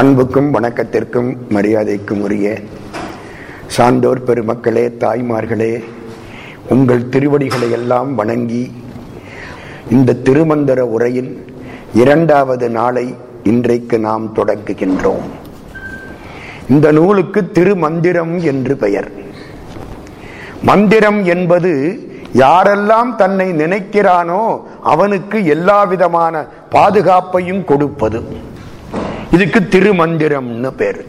அன்புக்கும் வணக்கத்திற்கும் மரியாதைக்கும் உரிய சான்றோர் பெருமக்களே தாய்மார்களே உங்கள் திருவடிகளை எல்லாம் வணங்கி இந்த திருமந்திர உரையின் இரண்டாவது நாளை இன்றைக்கு நாம் தொடங்குகின்றோம். இந்த நூலுக்கு திருமந்திரம் என்று பெயர். மந்திரம் என்பது யாரெல்லாம் தன்னை நினைக்கிறானோ அவனுக்கு எல்லா விதமான பாதுகாப்பையும் கொடுப்பது. இதுக்கு திருமந்திரம்னு பேரு.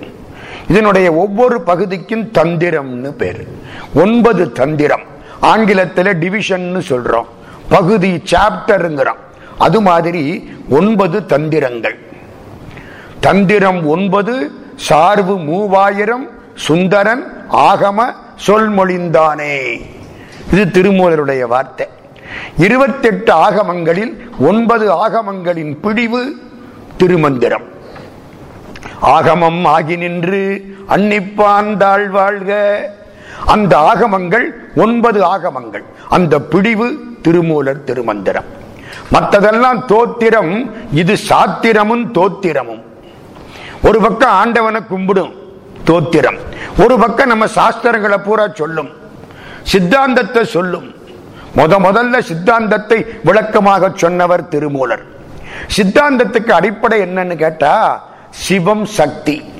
இதனுடைய ஒவ்வொரு பகுதிக்கும் தந்திரம்னு பேரு. ஒன்பது தந்திரம். ஆங்கிலத்தில் டிவிஷன் சொல்றோம். பகுதி சாப்டருங்கிறோம். அது மாதிரி ஒன்பது தந்திரங்கள். தந்திரம் ஒன்பது சார்பு மூவாயிரம் சுந்தரன் ஆகம சொல்மொழிந்தானே. இது திருமூலருடைய வார்த்தை. இருபத்தெட்டு ஆகமங்களில் ஒன்பது ஆகமங்களின் பிடிவு திருமந்திரம். ஆகமம் ஆகி நின்று அன்னிப்பாந்தாள் வாழ்க. அந்த ஆகமங்கள் ஒன்பது ஆகமங்கள். அந்த பிடிவு திருமூலர் திருமந்திரம். மற்றதெல்லாம் தோத்திரம் இது சாத்திரமும் தோத்திரமும். ஒரு பக்கம் ஆண்டவனை கும்பிடும் தோத்திரம். ஒரு பக்கம் நம்ம சாஸ்திரங்களை பூரா சொல்லும் சித்தாந்தத்தை சொல்லும். முத முதல்ல சித்தாந்தத்தை விளக்கமாக சொன்னவர் திருமூலர். சித்தாந்தத்துக்கு அடிப்படை என்னன்னு கேட்டா சிவம் சக்தி.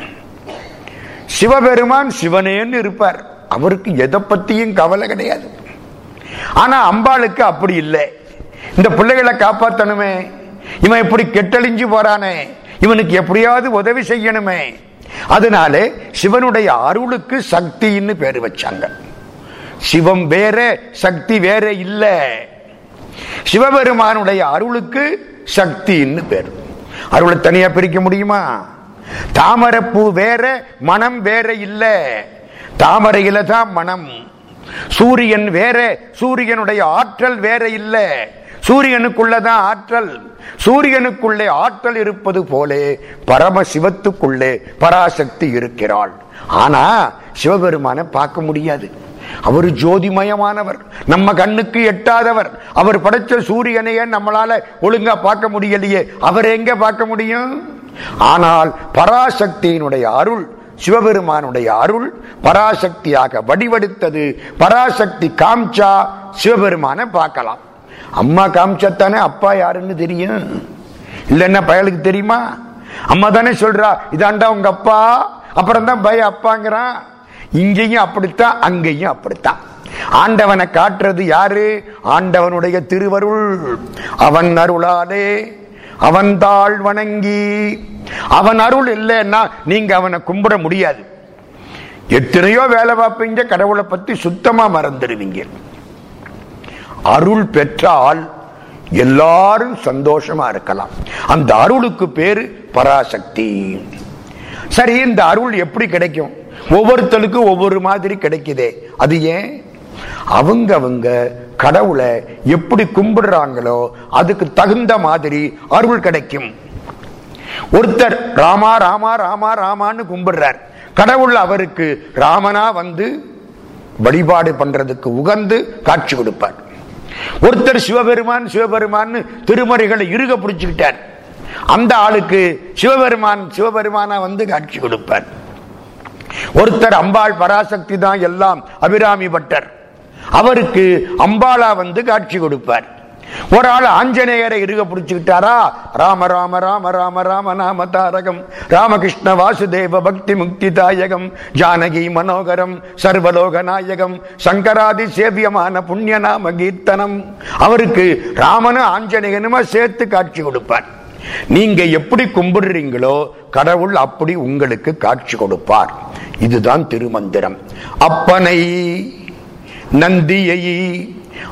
சிவபெருமான் சிவனேன்னு இருப்பார். அவருக்கு எதை பத்தியும் கவலை கிடையாது. ஆனா அம்பாளுக்கு அப்படி இல்லை. இந்த பிள்ளைகளை காப்பாற்றணுமே இவன் எப்படி கெட்டழிஞ்சு போறானே. இவனுக்கு எப்படியாவது உதவி செய்யணுமே. அதனால சிவனுடைய அருளுக்கு சக்தின்னு பேரு வச்சாங்க. சிவம் வேற சக்தி வேற இல்லை. சிவபெருமானுடைய அருளுக்கு சக்தின்னு பேரு. அருளை தனியா பிரிக்க முடியுமா? தாமரைப்பூ வேற மனம் வேற இல்ல. தாமரையில தான் மனம் சூரியன் வேற சூரியனுடைய ஆற்றல் வேற இல்ல. சூரியனுக்குள்ளதான் ஆற்றல். சூரியனுக்குள்ளே ஆற்றல் இருப்பது போலே பரம சிவத்துக்குள்ளே பராசக்தி இருக்கிறாள். ஆனா சிவபெருமான பார்க்க முடியாது. அவர் ஜோதிமயமானவர். நம்ம கண்ணுக்கு எட்டாதவர். அவர் படைச்ச சூரியனையே நம்மளால ஒழுங்கா பார்க்க முடியலையே. அவர் எங்க பார்க்க முடியும்? ஆனால் பராசக்தியினுடைய அருள் சிவபெருமானுடைய அருள் பராசக்தியாக வடிவெடுத்தது. பராசக்தி காமிச்சா சிவபெருமான பார்க்கலாம். அம்மா காமிச்சாத்தானே அப்பா யாருன்னு தெரியும்? இல்லைன்னா பயலுக்கு தெரியுமா? அம்மா தானே சொல்றா இதாண்டா உங்க அப்பா. அப்புறம் தான் பய அப்பாங்கிறான். இங்கேயும் அப்படித்தான் அங்கேயும் அப்படித்தான். ஆண்டவனை காட்டுறது யாரு? ஆண்டவனுடைய திருவருள். அவன் அருளாலே அவன் தாழ் வணங்கி. அவன் அருள் இல்லைன்னா நீங்க அவனை கும்பிட முடியாது. எத்தனையோ வேலை பார்ப்பீங்க கடவுளை பத்தி சுத்தமா மறந்துடுவீங்க. அருள் பெற்றால் எல்லாரும் சந்தோஷமா இருக்கலாம். அந்த அருளுக்கு பேரு பராசக்தி. சரி இந்த அருள் எப்படி கிடைக்கும்? ஒவ்வொருத்தருக்கும் ஒவ்வொரு மாதிரி கிடைக்குதே. அது ஏன்? அவங்க அவங்க கடவுளை எப்படி கும்பிடுறாங்களோ அதுக்கு தகுந்த மாதிரி அருள் கிடைக்கும். ஒருத்தர் ராமா ராமா ராமா ராமான்னு கும்பிடுறார். கடவுள் அவருக்கு ராமனா வந்து வழிபாடு பண்றதுக்கு உகந்து காட்சி கொடுப்பார். ஒருத்தர் சிவபெருமான் சிவபெருமான் திருமறைகளை இருக பிடிச்சுக்கிட்டார். அந்த ஆளுக்கு சிவபெருமான் சிவபெருமானா வந்து காட்சி கொடுப்பார். ஒருத்தர் அம்பாள் பராசக்தி தான் எல்லாம் அபிராமி பட்டர். அவருக்கு அம்பாளா வந்து காட்சி கொடுப்பார். ஒரு ஆள் ஆஞ்சநேயரை இருக பிடிச்சுக்கிட்டாரா? ராம ராம ராம ராம ராம நாம தாரகம். ராமகிருஷ்ண வாசுதேவ பக்தி முக்தி தாயகம். ஜானகி மனோகரம் சர்வலோக நாயகம். சங்கராதி சேவியமான புண்ணிய நாம கீர்த்தனம். அவருக்கு ராமனு ஆஞ்சநேயனுமா சேர்த்து காட்சி கொடுப்பார். நீங்க எப்படி கும்பிடுறீங்களோ கடவுள் அப்படி உங்களுக்கு காட்சி கொடுப்பார். இதுதான் திருமந்திரம். அப்பனை நந்தியை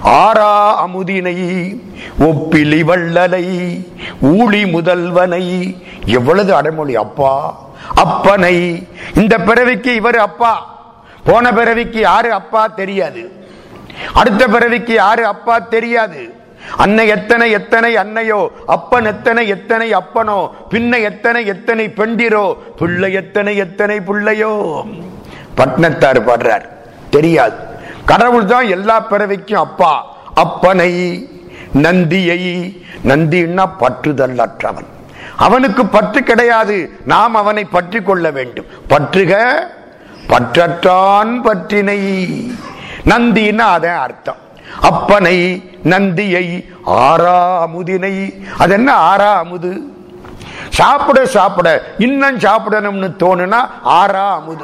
ஆரா அமுதினை ஒப்பிலி வள்ளலை ஊழி முதல்வனை எவ்வளவு அடைமொழி அப்பா? அப்பனை இந்த பிறவிக்கு இவர் அப்பா. போன பிறவிக்கு யாரு அப்பா தெரியாது. அடுத்த பிறவிக்கு யாரு அப்பா தெரியாது. அன்னை எத்தனை எத்தனை அன்னையோ அப்பன் எத்தனை எத்தனை அப்பனோ பின்ன எத்தனை எத்தனை பெண்டிரோ பிள்ளை எத்தனை எத்தனை பிள்ளையோ. பட்னத்தார் பாடுறார். தெரியாது. கடவுள் தான் எல்லா பிறவிக்கும் அப்பா. அப்பனை நந்தியை நந்தின்னா பற்றுதல் அற்றவன் அவனுக்கு பற்று கிடையாது. நாம் அவனை பற்றி கொள்ள வேண்டும். பற்றுக பற்றற்றான் பற்றினை. நந்தின்னா அதான் அர்த்தம். அப்பனை நந்தியை ஆறாமுதினை. அது என்ன ஆறாமுது? சாப்பிட சாப்பிட இன்னும் சாப்பிடணும்னு தோணுனா ஆறா அமுது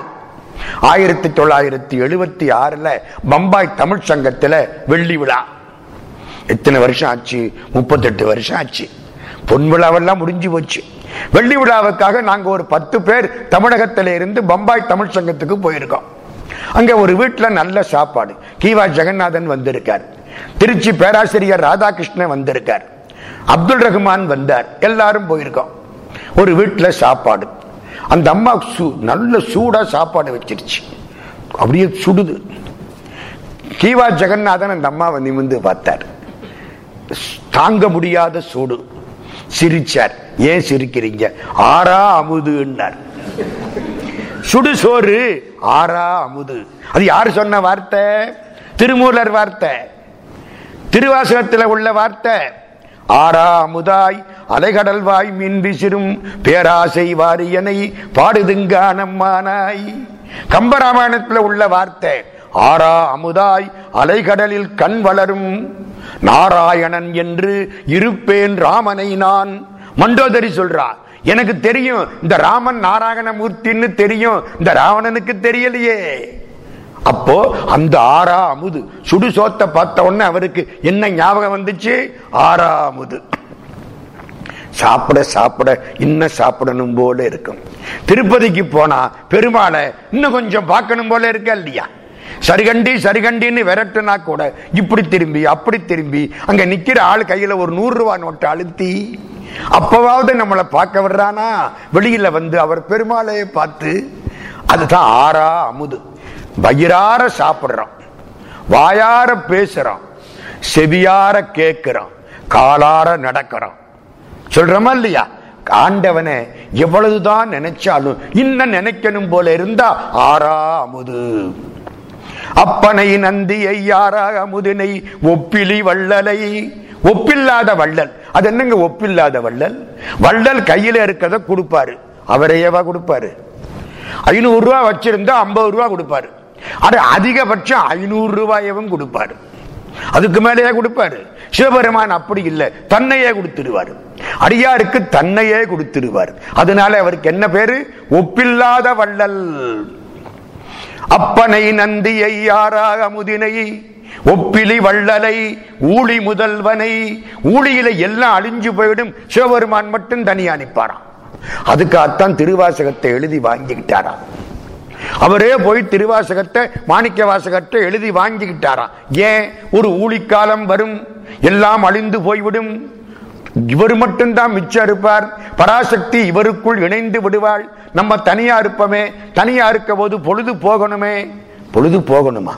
ஆயிரத்தி தொள்ளாயிரத்தி எழுபத்தி ஆறுல பம்பாய் தமிழ் சங்கத்துல வெள்ளி விழா. எத்தனை வருஷம் ஆச்சு? முப்பத்தெட்டு வருஷம் ஆச்சு. பொன் விழாவெல்லாம் முடிஞ்சு போச்சு. வெள்ளி விழாவுக்காக நாங்க ஒரு பத்து பேர் தமிழகத்தில் இருந்து பம்பாய் தமிழ் சங்கத்துக்கு போயிருக்கோம். அங்க ஒரு வீட்டுல நல்ல சாப்பாடு. கீவா ஜெகநாதன் வந்திருக்கார். திருச்சி பேராசிரியர் ராதாகிருஷ்ணன் வந்திருக்கார். அப்துல் ரஹ்மான் வந்தார். எல்லாரும் போயிருக்கோம். ஒரு வீட்டில் சாப்பாடு. அந்த அம்மா சூ- நல்ல சூடா சாப்பாடு வச்சிருச்சு. அப்படியே சுடுது. கீவா ஜெகநாதன் அந்த அம்மாவை நிமிந்து பார்த்தார். தாங்க முடியாத சூடு. சிரிச்சார். ஏன் சிரிக்கிறீங்க? ஆறா அமுதுன்னார் சுடு சோறு ஆறா அமுது. அது யாரு சொன்ன வார்த்தை? திருமூலர் வார்த்தை திருவாசகத்தில் உள்ள வார்த்தை ஆறா அமுதாய் அலைகடல்வாய் மின் விசிறும் பேராசை வாரியனை பாடுதுங்கானம்மானாய். கம்பராமாயணத்தில் உள்ள வார்த்தை ஆறா அமுதாய் அலைகடலில் கண் வளரும் நாராயணன் என்று இருப்பேன் ராமனை நான். மண்டோதரி சொல்றார் எனக்கு தெரியும் இந்த ராமன் நாராயணமூர்த்தின்னு தெரியும் இந்த ராவணனுக்கு தெரியலையே. அப்போ அந்த ஆறா அமுது. சுடு சோத்தை பார்த்த உடனே அவருக்கு என்ன ஞாபகம் வந்துச்சு? ஆறா அமுது. சாப்பிட சாப்பிட இன்னும் சாப்பிடணும் போல இருக்கும். திருப்பதிக்கு போனா பெருமாளை இன்னும் கொஞ்சம் பார்க்கணும் போல இருக்க இல்லையா? சரிகண்டி சரிகண்டின்னு விரட்டுனா கூட இப்படி திரும்பி அப்படி திரும்பி அங்க நிக்கிற ஆள் கையில ஒரு நூறு ரூபாய் நோட்டை அழுத்தி அப்பவாவது நம்மளை பார்க்க விடுறானா வெளியில வந்து அவர் பெருமாளைய பார்த்து அதுதான் ஆறா அமுது. வயிறார சாப்பிடுறான். வாயார பேசுறான். செவியார கேட்கிறான் காலார நடக்கிறான். சொல்றோமா இல்லையா? ஆண்டவனை எவ்வளவுதான் நினைச்சாலும் இன்னும் நினைக்கணும் போல இருந்தா ஆறா அமுது அப்பனை நந்தியை யாரா அமுதினை ஒப்பிலி வள்ளலை. ஒப்பில்லாத வள்ளல். அது என்னங்க ஒப்பில்லாத வள்ளல்? வள்ளல் கையில இருக்கிறத கொடுப்பாரு. அவரையவா கொடுப்பாரு? ஐநூறு ரூபா வச்சிருந்தா ஐம்பது ரூபா கொடுப்பாரு. அது அதிகபட்சம் ஐநூறு ரூபாயவும் கொடுப்பாரு. அதுக்கு மேலேயே கொடுப்பாரு. சிவபெருமான் அப்படி இல்லை. தன்னையே கொடுத்துடுவார். அடியாருக்கு தன்னையே கொடுத்துடுவார். அதனால அவருக்கு என்ன பேரு? ஒப்பில்லாத வள்ளல். அப்பனை நந்தியை யாராக முதினை? ஒப்பிலி வள்ளலை ஊழி முதல்வனை. ஊழியில எல்லாம் அழிஞ்சு போயிடும். சிவபெருமான் மட்டும் தனியா நிப்பாராம். அதுக்காகத்தான் திருவாசகத்தை எழுதி வாங்கிக்கிட்டாராம். அவரே போய் திருவாசகத்தை மாணிக்க வாசகத்தை எழுதி வாங்கிக்கிட்டாராம். ஏன்? ஒரு ஊழிக்காலம் வரும். எல்லாம் அழிந்து போய்விடும். இவர் மட்டும்தான் மிச்சம் இருப்பார். பராசக்தி இவருக்குள் இணைந்து விடுவாள். நம்ம தனியா இருப்போமே. தனியா இருக்க போது பொழுது போகணுமே. பொழுது போகணுமா?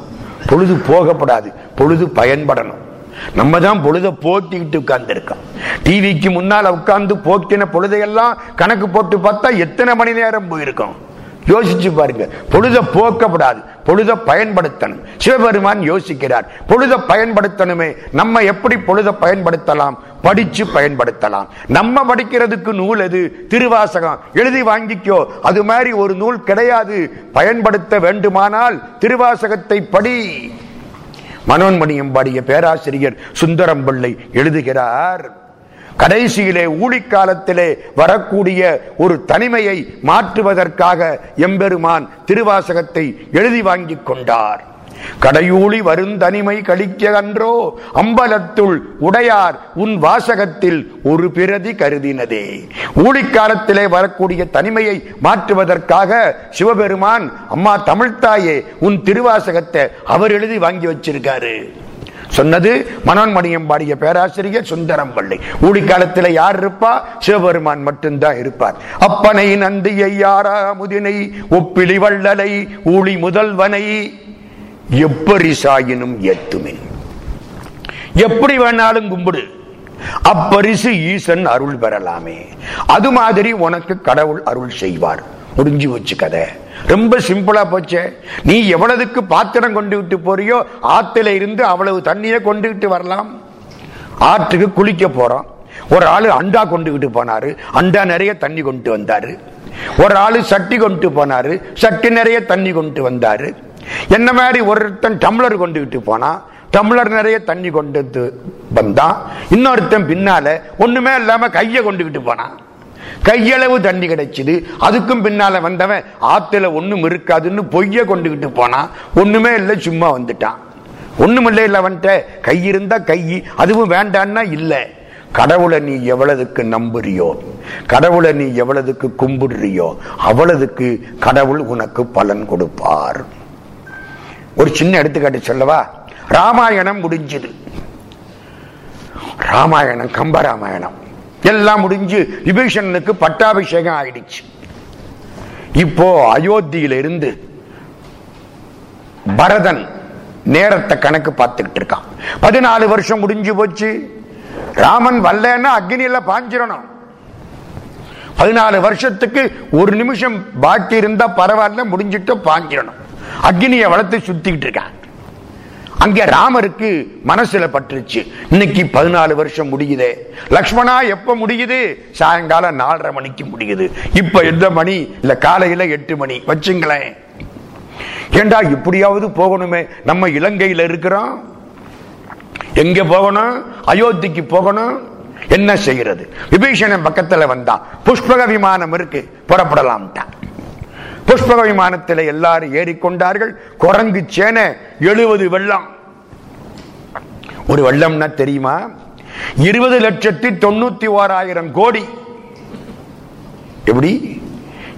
பொழுது போகப்படாது. பொழுது பயன்படணும். நம்ம தான் பொழுத போக்கிக்கிட்டு உட்கார்ந்து இருக்கோம் டிவிக்கு முன்னால உட்கார்ந்து போக்கின பொழுதையெல்லாம் கணக்கு போட்டு பார்த்தா எத்தனை மணி நேரம் போயிருக்கோம்? யோசிச்சு பாருங்க. பொழுத போக்கப்படாது. பொழுத பயன்படுத்தணும். சிவபெருமான் யோசிக்கிறார். பொழுத பயன்படுத்தணுமே. நம்ம எப்படி பொழுத பயன்படுத்தலாம்? படிச்சு பயன்படுத்தலாம். நம்ம படிக்கிறதுக்கு நூல் எது? திருவாசகம். எழுதி வாங்கிக்கோ. அது மாதிரி ஒரு நூல் கிடையாது. பயன்படுத்த வேண்டுமானால் திருவாசகத்தை படி. மனோன்மணியம் பாடிய பேராசிரியர் சுந்தரம் பிள்ளை எழுதுகிறார். கடைசியிலே ஊழிக்காலத்திலே வரக்கூடிய ஒரு தனிமையை மாற்றுவதற்காக எம்பெருமான் திருவாசகத்தை எழுதி வாங்கிக் கொண்டார். கடையூழி வருந்தனிமை கழிக்க அன்றோ அம்பலத்துள் உடையார் உன் வாசகத்தில் ஒரு பிரதி கருதினதே. ஊழிக்காலத்திலே வரக்கூடிய தனிமையை மாற்றுவதற்காக சிவபெருமான் அம்மா தமிழ்த்தாயே உன் திருவாசகத்தை அவர் எழுதி வாங்கி வச்சிருக்காரு. சொன்னது மனோன்மணியம் பாடிய பேராசிரியர் சுந்தரம் பள்ளி ஊழிக்காலத்தில் யார் இருப்பா? சிவபெருமான் மட்டும்தான் இருப்பார். அப்பனை நந்தியை யாரா? முதினை ஒப்பிலி வள்ளலை ஊழி முதல்வனை. எப்பரிசாயினும் எத்துமின் எப்படி வேணாலும் கும்பிடு. அப்பரிசு ஈசன் அருள் பெறலாமே. அது மாதிரி உனக்கு கடவுள் அருள் செய்வார். முடிஞ்சு வச்சு கதை. ரொம்ப சிம்பிளா போச்சே. நீ எவ்வளவுக்கு பாத்திரம் கொண்டு விட்டு போறியோ ஆத்துல இருந்து அவ்வளவு தண்ணியை கொண்டு விட்டு வரலாம். ஆற்றுக்கு குளிக்க போறோம். ஒரு ஆளு அண்டா கொண்டுகிட்டு போனாரு. அண்டா நிறைய தண்ணி கொண்டு வந்தாரு. ஒரு ஆளு சட்டி கொண்டு போனாரு. சட்டி நிறைய தண்ணி கொண்டு வந்தாரு. என்ன மாதிரி ஒருத்தன் டம்ளர் கொண்டுகிட்டு போனா டம்ளர் நிறைய தண்ணி கொண்டு வந்து வந்தான். இன்னொருத்தன் பின்னால ஒண்ணுமே இல்லாம கைய கொண்டுகிட்டு போனான். கையளவு தண்ணி கிடைச்சது. அதுக்கும் பின்னால வந்தவன் ஆத்துல ஒண்ணும் இருக்காதுன்னு பொய்ய கொண்டுகிட்டு போனான் ஒண்ணுமே இல்லை சும்மா வந்துட்டான். ஒண்ணுமில்ல இல்லை இல்ல வந்துட்ட கை இருந்தா கை அதுவும் வேண்டான்னா இல்ல. கடவுளை நீ எவ்வளவுக்கு நம்புறியோ கடவுளை நீ எவ்வளவுக்கு கும்பிடுறியோ அவ்வளவுக்கு கடவுள் உனக்கு பலன் கொடுப்பார். ஒரு சின்ன எடுத்துக்காட்டு சொல்லவா? ராமாயணம் முடிஞ்சது. ராமாயணம் கம்பராமாயணம். எல்லாம் முடிஞ்சு விபீஷணனுக்கு பட்டாபிஷேகம் ஆயிடுச்சு. இப்போ அயோத்தியில இருந்து பரதன் நேரத்தை கணக்கு பார்த்துக்கிட்டு இருக்கான். பதினாலு வருஷம் முடிஞ்சு போச்சு. ராமன் வரலன்னா அக்னியில பாஞ்சிடணும். பதினாலு வருஷத்துக்கு ஒரு நிமிஷம் பாக்கி இருந்தா பரவாயில்ல முடிஞ்சிட்டு பாஞ்சிடணும். அக்னியை வளர்த்து சுத்திக்கிட்டு இருக்கான். அங்க ராமருக்கு மனசுல பட்டுருச்சு. இன்னைக்கு பதினாலு வருஷம் முடியுதே. லக்ஷ்மணா எப்ப முடியுது? சாயங்காலம் நாலரை மணிக்கு முடியுது. இப்ப எந்த மணி? இல்ல காலையில எட்டு மணி. வச்சுங்களேன். ஏண்டா இப்படியாவது போகணுமே? நம்ம இலங்கையில இருக்கிறோம். எங்க போகணும்? அயோத்திக்கு போகணும். என்ன செய்யறது? விபீஷணன் பக்கத்துல வந்தான் புஷ்பக விமானம் இருக்கு. புறப்படலாம்ட்டான். புஷ்பக விமானத்தில் எல்லாரும் ஏறிக்கொண்டார்கள். குரங்கு சேன எழுபது வெள்ளம். ஒரு வெள்ளம்னா தெரியுமா? இருபது லட்சத்தி தொண்ணூத்தி ஓராயிரம் கோடி. எப்படி?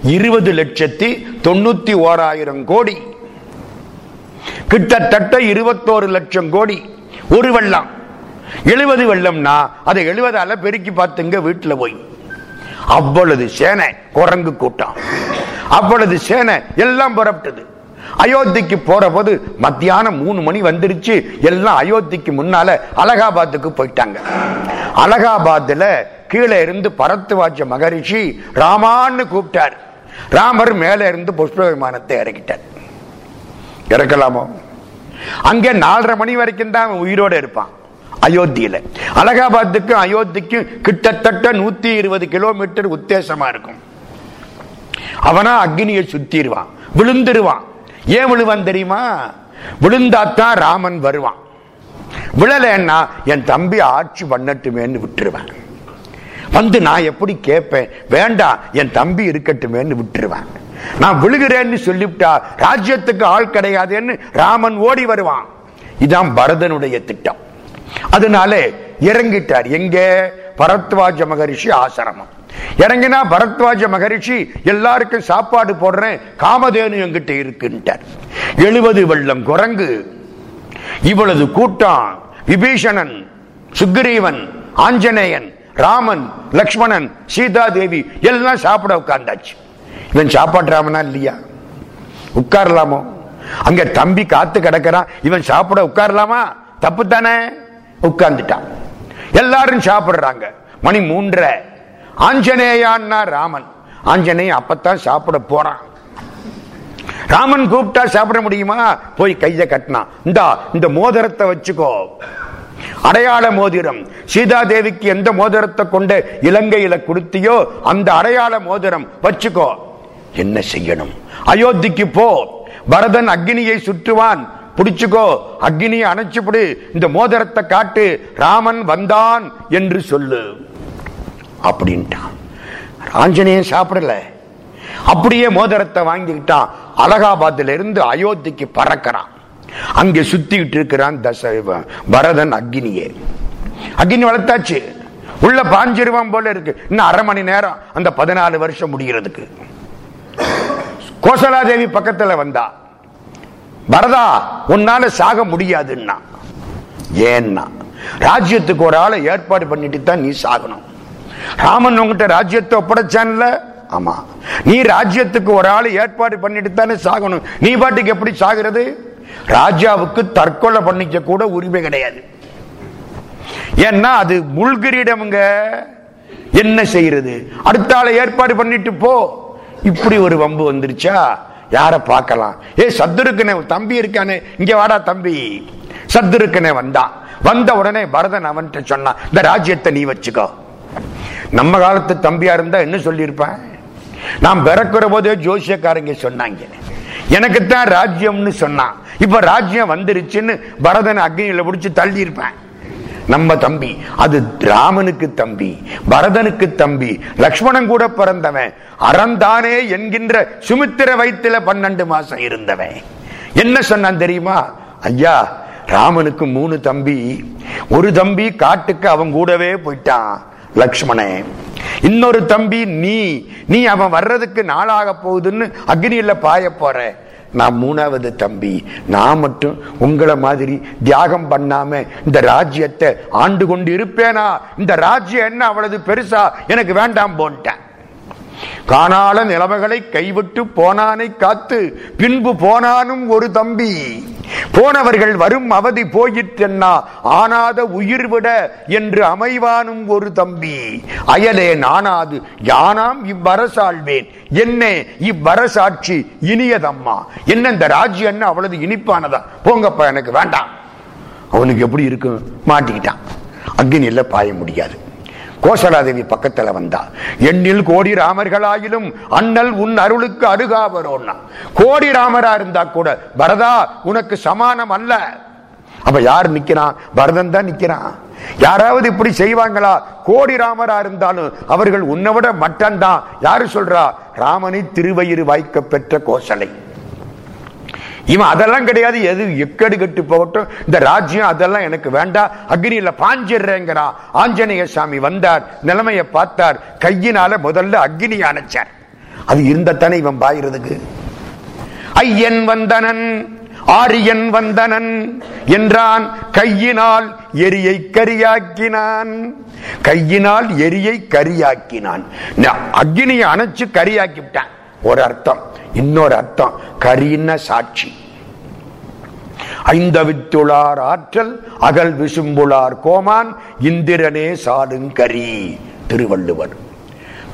இருபது லட்சத்தி தொண்ணூத்தி ஓராயிரம் கோடி. கிட்டத்தட்ட இருபத்தோரு லட்சம் கோடி. ஒரு வெள்ளம். எழுபது வெள்ளம்னா அதை எழுபதால பெருக்கி பார்த்துங்க வீட்டுல போய். அவ்வளவு சேனை குரங்கு கூட்டம். அவ்வளவு சேனை எல்லாம் புறப்பட்டது. அயோத்திக்கு போற போது மத்தியானம் மூணு மணி வந்துருச்சு. எல்லாம் அயோத்திக்கு முன்னால அலகாபாத்துக்கு போயிட்டாங்க. அலகாபாத்ல கீழே இருந்து பரத்துவாச்ச மகரிஷி ராமான்னு கூப்பிட்டார். ராமர் மேல இருந்து புஷ்ப விமானத்தை இறக்கிட்டார். இறக்கலாமோ? அங்க நாலரை மணி வரைக்கும் தான் அவன் உயிரோட இருப்பான். அயோத்தியில. அலகாபாத்துக்கும் அயோத்திக்கும் கிட்டத்தட்ட நூத்தி இருபது கிலோமீட்டர் உத்தேசமா இருக்கும். அவனா அக்னியை சுத்திடுவான் விழுந்துருவான் ஏன் விழுவான் தெரியுமா? விழுந்தாத்தான் ராமன் வருவான். விழலன்னா என் தம்பி ஆட்சி பண்ணட்டுமேன்னு விட்டுருவேன். வந்து நான் எப்படி கேட்பேன்? வேண்டாம் என் தம்பி இருக்கட்டுமேன்னு விட்டுருவேன். நான் விழுகிறேன்னு சொல்லிவிட்டா ராஜ்யத்துக்கு ஆள் கிடையாதுன்னு ராமன் ஓடி வருவான். இதான் பரதனுடைய திட்டம். அதனால இறங்கிட்டார். எங்க? பரத்வாஜ மகரிஷி ஆசிரமம். இறங்கினா பரத்வாஜ மகரிஷி எல்லாருக்கும் சாப்பாடு போடுறேன் காமதேனு என்கிட்ட இருக்குன்ட்டார். எழுபது வெள்ளம் குரங்கு இவ்வளவு கூட்டம் விபீஷணன் சுக்ரீவன் ஆஞ்சநேயன் ராமன் லக்ஷ்மணன் சீதா தேவி எல்லாம் சாப்பிட உட்கார்ந்தாச்சு. இவன் சாப்பாடு ராமனா இல்லையா? உட்காரலாமோ? அங்க தம்பி காத்து கிடக்கிறான் இவன் சாப்பிட உட்காரலாமா? தப்பு தானே உட்கார்ந்துட்டான். எல்லாரும் சாப்பிடுறாங்க. மணி மூன்றரை. ஆஞ்சநேயான்னா ராமன். ஆஞ்சநேயன் அப்பத்தான் சாப்பிட போறான். ராமன் கூப்பிட்டா சாப்பிட முடியுமா? போய் கைய கட்டினான். இந்தா இந்த மோதிரத்தை வச்சுக்கோ. அடையாள மோதிரம். சீதா தேவிக்கு எந்த மோதிரத்தை கொண்டு இலங்கையில கொடுத்தியோ அந்த அடையாள மோதிரம் வச்சுக்கோ. என்ன செய்யணும்? அயோத்திக்கு போ. பரதன் அக்னியை சுற்றுவான். பிடிச்சுக்கோ அக்னியை அணைச்சுப்படு இந்த மோதிரத்தை காட்டு ராமன் வந்தான் என்று சொல்லு. அப்படின்ட்டான். ஆஞ்சநேயன் சாப்பிடல. அப்படியே மோதிரத்தை வாங்கிக்கிட்டான். அலகாபாத்ல இருந்து அயோத்திக்கு பறக்கிறான். அங்கே சுத்திக்கிட்டு இருக்கிறான் தச பரதன் அக்னியே. அக்னி வளர்த்தாச்சு. உள்ள பாஞ்சிருவான் போல இருக்கு. இன்னும் அரை மணி நேரம் அந்த பதினாலு வருஷம் முடிகிறதுக்கு. கோசலாதேவி பக்கத்துல வந்தா. பரதா உன்னால சாக முடியாதுன்னா. ஏன்னா ராஜ்யத்துக்கு ஒரு ஆளை ஏற்பாடு பண்ணிட்டு தான் நீ சாகணும். ராமன் உங்ககிட்ட ராஜ்யத்தை ஒப்படைச்சான்ல? ஆமா. நீ ராஜ்யத்துக்கு ஒரு ஆளை ஏற்பாடு பண்ணிட்டு தானே சாகணும். நீ பாட்டுக்கு எப்படி சாகிறது? ராஜாவுக்கு தற்கொலை பண்ணிக்க கூட உரிமை கிடையாது. ஏன்னா அது முள்கிரீடமுங்க. என்ன செய்யறது அடுத்த ஆளை ஏற்பாடு பண்ணிட்டு போ. இப்படி ஒரு வம்பு வந்துருச்சா? யார பார்க்கலாம்? ஏ சத்துருக்கனே தம்பி இருக்கானே. இங்க வாடா தம்பி. சத்துருக்கனே வந்தான் வந்த உடனே பரதன் அவன்கிட்ட சொன்னான் இந்த ராஜ்யத்தை நீ வச்சுக்கோ. நம்ம காலத்து தம்பியா இருந்தா என்ன சொல்லியிருப்பேன்? நான் பிறக்கிற போதே ஜோசியக்காரங்க சொன்னாங்க. எனக்குத்தான் ராஜ்யம்னு சொன்னான். இப்ப ராஜ்யம் வந்துருச்சுன்னு பரதன் அக்னியில பிடிச்சி தள்ளி இருப்பேன் நம்ம தம்பி. அது ராமனுக்கு தம்பி பரதனுக்கு தம்பி லக்ஷ்மணன் கூட பிறந்தவன் அறந்தானே என்கின்ற சுமித்திர வயிற்றுல பன்னெண்டு மாசம் இருந்தவன். என்ன சொன்னான் தெரியுமா? ஐயா ராமனுக்கு மூணு தம்பி. ஒரு தம்பி காட்டுக்கு அவன் கூடவே போயிட்டான் லக்ஷ்மணன் இன்னொரு தம்பி நீ நீ அவன் வர்றதுக்கு நாளாக போகுதுன்னு அக்னியில பாய போற. நான் மூணாவது தம்பி. நான் மட்டும் உங்களை மாதிரி தியாகம் பண்ணாம இந்த ராஜ்யத்தை ஆண்டு கொண்டு இருப்பேனா இந்த ராஜ்யம் என்ன அவ்வளவு பெருசா? எனக்கு வேண்டாம் போன்ட்டேன். காணால நிலைமைகளை கைவிட்டு போனானை காத்து பின்பு போனானும் ஒரு தம்பி. போனவர்கள் வரும் அவதி போயிற்றென்னா ஆனாத உயிர் விட என்று அமைவானும் ஒரு தம்பி. அயலே நானாது யானாம் இவ்வரசாழ்வேன். என்ன இவ்வரசாட்சி இனியதம்மா. என்ன இந்த ராஜ்யம் என்ன அவ்வளவு இனிப்பானதா? போங்கப்பா எனக்கு வேண்டாம். அவனுக்கு எப்படி இருக்கும் மாட்டிக்கிட்டான். அக்னியில் பாய முடியாது. கோசலாதேவி பக்கத்துல வந்தா. எண்ணில் கோடி ராமர்களாயிலும் அண்ணல் உன் அருளுக்கு அருகாவரோன்னா. கோடி ராமரா இருந்தா கூட பரதா உனக்கு சமானம் அல்ல. அப்ப யார் நிக்கிறான் பரதன் தான் நிக்கிறான் யாராவது இப்படி செய்வாங்களா? கோடி ராமரா இருந்தாலும் அவர்கள் உன்னை விட மட்டன் தான் யாரு சொல்றா? ராமனை திருவயிறு வாய்க்க பெற்ற கோசலை. இவன் அதெல்லாம் கிடையாது. எது எக்கடு கட்டு போகட்டும். இந்த ராஜ்யம் அதெல்லாம் எனக்கு வேண்டாம் அக்னியில பாஞ்சிடுறேங்கிறா ஆஞ்சநேய சாமி வந்தார். நிலைமையை பார்த்தார். கையினால முதல்ல அக்னி அணைச்சார். அது இருந்தத்தானே இவன் பாயிறதுக்கு? ஐயன் வந்தனன் ஆரியன் வந்தனன் என்றான். கையினால் எரியை கரியாக்கினான். கையினால் எரியை கரியாக்கினான். அக்னியை அணைச்சு கரியாக்கிவிட்டான் ஒரு அர்த்தம் இன்னொரு அர்த்தம் கரின்ன சாட்சி. ஐந்தவித்துளார் ஆற்றல் அகல் விசும்புளார் கோமான் இந்திரனே சாடுங்கரி திருவள்ளுவர்.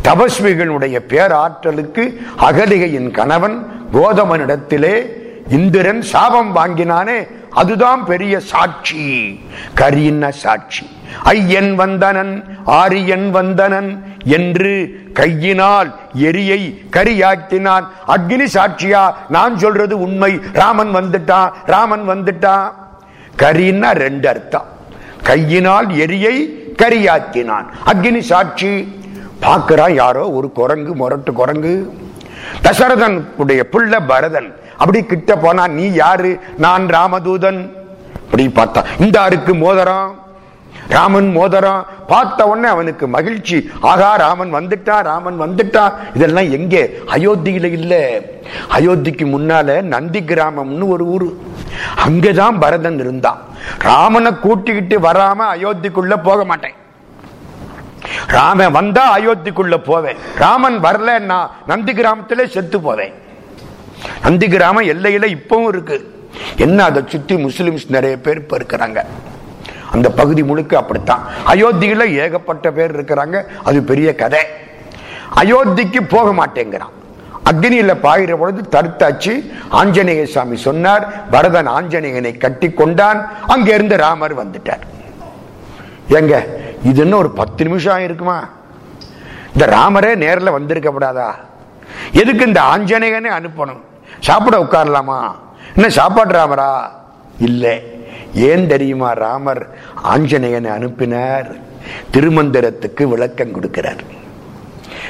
தபஸ்விகளுடைய பேராற்றலுக்கு அகலிகையின் கணவன் கோதமனிடத்திலே இந்திரன் சாபம் வாங்கினானே அதுதான் பெரிய சாட்சி. கரின்ன சாட்சி. ஐயன் வந்தனன் ஆரியன் வந்தனன் என்று கையினால் எரியை கரியாக்கினான். அக்னி சாட்சியா? நான் சொல்றது உண்மை. ராமன் வந்துட்டான் ராமன் வந்துட்டான் கரின்னா ரெண்டு அர்த்தம். கையினால் எரியை கரியாக்கினான். அக்னி சாட்சி. பார்க்கிறான் யாரோ? ஒரு குரங்கு முரட்டு குரங்கு. தசரதன் உடைய புள்ள பரதன். அப்படி கிட்ட போனா நீ யாரு? நான் ராமதூதன். அப்படி பார்த்தா இந்த ஆருக்கு மோதரம். ராமன் மோதரம். பார்த்த உடனே அவனுக்கு மகிழ்ச்சி. ஆகா ராமன் வந்துட்டா ராமன் வந்துட்டா. இதெல்லாம் எங்கே? அயோத்தியில இல்ல. அயோத்திக்கு முன்னால நந்தி கிராமம்னு ஒரு ஊரு. அங்கதான் பரதன் இருந்தான் ராமனை கூட்டிக்கிட்டு வராம அயோத்திக்குள்ள போக மாட்டேன். ராமன் வந்தா அயோத்திக்குள்ள போவேன். ராமன் வரலன்னா நந்தி கிராமத்திலே செத்து போவேன். நந்தி கிராமம் எல்லையில இப்பவும் இருக்கு. என்ன அதை சுத்தி முஸ்லிம்ஸ் நிறைய பேர் இப்ப இருக்கிறாங்க. அந்த பகுதி முழுக்க அப்படித்தான். அயோத்தியில ஏகப்பட்ட பேர் இருக்கிறாங்க. அது பெரிய கதை. அயோத்திக்கு போக மாட்டேங்கிறான். அக்னியில பாயிற பொழுது தடுத்தாச்சு. ஆஞ்சநேய சாமி சொன்னார் பரதன் ஆஞ்சநேயனை கட்டி கொண்டான். அங்க இருந்து ராமர் வந்துட்டார். எங்க இது என்ன ஒரு பத்து நிமிஷம் இருக்குமா இந்த ராமரே நேர்ல வந்திருக்க கூடாதா? எதுக்கு இந்த ஆஞ்சநேயனை அனுப்பணும்? சாப்பிட உட்காரலாமா? என்ன சாப்பாடு ராமரா? இல்லை. ஏன் தெரியுமா ராமர் ஆஞ்சநேயனை அனுப்பினார். திருமந்திரத்துக்கு விளக்கம் கொடுக்கிறார்.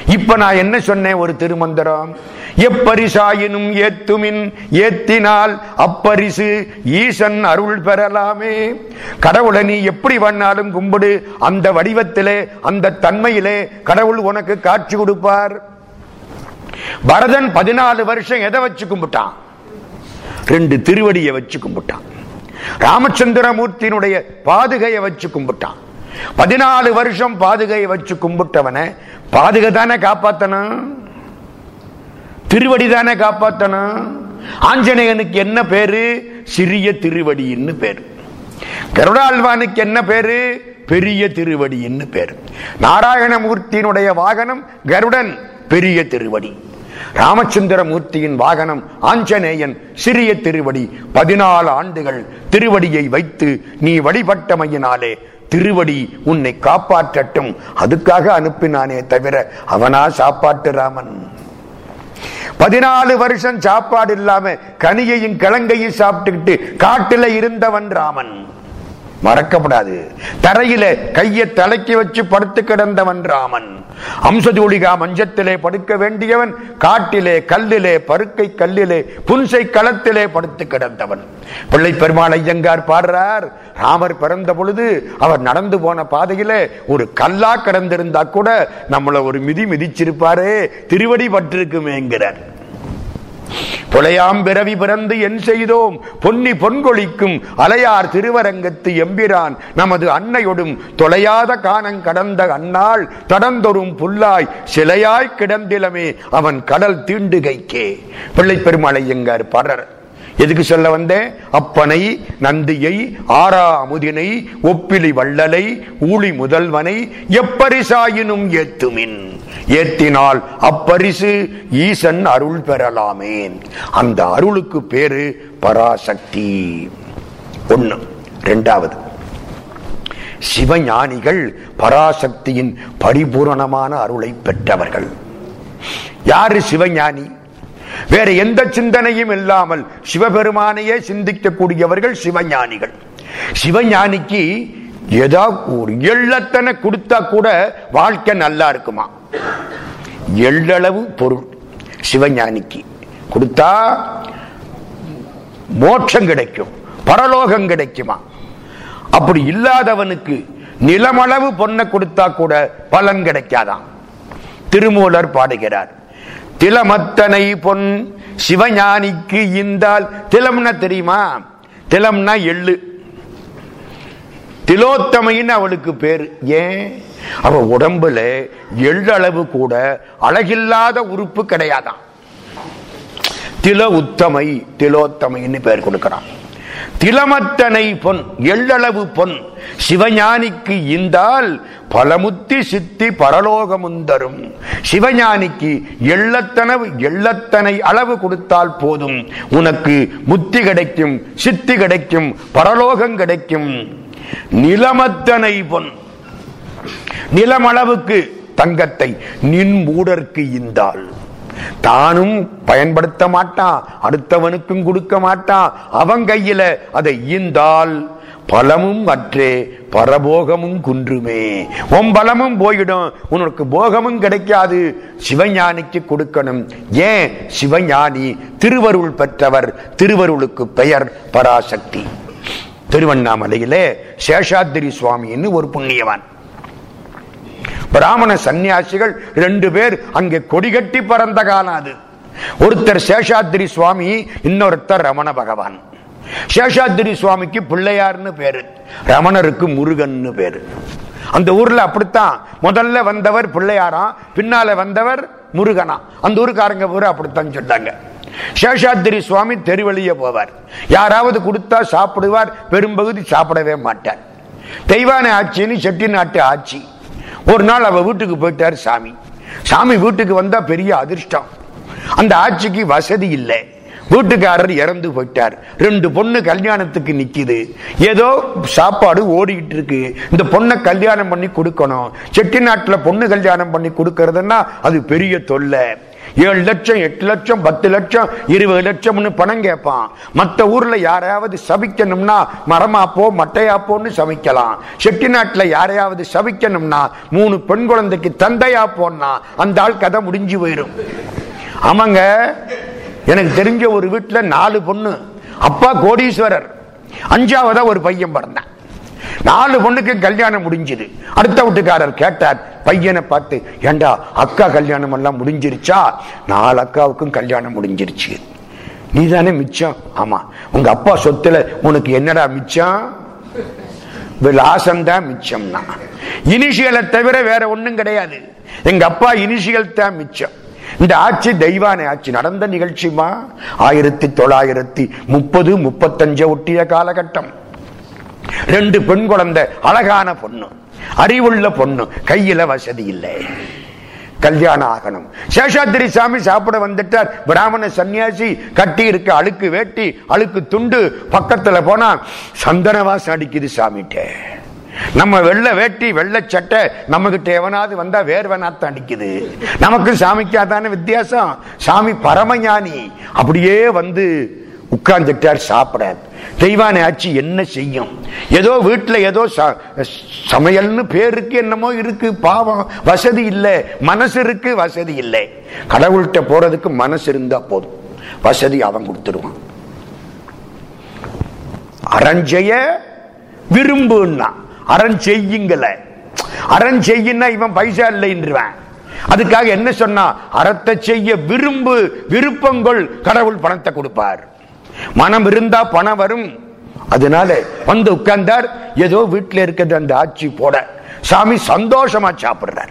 இப்ப நான் என்ன சொன்னேன் ஒரு திருமந்திரம்? எப்பரிசாயினும் ஏத்துமின் ஏத்தினால் அப்பரிசு ஈசன் அருள் பெறலாமே. கடவுளை நீ எப்படி வந்தாலும் கும்பிடு அந்த வடிவத்திலே அந்த தன்மையிலே கடவுள் உனக்கு காட்சி கொடுப்பார். பரதன் பதினாலு வருஷம் எதை வச்சு கும்பிட்டான்? ரெண்டு திருவடியை வச்சு கும்பிட்டான். ராமச்சந்திரமூர்த்தியினுடைய பாதுகையை வச்சு கும்பிட்டான். பதினாலு வருஷம் பாதுகையை வச்சு கும்பிட்டவன பாதுகை தானே காப்பாத்தணும்? திருவடி தானே காப்பாத்தணும்? ஆஞ்சநேயனுக்கு என்ன பேரு? சிறிய திருவடின்னு பேரு. கருடாழ்வானுக்கு என்ன பேரு? பெரிய திருவடின்னு பேரு. நாராயணமூர்த்தியினுடைய வாகனம் கருடன் பெரிய திருவடி. ராமச்சந்திரமூர்த்தியின் வாகனம் ஆஞ்சநேயன் சிறிய திருவடி பதினாலு ஆண்டுகள் திருவடியை வைத்து நீ வழிபட்டமையினாலே திருவடி உன்னை காப்பாற்றட்டும். அதுக்காக அனுப்பினானே தவிர அவனா சாப்பாட்டு ராமன். பதினாலு வருஷம் சாப்பாடு இல்லாம கனியையும் கிழங்கையும் சாப்பிட்டுக்கிட்டு காட்டுல இருந்தவன் ராமன். மறக்கப்படாது. தரையில கையை தலைக்கி வச்சு படுத்து கிடந்தவன் ராமன். அம்சதூலிகா மஞ்சத்திலே படுக்க வேண்டியவன் காட்டிலே கல்லிலே பருக்கை கல்லிலே புன்சை களத்திலே படுத்து கிடந்தவன். பிள்ளை பெருமாள் ஐயங்கார் பாடுறார். ராமர் பிறந்த பொழுது அவர் நடந்து போன பாதையிலே ஒரு கல்லா கிடந்திருந்தா கூட நம்மளை ஒரு மிதி மிதிச்சிருப்பாரே திருவடி பட்டிருக்குமேங்கிறார். புலையாம் பிறவி பிறந்து என் செய்தோம். பொன்னி பொன்கொழிக்கும் அலையார் திருவரங்கத்து எம்பிரான். நமது அன்னையொடும் தொலையாத காணங் கடந்த அன்னாள் தடந்தொரும் புல்லாய் சிலையாய் கிடந்திலமே அவன் கடல் தீண்டுகைக்கே. பிள்ளை பெருமாளை எங்கார் பாடுற எதுக்கு சொல்ல வந்தேன்? அப்பனை நந்தியை ஆறா அமுதினை ஒப்பிலி வள்ளலை ஊழி முதல்வனை எப்பரிசாயினும் ஏத்துமின். ஏத்தினால் அப்பரிசு ஈசன் அருள் பெறலாமே. அந்த அருளுக்கு பேரு பராசக்தி. ஒண்ணு. ரெண்டாவது சிவஞானிகள் பராசக்தியின் பரிபூரணமான அருளை பெற்றவர்கள். யாரு சிவஞானி? வேற எந்த சிந்தனையும் இல்லாமல் சிவபெருமானையே சிந்திக்கக்கூடியவர்கள் சிவஞானிகள். சிவஞானிக்கு ஏதாவது ஒரு எள்ளத்தனை கொடுத்தா கூட வாழ்க்கை நல்லா இருக்குமா? எள்ளளவு பொருள் சிவஞானிக்கு. கொடுத்தா மோட்சம் கிடைக்கும் பரலோகம் கிடைக்குமா? அப்படி இல்லாதவனுக்கு நிலமளவு பொண்ணை கொடுத்தா கூட பலன் கிடைக்காதான் திருமூலர் பாடுகிறார் திலமத்தனை பொன் சிவஞானிக்கு இந்தால் திலம்னா தெரியுமா? திலம்னா எள்ளு. திலோத்தமைன்னு அவளுக்கு பேர். ஏன்? அவ உடம்புல எள்ளளவு கூட அழகில்லாத உறுப்பு கிடையாதான். தில உத்தமை திலோத்தமைன்னு பெயர் கொடுக்கிறான். திலமத்தனை பொன் எள்ளளவு பொன் சிவஞானிக்கு இந்தால் பலமுத்தி சித்தி பரலோகமுந்தரும். சிவஞானிக்கு எள்ளத்தனவு எள்ளத்தனை அளவு கொடுத்தால் போதும். உனக்கு முத்தி கிடைக்கும் சித்தி கிடைக்கும் பரலோகம் கிடைக்கும். நிலமத்தனை பொன். நிலமளவுக்கு தங்கத்தை நின் மூடற்கு இந்தாள். தானும் பயன்படுத்த மாட்டான் அடுத்தவனுக்கும் கொடுக்க மாட்டான் அவன் கையில அதை ஈந்தால் பலமும் அற்றே பரபோகமும் குன்றுமே. உன் பலமும் போயிடும் உனக்கு போகமும் கிடைக்காது. சிவஞானிக்கு கொடுக்கணும். ஏன்? சிவஞானி திருவருள் பெற்றவர் திருவருளுக்கு பெயர் பராசக்தி. திருவண்ணாமலையிலே சேஷாத்திரி சுவாமின்னு ஒரு புண்ணியவான். பிராமண சன்னியாசிகள் ரெண்டு பேர் அங்கே கொடிகட்டி பறந்த காலம் அது. ஒருத்தர் சேஷாத்திரி சுவாமி இன்னொருத்தர் ரமண பகவான். சேஷாத்திரி சுவாமிக்கு பிள்ளையார்னு பேரு. ரமணருக்கு முருகன்னு பேரு. அந்த ஊர்ல அப்படித்தான். முதல்ல வந்தவர் பிள்ளையாராம் பின்னால வந்தவர் முருகனா. அந்த ஊருக்காரங்க ஊர் அப்படித்தான் சொன்னாங்க சேஷாத்திரி சுவாமி தெருவழியே போவார். யாராவது கொடுத்தா சாப்பிடுவார் பெரும்பகுதி சாப்பிடவே மாட்டார். தெய்வான ஆட்சின்னு செட்டி நாட்டு ஆட்சி. ஒரு நாள் அவ வீட்டுக்கு போயிட்டார் சாமி. சாமி வீட்டுக்கு வந்தா பெரிய அதிர்ஷ்டம். அந்த ஆட்சிக்கு வசதி இல்லை. வீட்டுக்காரர் இறந்து போயிட்டார். ரெண்டு பொண்ணு கல்யாணத்துக்கு நிக்குது. ஏதோ சாப்பாடு ஓடிக்கிட்டு இருக்கு. இந்த பொண்ணை கல்யாணம் பண்ணி கொடுக்கணும். செட்டிநாட்டுல பொண்ணு கல்யாணம் பண்ணி கொடுக்கறதுன்னா அது பெரிய தொல்லை. ஏழு லட்சம் எட்டு லட்சம் பத்து லட்சம் இருபது லட்சம்னு பணம் கேட்பான். மற்ற ஊர்ல யாரையாவது சபிக்கணும்னா மரமாப்போ மட்டையாப்போன்னு சமைக்கலாம் செட்டிநாட்டில் யாரையாவது சபிக்கணும்னா மூணு பெண் குழந்தைக்கு தந்தையா போனா அந்த ஆள் கதை முடிஞ்சு போயிடும் ஆமாங்க எனக்கு தெரிஞ்ச ஒரு வீட்டில் நாலு பொண்ணு. அப்பா கோடீஸ்வரர். அஞ்சாவதா ஒரு பையன் பிறந்தான். நாலு பொண்ணுக்கு கல்யாணம் முடிஞ்சது. அடுத்த வீட்டுக்காரர் கேட்டார் பையனை பார்த்து ஏண்டா அக்கா கல்யாணம் எல்லாம் முடிஞ்சிருச்சா? நாலு அக்காவுக்கும் கல்யாணம் முடிஞ்சிருச்சு. நீ தானே மிச்சம்? ஆமா. உங்க அப்பா சொத்துல உனக்கு என்னடா மிச்சம்? விலாசம் தான் மிச்சம்னா. இனிஷியலை தவிர வேற ஒண்ணும் கிடையாது. எங்க அப்பா இனிஷியல் தான் மிச்சம். இந்த ஆட்சி தெய்வான ஆட்சி நடந்த நிகழ்ச்சிமா ஆயிரத்தி தொள்ளாயிரத்தி முப்பது முப்பத்தஞ்சு ஒட்டிய காலகட்டம். ரெண்டு பெண் குழந்தை அழகான பொண்ணு அறிவுள்ள பொண்ணு கையில வசதி இல்லை. கல்யாணம் ஆகணும். சேஷாத்திரி சாமி சாப்பிட வந்துட்டார். பிராமண சன்னியாசி கட்டி இருக்க அழுக்கு வேட்டி அழுக்கு துண்டு பக்கத்துல போனா சந்தனவாசம் அடிக்குது சாமிட்ட நம்ம வெள்ளை வேட்டி வெள்ளை சட்டை நம்ம கிட்ட எவனாவது வந்தா வேர்வனாத்தான் அடிக்குது. நமக்கு சாமிக்கு அதான வித்தியாசம். சாமி பரமஞானி. அப்படியே வந்து உட்கார்ந்துட்டார் சாப்பிட தெய்வானை ஆட்சி என்ன செய்யும்? ஏதோ வீட்டில் ஏதோ ச- சமையல்னு பேருக்கு என்னமோ இருக்கு பாவம் வசதி இல்லை. மனசு இருக்கு வசதி இல்லை. கடவுள்கிட்ட போறதுக்கு மனசு இருந்தா போதும். வசதி அவன் கொடுத்துருவான் அரஞ்செய்ய விரும்புன்னா அரண் செய்யுங்கள அரண் இவன் பைசா இல்லைன்றுவான். அதுக்காக என்ன சொன்னா அறத்தை செய்ய விரும்பு விருப்பங்கள் கடவுள் பணத்தை கொடுப்பார். மனம் இருந்தா பணம் வரும். அதனால வந்து உட்கார்ந்தார். ஏதோ வீட்டுல இருக்கிற அந்த ஆட்சி போட. சாமி சந்தோஷமா சாப்பிடுறார்.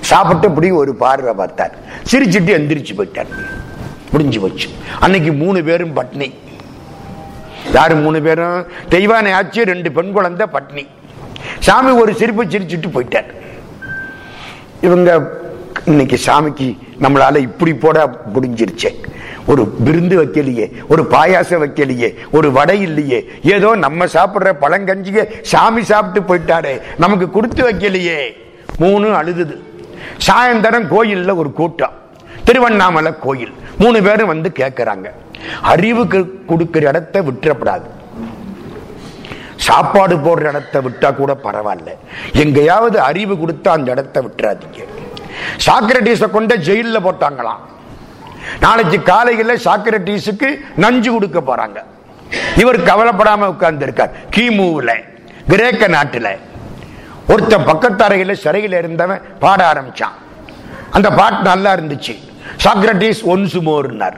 சாப்பிட்டு இப்படி ஒரு பார்வை பார்த்தார். சிரிச்சிட்டு எந்திரிச்சு போயிட்டார். முடிஞ்சு போச்சு. அன்னைக்கு மூணு பேரும் பட்னி. யாரு மூணு பேரும்? தெய்வானை ஆச்சு ரெண்டு பெண் குழந்தை பட்னி. சாமி ஒரு சிரிப்பு சிரிச்சுட்டு போயிட்டார். இவங்க இன்னைக்கு சாமிக்கு நம்மளால இப்படி போட முடிஞ்சிருச்சேன் ஒரு விருந்து வைக்கலையே ஒரு பாயாசம் வைக்கலையே ஒரு வடை இல்லையே. ஏதோ நம்ம சாப்பிடுற பழங்கஞ்சிய சாமி சாப்பிட்டு போயிட்டாரே நமக்கு கொடுத்து வைக்கலையே. மூணு அழுதுது சாயந்தரம் கோயில்ல ஒரு கூட்டம். திருவண்ணாமலை கோயில். மூணு பேரும் வந்து கேட்கறாங்க அறிவுக்கு கொடுக்கிற இடத்தை விட்டுறப்படாது. சாப்பாடு போடுற இடத்தை விட்டா கூட பரவாயில்ல. எங்கேயாவது அறிவு கொடுத்தா அந்த இடத்தை விட்டுறாதீங்க. சாக்ரட்டிஸ கொண்ட ஜெயில போட்டாங்களாம். நாளைக்கு காலையில சாக்ரட்டிஸுக்கு நஞ்சு கொடுக்க போறாங்க. இவர் கவலைப்படாம உட்கார்ந்து இருக்கார் கிமுல கிரேக்க நாட்டுல. ஒருத்தன் பக்கத்தரையில சிறையில் இருந்தவன் பாட ஆரம்பிச்சான். அந்த பாட்டு நல்லா இருந்துச்சு. சாக்ரட்டிஸ் ஒன்சு மோர்னார்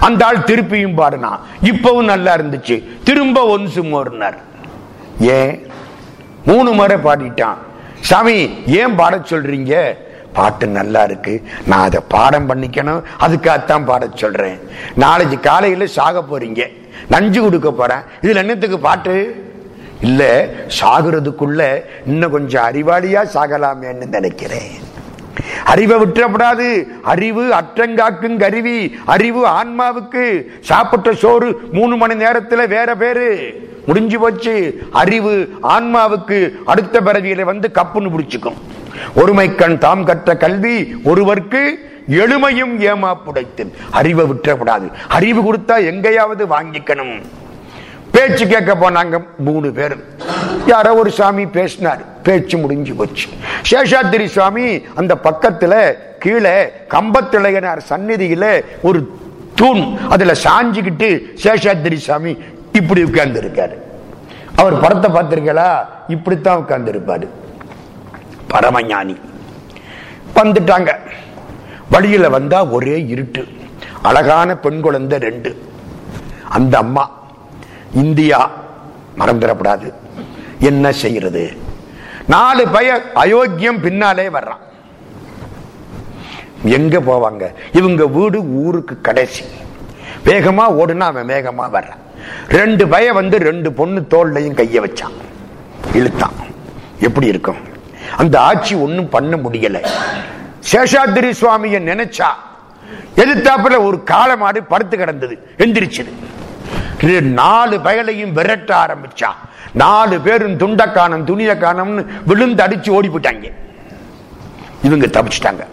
அந்த ஆள் திருப்பியும் பாடினா இப்பவும் நல்லா இருந்துச்சு. திரும்ப ஒன்சு மோர்னார் ஏன்? மூணு முறை பாடிட்டான். சாமி ஏன் பாட சொல்றீங்க? பாட்டு நல்லா இருக்கு. நான் அதை பாடம் பண்ணிக்கணும். அதுக்காகத்தான் பாட சொல்றேன். நாளைக்கு காலையில சாக போறீங்க. நஞ்சு கொடுக்க போறேன். இதுல என்னத்துக்கு பாட்டு? இல்ல சாகுறதுக்குள்ள இன்னும் கொஞ்சம் அறிவாளியா சாகலாமேன்னு நினைக்கிறேன். அறிவை விட்டுறப்படாது. அறிவு அற்றங்காக்கும் கருவி. அறிவு ஆன்மாவுக்கு. சாப்பிட்ட சோறு மூணு மணி நேரத்துல வேற பேரு. முடிஞ்சு போச்சு. அறிவு ஆன்மாவுக்கு. அடுத்த பிறவியில வந்து கப்புன்னு பிடிச்சுக்கும். ஒருமைக்கண் தாம் கற்ற கல்வி ஒருவர்க்கு எளிமையும் ஏமாப்புடைத்தல் அறிவை விட்டக்கூடாது அறிவு கொடுத்தா எங்கேயாவது வாங்கிக்கணும். பேச்சு கேட்க போனாங்க மூணு பேரும் யாரோ ஒரு சாமி பேசினார். பேச்சு முடிஞ்சு போச்சு. சேஷாத்திரி சுவாமி அந்த பக்கத்துல கீழே கம்பத்திளையனார் சந்நிதியில ஒரு தூண். அதுல சாஞ்சுக்கிட்டு சேஷாத்திரி சாமி இப்படி உட்கார்ந்து இருக்காரு அவர் படத்தை பார்த்திருக்கலா இப்படித்தான் உட்கார்ந்து இருப்பாரு பரமஞானி. வந்துட்டாங்க. வழியில வந்தா ஒரே இருட்டு. அழகான பெண் குழந்தை ரெண்டு. அந்த அம்மா இந்தியா மறந்துடக்கூடாது என்ன செய்யறது? நாலு பய அயோக்கியம் பின்னாலே வர்றான். எங்க போவாங்க? இவங்க வீடு ஊருக்கு கடைசி. வேகமா ஓடுனா அவன் வேகமா வர்றான். ரெண்டு பய வந்து ரெண்டு பொண்ணு தோல்லையும் கைய வச்சான். இழுத்தான். எப்படி இருக்கும்? அந்த ஆட்சி ஒண்ணும் பண்ண முடியல. சேஷாத்திரி சுவாமிய நினைச்சா எதிர்த்தாப்புல ஒரு காலமாடு படுத்து கிடந்தது எந்திரிச்சது. இது நாலு பயலையும் விரட்ட ஆரம்பிச்சா நாலு பேரும் துண்டக்கானம் துணியக்கானம்னு காணம்னு விழுந்து அடிச்சு ஓடி போயிட்டாங்க இவங்க தப்பிச்சிட்டாங்க.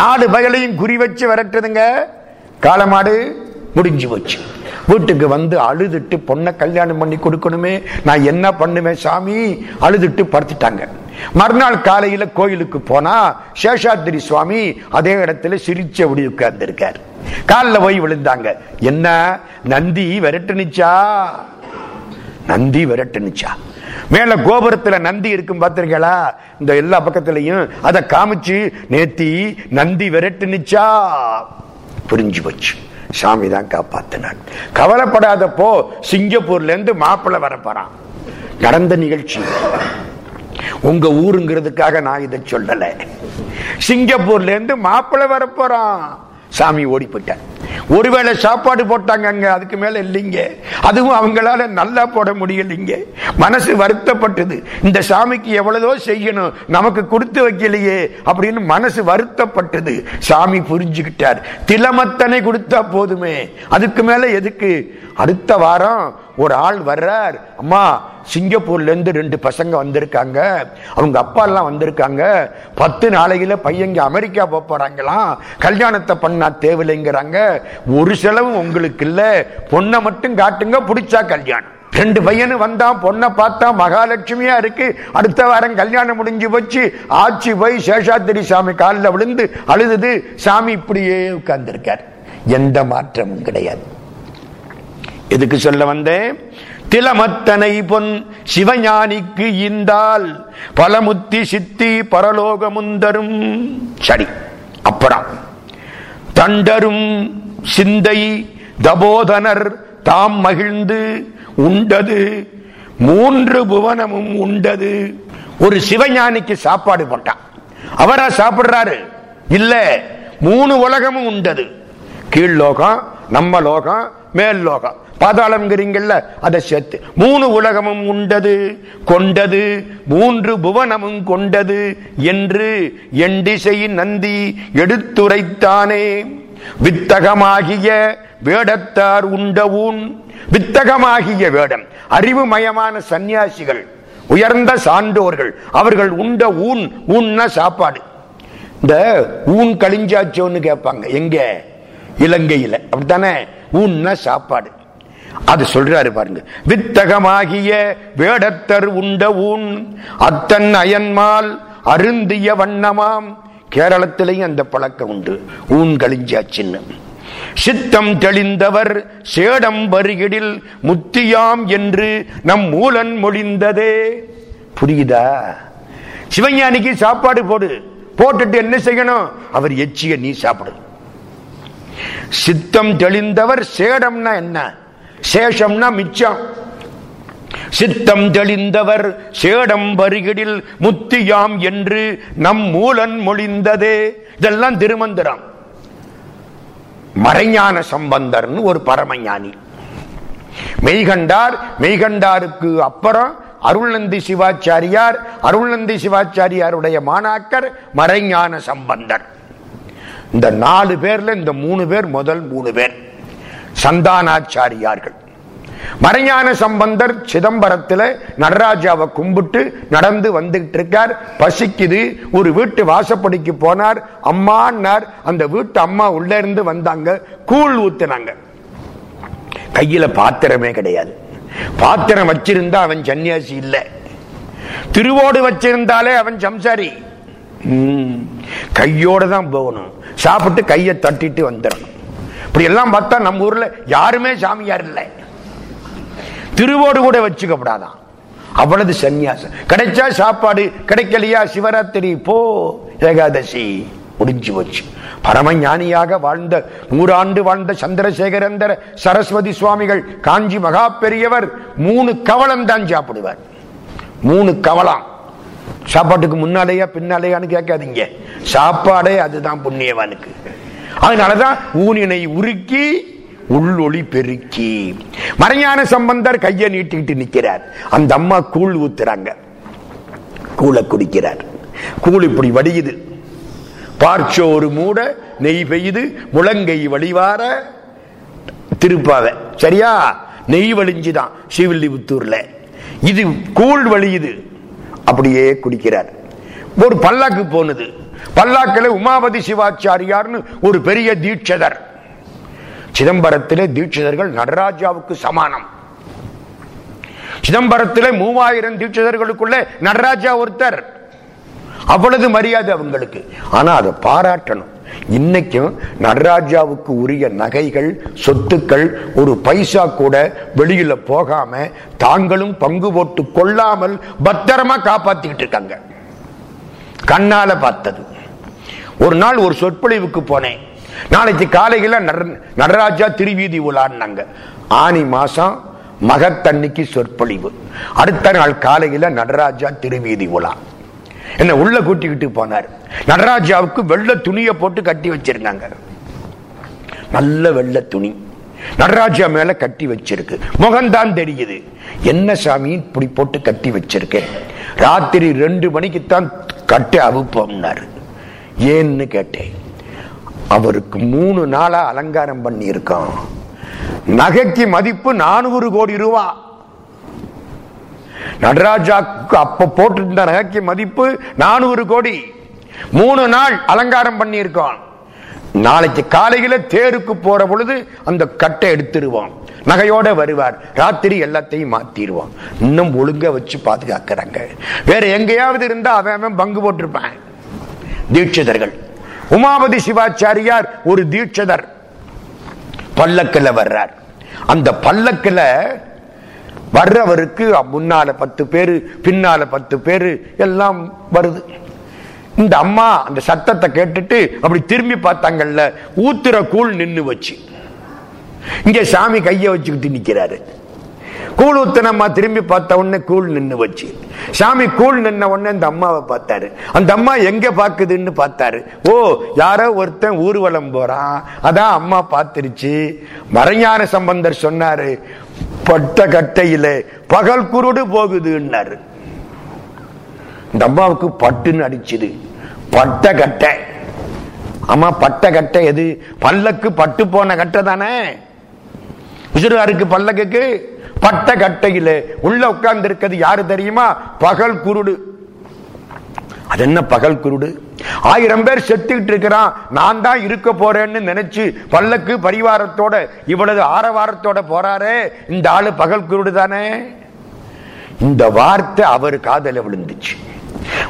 நாலு பயலையும் குறி வச்சு விரட்டுதுங்க. காலமாடு முடிஞ்சு போச்சு. வீட்டுக்கு வந்து அழுதுட்டு பொண்ணை கல்யாணம் பண்ணி கொடுக்கணுமே நான் என்ன பண்ணுவேன் சாமி? அழுதுட்டு படுத்துட்டாங்க. மறுநாள் காலையில கோயிலுக்கு போனா சேஷாத்திரி சுவாமி அதே இடத்துல சிரிச்சபடி உட்கார்ந்து இருக்காரு காலில் போய் விழுந்தாங்க. என்ன? நந்தி விரட்டுனுச்சா? நந்தி விரட்டுனுச்சா? மேல கோபுரத்துல நந்தி இருக்கும் பார்த்திருக்கீங்களா? இந்த எல்லா பக்கத்துலயும் அதை காமிச்சு நேத்தி நந்தி விரட்டுனுச்சா? புரிஞ்சு போச்சு. சாமி தான் காப்பாத்தினான் கவலைப்படாதப்போ சிங்கப்பூர்ல இருந்து மாப்பிள்ளை வர போறான். நடந்த நிகழ்ச்சி. உங்க ஊருங்கிறதுக்காக நான் இதை சொல்லல. சிங்கப்பூர்ல இருந்து மாப்பிள்ளை வரப்போறான் சாமி ஓடி போயிட்டார் ஒருவேளை சாப்பாடு போட்டாங்க அங்க அதுக்கு மேல இல்லைங்க. அதுவும் அவங்களால நல்லா போட முடியலைங்க. மனசு வருத்தப்பட்டது. இந்த சாமிக்கு எவ்வளவோ செய்யணும் நமக்கு கொடுத்து வைக்கலையே அப்படின்னு மனசு வருத்தப்பட்டது. சாமி புரிஞ்சுக்கிட்டார். திலமத்தனை கொடுத்தா போதுமே. அதுக்கு மேல எதுக்கு? அடுத்த வாரம் ஒரு ஆள் வர்றார். அம்மா சிங்கப்பூர்ல இருந்து ரெண்டு பசங்க வந்திருக்காங்க. அவங்க அப்பா எல்லாம் வந்திருக்காங்க. பத்து நாளையில பையன் அமெரிக்கா போக போறாங்களாம். கல்யாணத்தை பண்ணா தேவையில்லைங்கிறாங்க. ஒரு செலவு உங்களுக்கு இல்ல. பொண்ணை மட்டும் காட்டுங்க பிடிச்சா கல்யாணம். ரெண்டு பையனு வந்தான் பொண்ணை பார்த்தா மகாலட்சுமியா இருக்கு. அடுத்த வாரம் கல்யாணம் முடிஞ்சு வச்சு ஆட்சி போய் சேஷாத்திரி சாமி காலில் விழுந்து அழுதுது சாமி இப்படியே உட்கார்ந்துருக்கார். எந்த மாற்றமும் கிடையாது. எதுக்கு சொல்ல வந்தேன் திலமத்தனை பொன் சிவஞானிக்கு இந்தால் பலமுத்தி சித்தி பரலோகமுந்தரும். சரி அப்புறம். தண்டரும் சிந்தை தபோதனர் தாம் மகிழ்ந்து உண்டது மூன்று புவனமும் உண்டது. ஒரு சிவஞானிக்கு சாப்பாடு போட்டான். அவரா சாப்பிடுறாரு? இல்ல மூணு உலகமும் உண்டது. கீழ் லோகம் நம்ம லோகம் மேல் லோகம். பாதாளம்ங்கிறீங்கல்ல அதை சேர்த்து. மூணு உலகமும் உண்டது கொண்டது மூன்று புவனமும் கொண்டது என்று எண்டிசை நந்தி எடுத்துரைத்தானே. வித்தகமாகிய வேடத்தார் உண்ட ஊன் வித்தகமாகிய வேடம் அறிவுமயமான சந்நியாசிகள் உயர்ந்த சான்றோர்கள் அவர்கள் உண்ட ஊன் ஊன்ன சாப்பாடு. இந்த ஊன் கழிஞ்சாச்சோன்னு கேட்பாங்க எங்க? இலங்கையில். அப்படித்தானே? ஊன்ன சாப்பாடு. அது சொல்றாரு பாருங்க. வித்தகமாகிய வேடத்தர் உண்ட ஊன் அத்தன் அயன்மால் அருந்திய வண்ணமாம். கேரளத்திலையும் அந்த பழக்கம் உண்டு. ஊன் கழிஞ்சாச்சின்னு. சித்தம் தெளிந்தவர் சேடம் வருகிடில் முத்தியாம் என்று நம் மூலன் மொழிந்ததே. புரியுதா? சிவஞானிக்கு சாப்பாடு போடு. போட்டுட்டு என்ன செய்யணும்? அவர் எச்சிய நீ சாப்பிடு. சித்தம் தெளிந்தவர் சேடம்னா என்ன? சேஷம்னா மிச்சம். சித்தம் தெளிந்தவர் சேடம் வருகிடில் முத்தியாம் என்று நம் மூலன் மொழிந்ததே. இதெல்லாம் திருமந்திரம். மறைஞான சம்பந்தர்னு ஒரு பரமஞானி. மெய்கண்டார் மெய்கண்டாருக்கு அப்புறம் அருள்நந்தி சிவாச்சாரியார் அருள்நந்தி சிவாச்சாரியாருடைய மாணாக்கர் மறைஞான சம்பந்தர். இந்த நாலு பேர்ல இந்த மூணு பேர் முதல் மூணு பேர். சந்தானாச்சாரியார்கள். மறைஞான சம்பந்தர் சிதம்பரத்துல நடராஜாவை கும்பிட்டு நடந்து வந்துகிட்டு இருக்கார் பசிக்குது ஒரு வீட்டு வாசப்படிக்கு போனார். அம்மான்னார் அந்த வீட்டு அம்மா உள்ள இருந்து வந்தாங்க கூழ் ஊத்துனாங்க. கையில பாத்திரமே கிடையாது. பாத்திரம் வச்சிருந்தா அவன் சன்னியாசி இல்லை. திருவோடு வச்சிருந்தாலே அவன் சம்சாரி. ம், கையோட தான் போகணும். சாப்பிட்டு கையை தட்டிட்டு வந்துடணும். இப்படி எல்லாம் பார்த்தா நம்ம ஊர்ல யாருமே சாமியார் இல்லை. திருவோடு கூட வச்சுக்கப்படாதான். அவ்வளவு சன்னியாசம் கிடைச்சா சாப்பாடு கிடைக்கலையா சிவராத்திரி போ ஏகாதசி முடிஞ்சு போச்சு. பரமஞானியாக வாழ்ந்த நூறாண்டு வாழ்ந்த சந்திரசேகரந்தர சரஸ்வதி சுவாமிகள் காஞ்சி மகா பெரியவர் மூணு கவளம் தான் சாப்பிடுவார். மூணு கவளம். சாப்பாட்டுக்கு முன்னாலேயா பின்னாலேயான்னு கேட்காதீங்க. சாப்பாடே அதுதான் புண்ணியவானுக்கு. அதனாலதான் ஊனினை உருக்கி உள்ளொளி பெருக்கி. மறைஞான சம்பந்தர் கையை நீட்டிக்கிட்டு நிக்கிறார். அந்த அம்மா கூழ் ஊத்துறாங்க. கூழ குடிக்கிறார். கூழ் இப்படி வடியுது. பார்ச்சோறு மூட நெய் பெய்யுது முழங்கை வழிவார திருப்பாவ. சரியா? நெய் வழிஞ்சுதான் ஸ்ரீவில்லிபுத்தூர்ல. இது கூழ் வழியுது. அப்படியே குடிக்கிறார். ஒரு பல்லாக்கு போனது. பல்லாக்கில் உமாபதி சிவாச்சாரியார்னு ஒரு பெரிய தீட்சதர். சிதம்பரத்திலே தீட்சிதர்கள் நடராஜாவுக்கு சமானம். சிதம்பரத்திலே மூவாயிரம் தீட்சிதர்களுக்குள்ள நடராஜா ஒருத்தர். அவ்வளவு மரியாதை அவங்களுக்கு. ஆனா அதை பாராட்டணும். இன்னைக்கும் நடராஜாவுக்கு உரிய நகைகள் சொத்துக்கள் ஒரு பைசா கூட வெளியில போகாம தாங்களும் பங்கு போட்டு கொள்ளாமல் பத்திரமா காப்பாத்திக்கிட்டு இருக்காங்க. கண்ணால பார்த்தது. ஒரு நாள் ஒரு சொற்பொழிவுக்கு போனேன். நாளைக்கு காலையில் நடராஜா திருவீதி உலான்னாங்க. ஆனி மாசம் மகத்தன்னைக்கு சொற்பொழிவு. அடுத்த நாள் காலையில் நடராஜா திருவீதி உலா. என்ன உள்ள கூட்டிக்கிட்டு போனார். நடராஜாவுக்கு வெள்ளை துணியை போட்டு கட்டி வச்சிருந்தாங்க. நல்ல வெள்ளை துணி. நடராஜா மேல கட்டி வச்சிருக்கு. முகம்தான் தெரியுது. என்ன சாமி இப்படி போட்டு கட்டி வச்சிருக்கேன்? ராத்திரி ரெண்டு மணிக்குத்தான் கட்டி அவுப்போம்னாரு. ஏன்னு கேட்டேன். அவருக்கு மூணு நாளா அலங்காரம் பண்ணி இருக்கோம் நகைக்கு மதிப்பு நானூறு கோடி ரூபா. நடராஜாக்கு அப்ப போட்டிருந்த நகைக்கு மதிப்பு நானூறு கோடி. மூணு நாள் அலங்காரம் பண்ணியிருக்கோம் நாளைக்கு காலையில தேருக்கு போற பொழுது அந்த கட்டை எடுத்துருவோம் நகையோட வருவார். ராத்திரி எல்லாத்தையும் மாத்திடுவோம் இன்னும் ஒழுங்கா வச்சு பாதுகாக்கிறாங்க. வேற எங்கேயாவது இருந்தா அவன் பங்கு போட்டிருப்பான். தீட்சிதர்கள். உமாபதி சிவாச்சாரியார் ஒரு தீட்சிதர். பல்லக்கில் வர்றார். அந்த பல்லக்கில் வர்றவருக்கு முன்னால பத்து பேரு பின்னால பத்து பேரு எல்லாம் வருது. இந்த அம்மா அந்த சத்தத்தை கேட்டுட்டு அப்படி திரும்பி பார்த்தாங்கல்ல ஊத்துற கூழ் நின்று வச்சு. இங்க சாமி கைய வச்சுக்கிட்டு நிக்கிறாரு. கூழ் ஊத்தனம்மா திரும்பி பார்த்த உடனே கூழ் நின்னு வச்சு சாமி கூழ் நின்ன உடனே அந்த அம்மாவை பார்த்தாரு. அந்த அம்மா எங்க பாக்குதுன்னு பார்த்தாரு. ஓ யாரோ ஒருத்தன் ஊர்வலம் போறான். அதான் அம்மா பார்த்துருச்சு. மறைஞான சம்பந்தர் சொன்னாரு பட்ட கட்டையில பகல் குருடு போகுதுன்னாரு. இந்த அம்மாவுக்கு பட்டுன்னு அடிச்சுது. பட்ட கட்டை. ஆமா பட்ட கட்டை எது? பல்லக்கு பட்டு போன கட்டை தானே? விசுறாருக்கு பல்லக்குக்கு? பட்ட கட்டையில உள்ள உட்கார்ந்து இருக்கிறது யாரு தெரியுமா? பகல் குருடு. அது என்ன பகல் குருடு? ஆயிரம் பேர் செத்துக்கிட்டு இருக்கிறான். நான் தான் இருக்க போறேன்னு நினைச்சு பல்லக்கு பரிவாரத்தோட இவ்வளவு ஆரவாரத்தோட போறாரே. இந்த ஆளு பகல் குருடு தானே இந்த வார்த்தை அவர் காதல விழுந்துச்சு.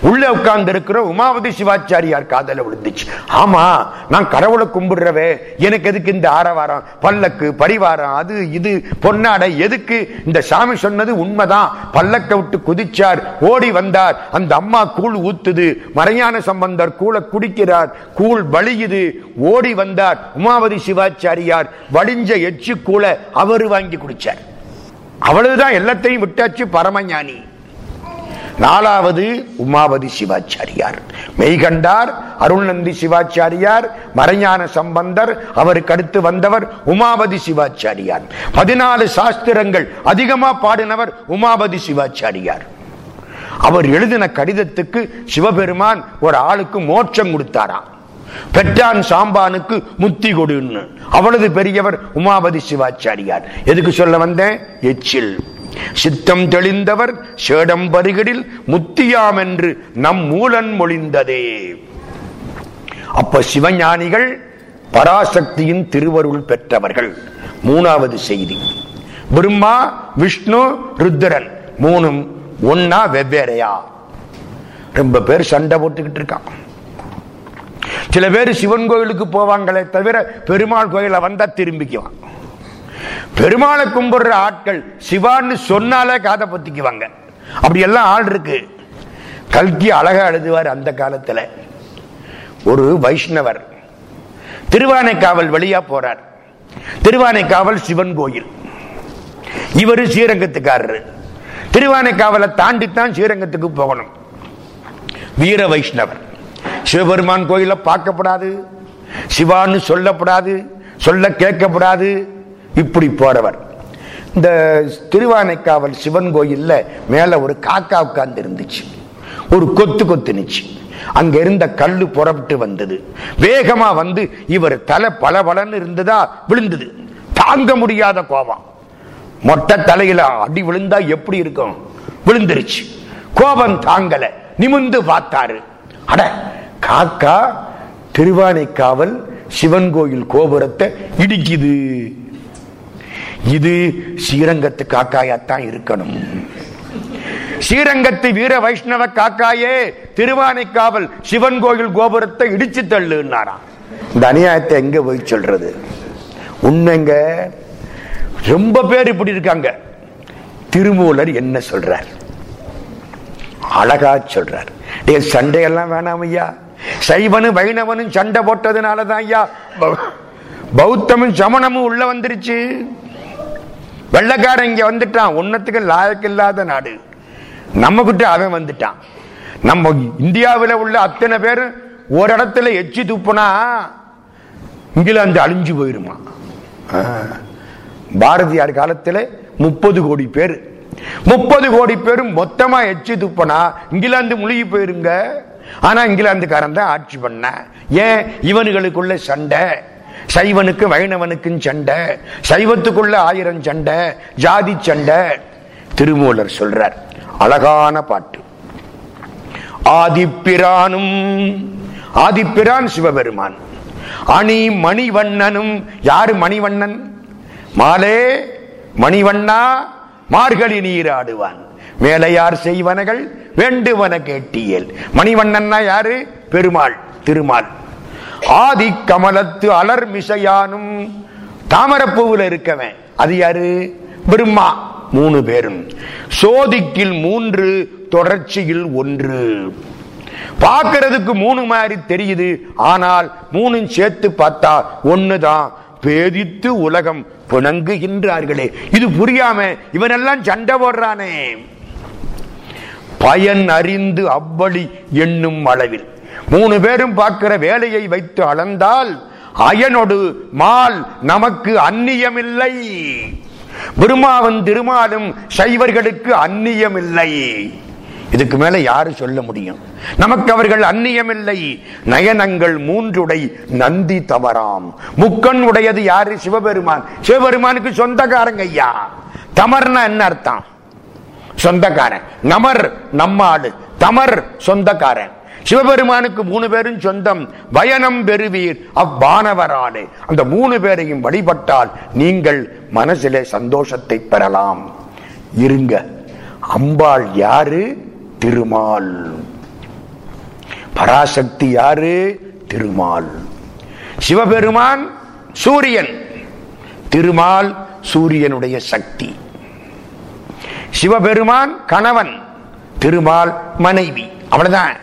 உள்ள உட்கார்ந்து இருக்கிற உமாவதி சிவாச்சாரியார் காதல விழுந்துச்சு ஆமா நான் கடவுளை கும்பிடுறவே எனக்கு எதுக்கு இந்த ஆரவாரம்? பல்லக்கு பரிவாரம் அது இது பொன்னாடை எதுக்கு? இந்த சாமி சொன்னது உண்மைதான். பல்லக்க விட்டு குதிச்சார் ஓடி வந்தார். அந்த அம்மா கூழ் ஊத்துது மறையான சம்பந்தர் கூழ குடிக்கிறார் கூழ் வலியுது ஓடி வந்தார் உமாவதி சிவாச்சாரியார் வடிஞ்ச எச்சு கூழ அவரு வாங்கி குடிச்சார். அவ்வளவுதான் எல்லாத்தையும் விட்டாச்சு பரமஞானி. நாலாவது உமாபதி சிவாச்சாரியார். மெய்கண்டார் அருள்நந்தி சிவாச்சாரியார் மறைஞான சம்பந்தர் அவருக்கு அடுத்து வந்தவர் உமாபதி சிவாச்சாரியார். பதினாலு சாஸ்திரங்கள் அதிகமா பாடினவர் உமாபதி சிவாச்சாரியார். அவர் எழுதின கடிதத்துக்கு சிவபெருமான் ஒரு ஆளுக்கு மோட்சம் கொடுத்தாராம். பெற்றான் சாம்பானுக்கு முத்தி கொடுன்னு. அவ்வளவு பெரியவர் உமாபதி சிவாச்சாரியார். எதுக்கு சொல்ல வந்தேன்? எச்சில். சித்தம் தெளிந்தவர் சேடம் பருகிடில் முத்தியாம் என்று நம் மூலன் மொழிந்ததே. அப்ப சிவஞானிகள் பராசக்தியின் திருவருள் பெற்றவர்கள். மூணாவது செய்தி. பிரம்மா விஷ்ணு ருத்ரன் மூணும் ஒன்னா வெவ்வேறையா? ரொம்ப பேர் சண்டை போட்டுக்கிட்டு இருக்கான் சில பேர் சிவன் கோயிலுக்கு போவாங்களே தவிர பெருமாள் கோயில வந்தா திரும்பிக்குவான் பெருமாளை கும்பிடுற ஆட்கள் சிவான்னு சொன்னாலே காதை பொத்திக்குவாங்க. அப்படி எல்லாம் ஆள் இருக்கு. கல்கி அழகா எழுதுவார் அந்த காலத்துல. ஒரு வைஷ்ணவர் திருவானைக்காவல் வழியா போறார். திருவானைக்காவல் சிவன் கோயில். இவர் ஸ்ரீரங்கத்துக்காரரு. திருவானைக்காவலை தாண்டித்தான் ஸ்ரீரங்கத்துக்கு போகணும். வீர வைஷ்ணவர். சிவபெருமான் கோயில பார்க்கப்படாது. சிவான்னு சொல்லப்படாது. சொல்ல கேட்கப்படாது. இப்படி போறவர். இந்த திருவானைக்காவல் சிவன் கோயில்ல மேல ஒரு காக்கா உட்கார்ந்து இருந்துச்சு ஒரு கொத்து கொத்துனுச்சு. அங்க இருந்த கல்லு புறப்பட்டு வந்தது. வேகமா வந்து இவர் தலை பளபளன்னு இருந்ததா விழுந்தது. தாங்க முடியாத கோபம். மொட்டை தலையில அடி விழுந்தா எப்படி இருக்கும்? விழுந்துருச்சு. கோபம் தாங்கல. நிமிந்து பார்த்தாரு. அட காக்கா திருவானைக்காவல் சிவன் கோயில் கோபுரத்தை இடிக்குது. இது ஸ்ரீரங்கத்து காக்காயாத்தான் இருக்கணும். ஸ்ரீரங்கத்து வீர வைஷ்ணவ காக்காயே திருவானைக்காவல் சிவன் கோயில் கோபுரத்தை இடிச்சு தள்ளுனாராம் இந்த அநியாயத்தை எங்க போய் சொல்றது? உண்மைங்க ரொம்ப பேர் இப்படி இருக்காங்க. திருமூலர் என்ன சொல்றார்? அழகா சொல்றார். டே சண்டையெல்லாம் வேணாம் ஐயா. சைவனும் வைணவனும் சண்டை போட்டதுனாலதான் ஐயா. பௌ- பௌத்தமும் சமணமும் உள்ள வந்துருச்சு. வெள்ளக்காரன் இங்க வந்துட்டான். உன்னத்துக்கு லாயக்கு இல்லாத நாடு. நம்ம கிட்ட அவன் வந்துட்டான். நம்ம இந்தியாவில் உள்ள அத்தனை பேர் ஒரு இடத்துல எச்சு துப்புனா இங்கிலாந்து அழிஞ்சு போயிருமா? பாரதியார் காலத்தில் முப்பது கோடி பேர். முப்பது கோடி பேரும் மொத்தமா எச்சு துப்பனா இங்கிலாந்து முழுகி போயிருங்க. ஆனா இங்கிலாந்துக்காரன் தான் ஆட்சி பண்ண. ஏன்? இவனுகளுக்குள்ள சண்டை. சைவனுக்கு வைணவனுக்கும் சண்டை சைவத்துக்குள்ள ஆயிரம் சண்டை ஜாதி சண்டை. திருமூலர் சொல்றார். அழகான பாட்டு. ஆதிப்பிரானும் ஆதிப்பிரான் சிவபெருமான். அணி மணிவண்ணனும் யாரு மணிவண்ணன்? மாலே மணிவண்ணா மார்கழி நீராடுவான் மேலையார் செய்வனகள் வேண்டுவன கேட்டியல். மணிவண்ணன்னா யாரு? பெருமாள் திருமால். ஆதி கமலத்து அலர் மிசையானும் தாமரப்பூவில் இருக்கவன். அது யாரு? பிரம்மா. மூணு பேரும். சோதிக்கில் மூன்று தொடர்ச்சியில் ஒன்று. பார்க்கறதுக்கு மூணு மாதிரி தெரியுது. ஆனால் மூணும் சேர்த்து பார்த்தா ஒண்ணுதான். பேதித்து உலகம் புணங்குகின்றார்களே. இது புரியாம இவனெல்லாம் சண்டை போடுறானே. பயன் அறிந்து அவ்வழி என்னும் அளவில். மூணு பேரும் பார்க்கிற வேலையை வைத்து அளந்தால் அயனொடு மால் நமக்கு அந்நியமில்லை. பெருமாவன் திருமாலும் சைவர்களுக்கு அந்நியமில்லை. இதுக்கு மேல யாரு சொல்ல முடியும்? நமக்கு அவர்கள் அந்நியமில்லை. நயனங்கள் மூன்றுடை நந்தி தவறாம். முக்கன் உடையது யாரு? சிவபெருமான். சிவபெருமானுக்கு சொந்தக்காரங்க ஐயா. தமர்னா என்ன அர்த்தம்? சொந்தக்காரன். நமர் நம்மாடு தமர் சொந்தக்காரன். சிவபெருமானுக்கு மூணு பேரும் சொந்தம் பயனம் பெறுவீர். அவ்வானவரானே அந்த மூணு பேரையும் வழிபட்டால் நீங்கள் மனசிலே சந்தோஷத்தை பெறலாம். இருங்க. அம்பாள் யாரு? திருமால். பராசக்தி யாரு? திருமால். சிவபெருமான் சூரியன். திருமால் சூரியனுடைய சக்தி. சிவபெருமான் கணவன். திருமால் மனைவி. அவ்வளவுதான்.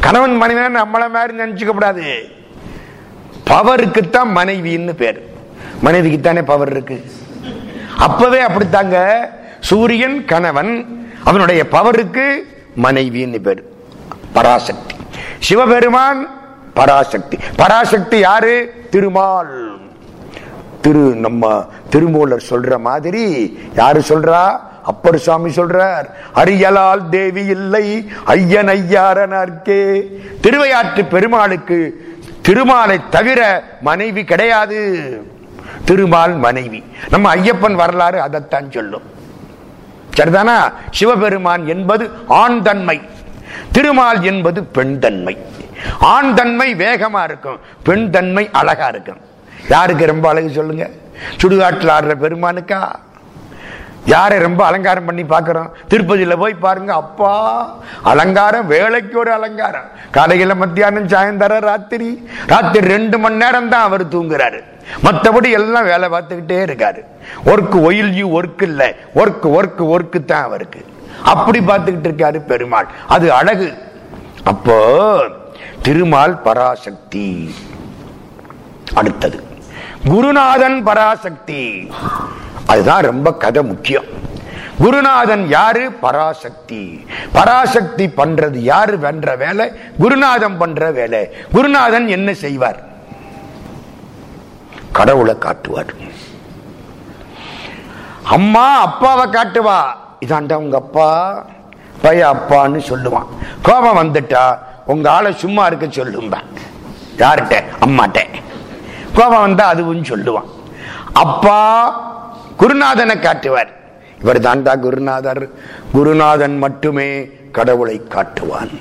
கணவன் மனைவி நம்மள மாதிரி நினைச்சுக்க கூடாது பவருக்குத்தான் மனைவின்னு பேர். மனைவிக்கு தானே பவர் இருக்கு. அப்பவே அப்படித்தாங்க. சூரியன் கணவன் அவனுடைய பவருக்கு மனைவின்னு பேர். பராசக்தி. சிவபெருமான் பராசக்தி. பராசக்தி யாரு? திருமால். திரு நம்ம திருமூலர் சொல்ற மாதிரி யாரு சொல்றா? அப்பர் சுவாமி சொல்றார் அரியலால் தேவி இல்லை ஐயன் ஐயாரனார்க்கே திருவையாற்று பெருமாளுக்கு திருமாலை தவிர மனைவி கிடையாது. திருமால் மனைவி. நம்ம ஐயப்பன் வரலாறு அதைத்தான் சொல்லும். சரிதானா? சிவபெருமான் என்பது ஆண் தன்மை திருமால் என்பது பெண் தன்மை. ஆண் தன்மை வேகமா இருக்கும் பெண் தன்மை அழகா இருக்கும். யாருக்கு ரொம்ப அழகு சொல்லுங்க? சுடுகாட்டில் ஆடுற பெருமானுக்கா? யாரை ரொம்ப அலங்காரம் பண்ணி பார்க்கிறோம்? திருப்பதியில போய் பாருங்க அப்பா அலங்காரம் வேலைக்கு ஒரு அலங்காரம். காலையில் மத்தியானம் சாயந்தரம் ராத்திரி. ராத்திரி ரெண்டு மணி நேரம் தான் அவர் தூங்குறாரு. மற்றபடி எல்லாம் வேலை பார்த்துக்கிட்டே இருக்காரு. ஒர்க் ஒயில் யூ ஒர்க் இல்ல. ஒர்க் ஒர்க் ஒர்க்கு தான் அவருக்கு. அப்படி பார்த்துக்கிட்டு இருக்காரு பெருமாள். அது அழகு. அப்போ திருமால் பராசக்தி. அடுத்தது. குருநாதன் பராசக்தி. அதுதான் ரொம்ப கதை முக்கியம். குருநாதன் யாரு? பராசக்தி. பராசக்தி பண்றது யாரு பண்ற வேலை? குருநாதன் பண்ற வேலை. குருநாதன் என்ன செய்வார்? கடவுளை காட்டுவார். அம்மா அப்பாவை காட்டுவா. இதாண்டா உங்க அப்பா. பைய அப்பான்னு சொல்லுவான். கோபம் வந்துட்டா உங்க ஆளை சும்மா இருக்க சொல்லும்பா. யார்கிட்ட? அம்மாட்ட. கோபம் வந்தா அதுவும் சொல்லுவான். அப்பா குருநாதனை காட்டுவார். இவர் தாண்டா குருநாதர். குருநாதன் மட்டுமே கடவுளை காட்டுவான்.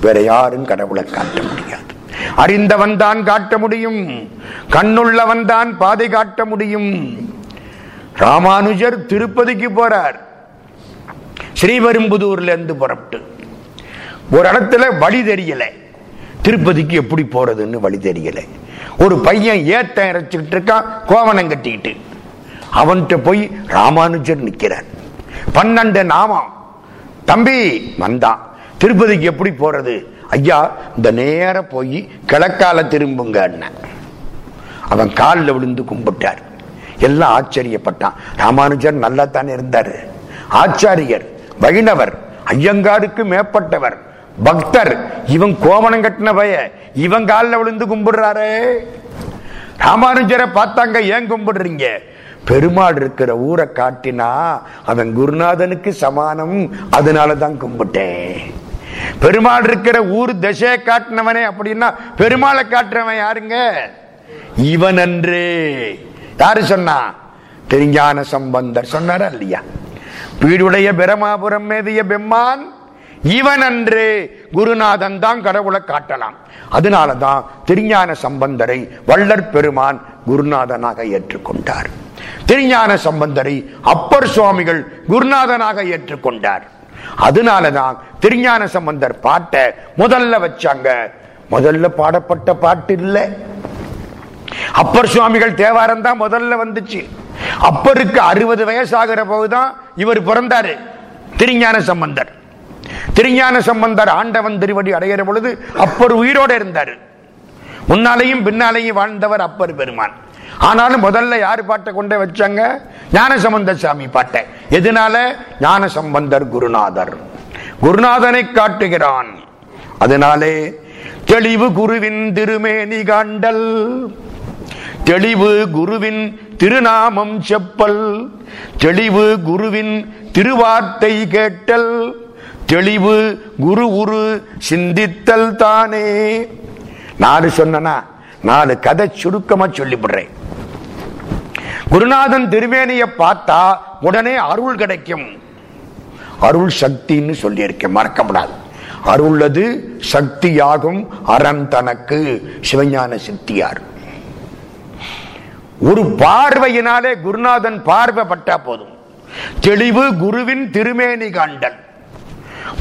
வேற யாரும் கடவுளை காட்ட முடியாது. அறிந்தவன் தான் காட்ட முடியும். கண்ணுள்ளவன் தான் பாதை காட்ட முடியும். ராமானுஜர் திருப்பதிக்கு போறார். ஸ்ரீபெரும்புதூர்ல இருந்து புறப்பட்டு. ஒரு இடத்துல வழி தெரியல. திருப்பதிக்கு எப்படி போறதுன்னு வழி தெரியலை. ஒரு பையன் ஏத்த இறைச்சிக்கிட்டு இருக்கான் கோவணம் கட்டிக்கிட்டு. அவன்கிட்ட போய் ராமானுஜர் நிற்கிறார் பன்னெண்டு நாமம். தம்பி வந்தான். திருப்பதிக்கு எப்படி போறது? ஐயா இந்த நேர போய் கிழக்கால திரும்புங்க அவன் காலில் விழுந்து கும்பிட்டார். எல்லாம் ஆச்சரியப்பட்டான். ராமானுஜர் நல்லா தானே இருந்தாரு. ஆச்சாரியர் வைணவர் ஐயங்காருக்கு மேற்பட்டவர் பக்தர் இவன் கோவணம் கட்டின பய இவன் காலில் விழுந்து கும்பிடுறாரே. ராமானுஜரை பார்த்தாங்க ஏன் கும்பிடுறீங்க? பெருமாள் இருக்கிற ஊரை காட்டினா அவன் குருநாதனுக்கு சமானம் அதனாலதான் கும்பிட்டேன். பெருமாள் இருக்கிற ஊர் திசையை காட்டினவனே அப்படின்னா பெருமாளை காட்டுறவன் யாருங்க? இவன் அன்று. யாரு சொன்னா? தெரிஞ்சான சம்பந்தர் சொன்னாரா இல்லையா? வீடுடைய பிரமாபுரம் மேதிய பெம்மான் இவன் அன்று குருநாதன் தான் கடவுளை காட்டலாம். அதனாலதான் திருஞான சம்பந்தரை வள்ளற் பெருமான் குருநாதனாக ஏற்றுக்கொண்டார். திருஞான சம்பந்தரை அப்பர் சுவாமிகள் குருநாதனாக ஏற்றுக்கொண்டார். அதனாலதான் திருஞான சம்பந்தர் பாட்டை முதல்ல வச்சாங்க. முதல்ல பாடப்பட்ட பாட்டு இல்லை. அப்பர் சுவாமிகள் தேவாரம் தான் முதல்ல வந்துச்சு. அப்பருக்கு அறுபது வயசாகிற போதுதான் இவர் பிறந்தாரு. திருஞான சம்பந்தர். திருஞான சம்பந்தர் ஆண்டவன் திருவடி அடைகிற பொழுது அப்பர் உயிரோட இருந்தார். முன்னாலேயும் பின்னாலேயும் வாழ்ந்தவர் அப்பர் பெருமான். ஆனாலும் முதல்ல யார் பாட்டை கொண்டே வச்சாங்க? ஞான சம்பந்த சாமி பாட்டை. எதனால? ஞான சம்பந்தர் குருநாதர். குருநாதனை காட்டுகிறான். அதனாலே தெளிவு குருவின் திருமேனி காண்டல். தெளிவு குருவின் திருநாமம் செப்பல். தெளிவு குருவின் திருவார்த்தை கேட்டல். தெளிவு குரு உரு சிந்தித்தல் தானே. நாலு சொன்னா நாலு கதை சுருக்கமா சொல்லிவிடுறேன். குருநாதன் திருவேணிய பார்த்தா உடனே அருள் கிடைக்கும். அருள் சக்தின்னு சொல்லியிருக்கேன் மறக்கப்படாது. அருள்ளது சக்தியாகும் அறம் தனக்கு சிவஞான சித்தியார். ஒரு பார்வையினாலே குருநாதன் பார்வை பட்டா போதும். தெளிவு குருவின் திருமேனி காண்டன்.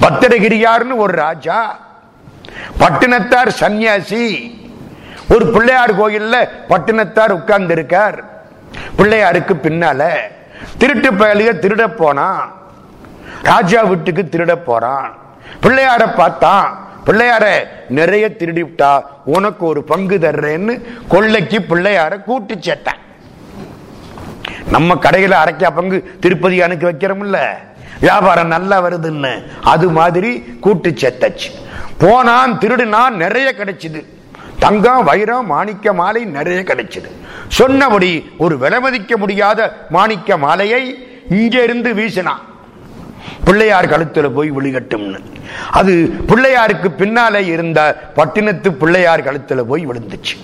பத்திரகிரியார்னு ஒரு ராஜா பட்டினத்தார் சன்னியாசி ஒரு பிள்ளையார் கோயில்ல பட்டினத்தார் உட்கார்ந்து இருக்கார் பிள்ளையாருக்கு பின்னால திருட்டு பயலிய திருட போனான். ராஜா வீட்டுக்கு திருட போறான். பிள்ளையார பார்த்தான். பிள்ளையார நிறைய திருடி விட்டா உனக்கு ஒரு பங்கு தர்றேன்னு கொள்ளைக்கு பிள்ளையார கூட்டு சேட்டான் நம்ம கடையில அரைக்கா பங்கு திருப்பதி அனுப்பி வைக்கிறோம்ல. வியாபாரம் நல்லா வருதுன்னு. அது மாதிரி கூட்டு செத்தாச்சு. போனான் திருடுனான் நிறைய கிடைச்சது. தங்கம் வைரம் மாணிக்க மாலை நிறைய கிடைச்சது. சொன்னபடி ஒரு விலைமதிக்க முடியாத மாணிக்க மாலையை இங்கே இருந்து வீசினான். பிள்ளையார் கழுத்துல போய் விழுகட்டும்னு அது பிள்ளையாருக்கு பின்னாலே இருந்த பட்டினத்து பிள்ளையார் கழுத்துல போய் விழுந்துச்சு.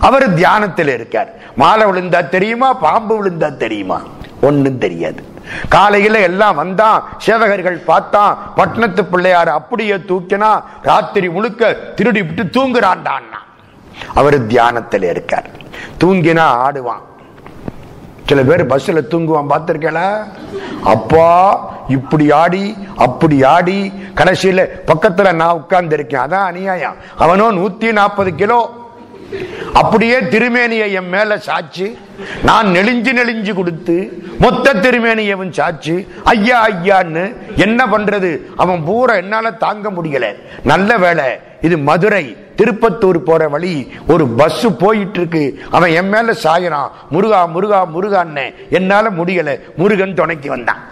அவர் தியானத்தில் இருக்கார். மாலை விழுந்தா தெரியுமா? பாம்பு விழுந்தா தெரியுமா? ஒண்ணும் தெரியாது. காலையில எல்லாம் வந்தான் சேவகர்கள் பார்த்தான் பட்டணத்து பிள்ளையார் அப்படியே தூக்கினா ராத்திரி முழுக்க திருடி விட்டு தூங்குறான்டான்னா. அவர் தியானத்தில் இருக்கார். தூங்கினா ஆடுவான். சில பேர் பஸ்ல தூங்குவான் பார்த்திருக்கல அப்பா இப்படி ஆடி அப்படி ஆடி கடைசியில பக்கத்துல நான் உட்கார்ந்து இருக்கேன் அதான் அநியாயம். அவனோ நூத்தி நாற்பது கிலோ அப்படியே திருமேனியை என் மேல சாச்சு நான் நெளிஞ்சு நெளிஞ்சு கொடுத்து மொத்த திருமேனியவன் சாச்சு ஐயா ஐயான்னு என்ன பண்றது? அவன் பூரா என்னால தாங்க முடியல. நல்ல வேலை இது மதுரை திருப்பத்தூர் போற வழி ஒரு பஸ் போயிட்டு இருக்கு அவன் என் மேல சாயறான். முருகா முருகா முருகான்னு என்னால முடியல. முருகன் துணைக்கு வந்தான்.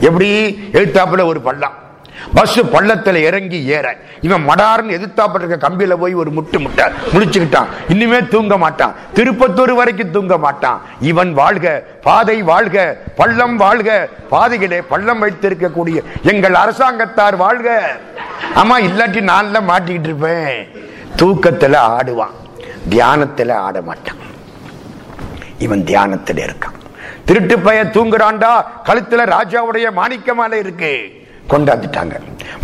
எப்படி? எழுத்தாப்புல ஒரு பள்ளம். பஸ் பள்ளத்துல இறங்கி ஏற. இவன் மடார்னு எதிர்த்தாப்பட்டிருக்க கம்பியில போய் ஒரு முட்டு முட்டை முடிச்சுக்கிட்டான் இனிமே தூங்க மாட்டான். திருப்பத்தூர் வரைக்கும் தூங்க மாட்டான். இவன் வாழ்க பாதை வாழ்க பள்ளம் வாழ்க. பாதையிலே பள்ளம் வைத்திருக்கக்கூடிய எங்கள் அரசாங்கத்தார் வாழ்க. ஆமா இல்லாட்டி நான்ல மாட்டிக்கிட்டு இருப்பேன். தூக்கத்துல ஆடுவான். தியானத்துல ஆட மாட்டான். இவன் தியானத்தில் இருக்கான். திருட்டு பைய தூங்குறான்டா. கழுத்துல ராஜாவுடைய மாணிக்கமால இருக்கு. கொண்டாந்துட்டாங்க.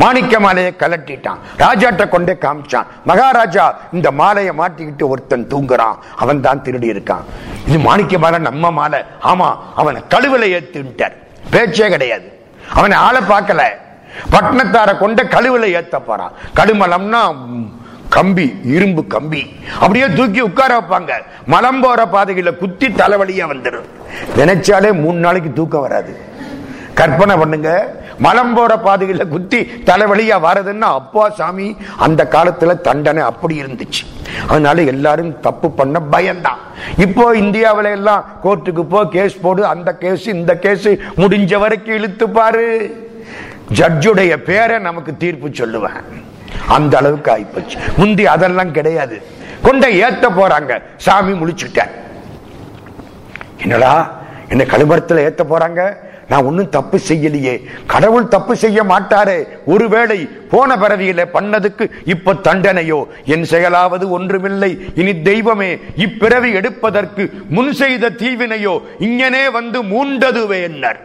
மாணிக்க மாலையை கலட்டிட்டான் ராஜாட்ட கொண்டே காமிச்சான். மகாராஜா இந்த மாலையை மாட்டிக்கிட்டு ஒருத்தன் தூங்குறான். அவன் தான் திருடி இருக்கான். இது மாணிக்க மாலை நம்ம மாலை. ஆமா அவனை கழுவில ஏத்துட்டார் பேச்சே கிடையாது. அவனை ஆளை பார்க்கல. பட்டணத்தார கொண்ட கழுவுல ஏத்த போறான். கழுமலம்னா கம்பி இரும்பு கம்பி. அப்படியே தூக்கி உட்கார வைப்பாங்க. மலம் போற பாதையில குத்தி தலைவலியா வந்துடும் நினைச்சாலே மூணு நாளைக்கு தூக்கம் வராது. கற்பனை பண்ணுங்க. மலம் போற பாதையில குத்தி தலைவலியா வரதுன்னா அப்பா சாமி அந்த காலத்துல தண்டனை அப்படி இருந்துச்சு. அதனால எல்லாரும் தப்பு பண்ண பயம்தான் இப்போ இந்தியாவில எல்லாம் கோர்ட்டுக்கு போ கேஸ் போடு அந்த கேஸ் இந்த கேஸ் முடிஞ்ச வரைக்கும் இழுத்து பாரு. ஜட்ஜுடைய பேரை நமக்கு தீர்ப்பு சொல்லுவேன். அந்த அளவுக்கு ஆயிப்போச்சு. முந்தி அதெல்லாம் கிடையாது. கொண்ட ஏத்த போறாங்க. சாமி முழிச்சுட்டார் என்னடா என்ன கழுமரத்தில் ஏத்த போறாங்க? நான் ஒன்னும் தப்பு செய்யலையே. கடவுள் தப்பு செய்ய மாட்டாரே. ஒருவேளை போன பிறவியில பண்ணதுக்கு இப்ப தண்டனையோ? என் செயலாவது ஒன்றுமில்லை. இனி தெய்வமே இப்பிறவி எடுப்பதற்கு முன் செய்த தீவினையோ இங்கனே வந்து மூண்டதுவே என்னர்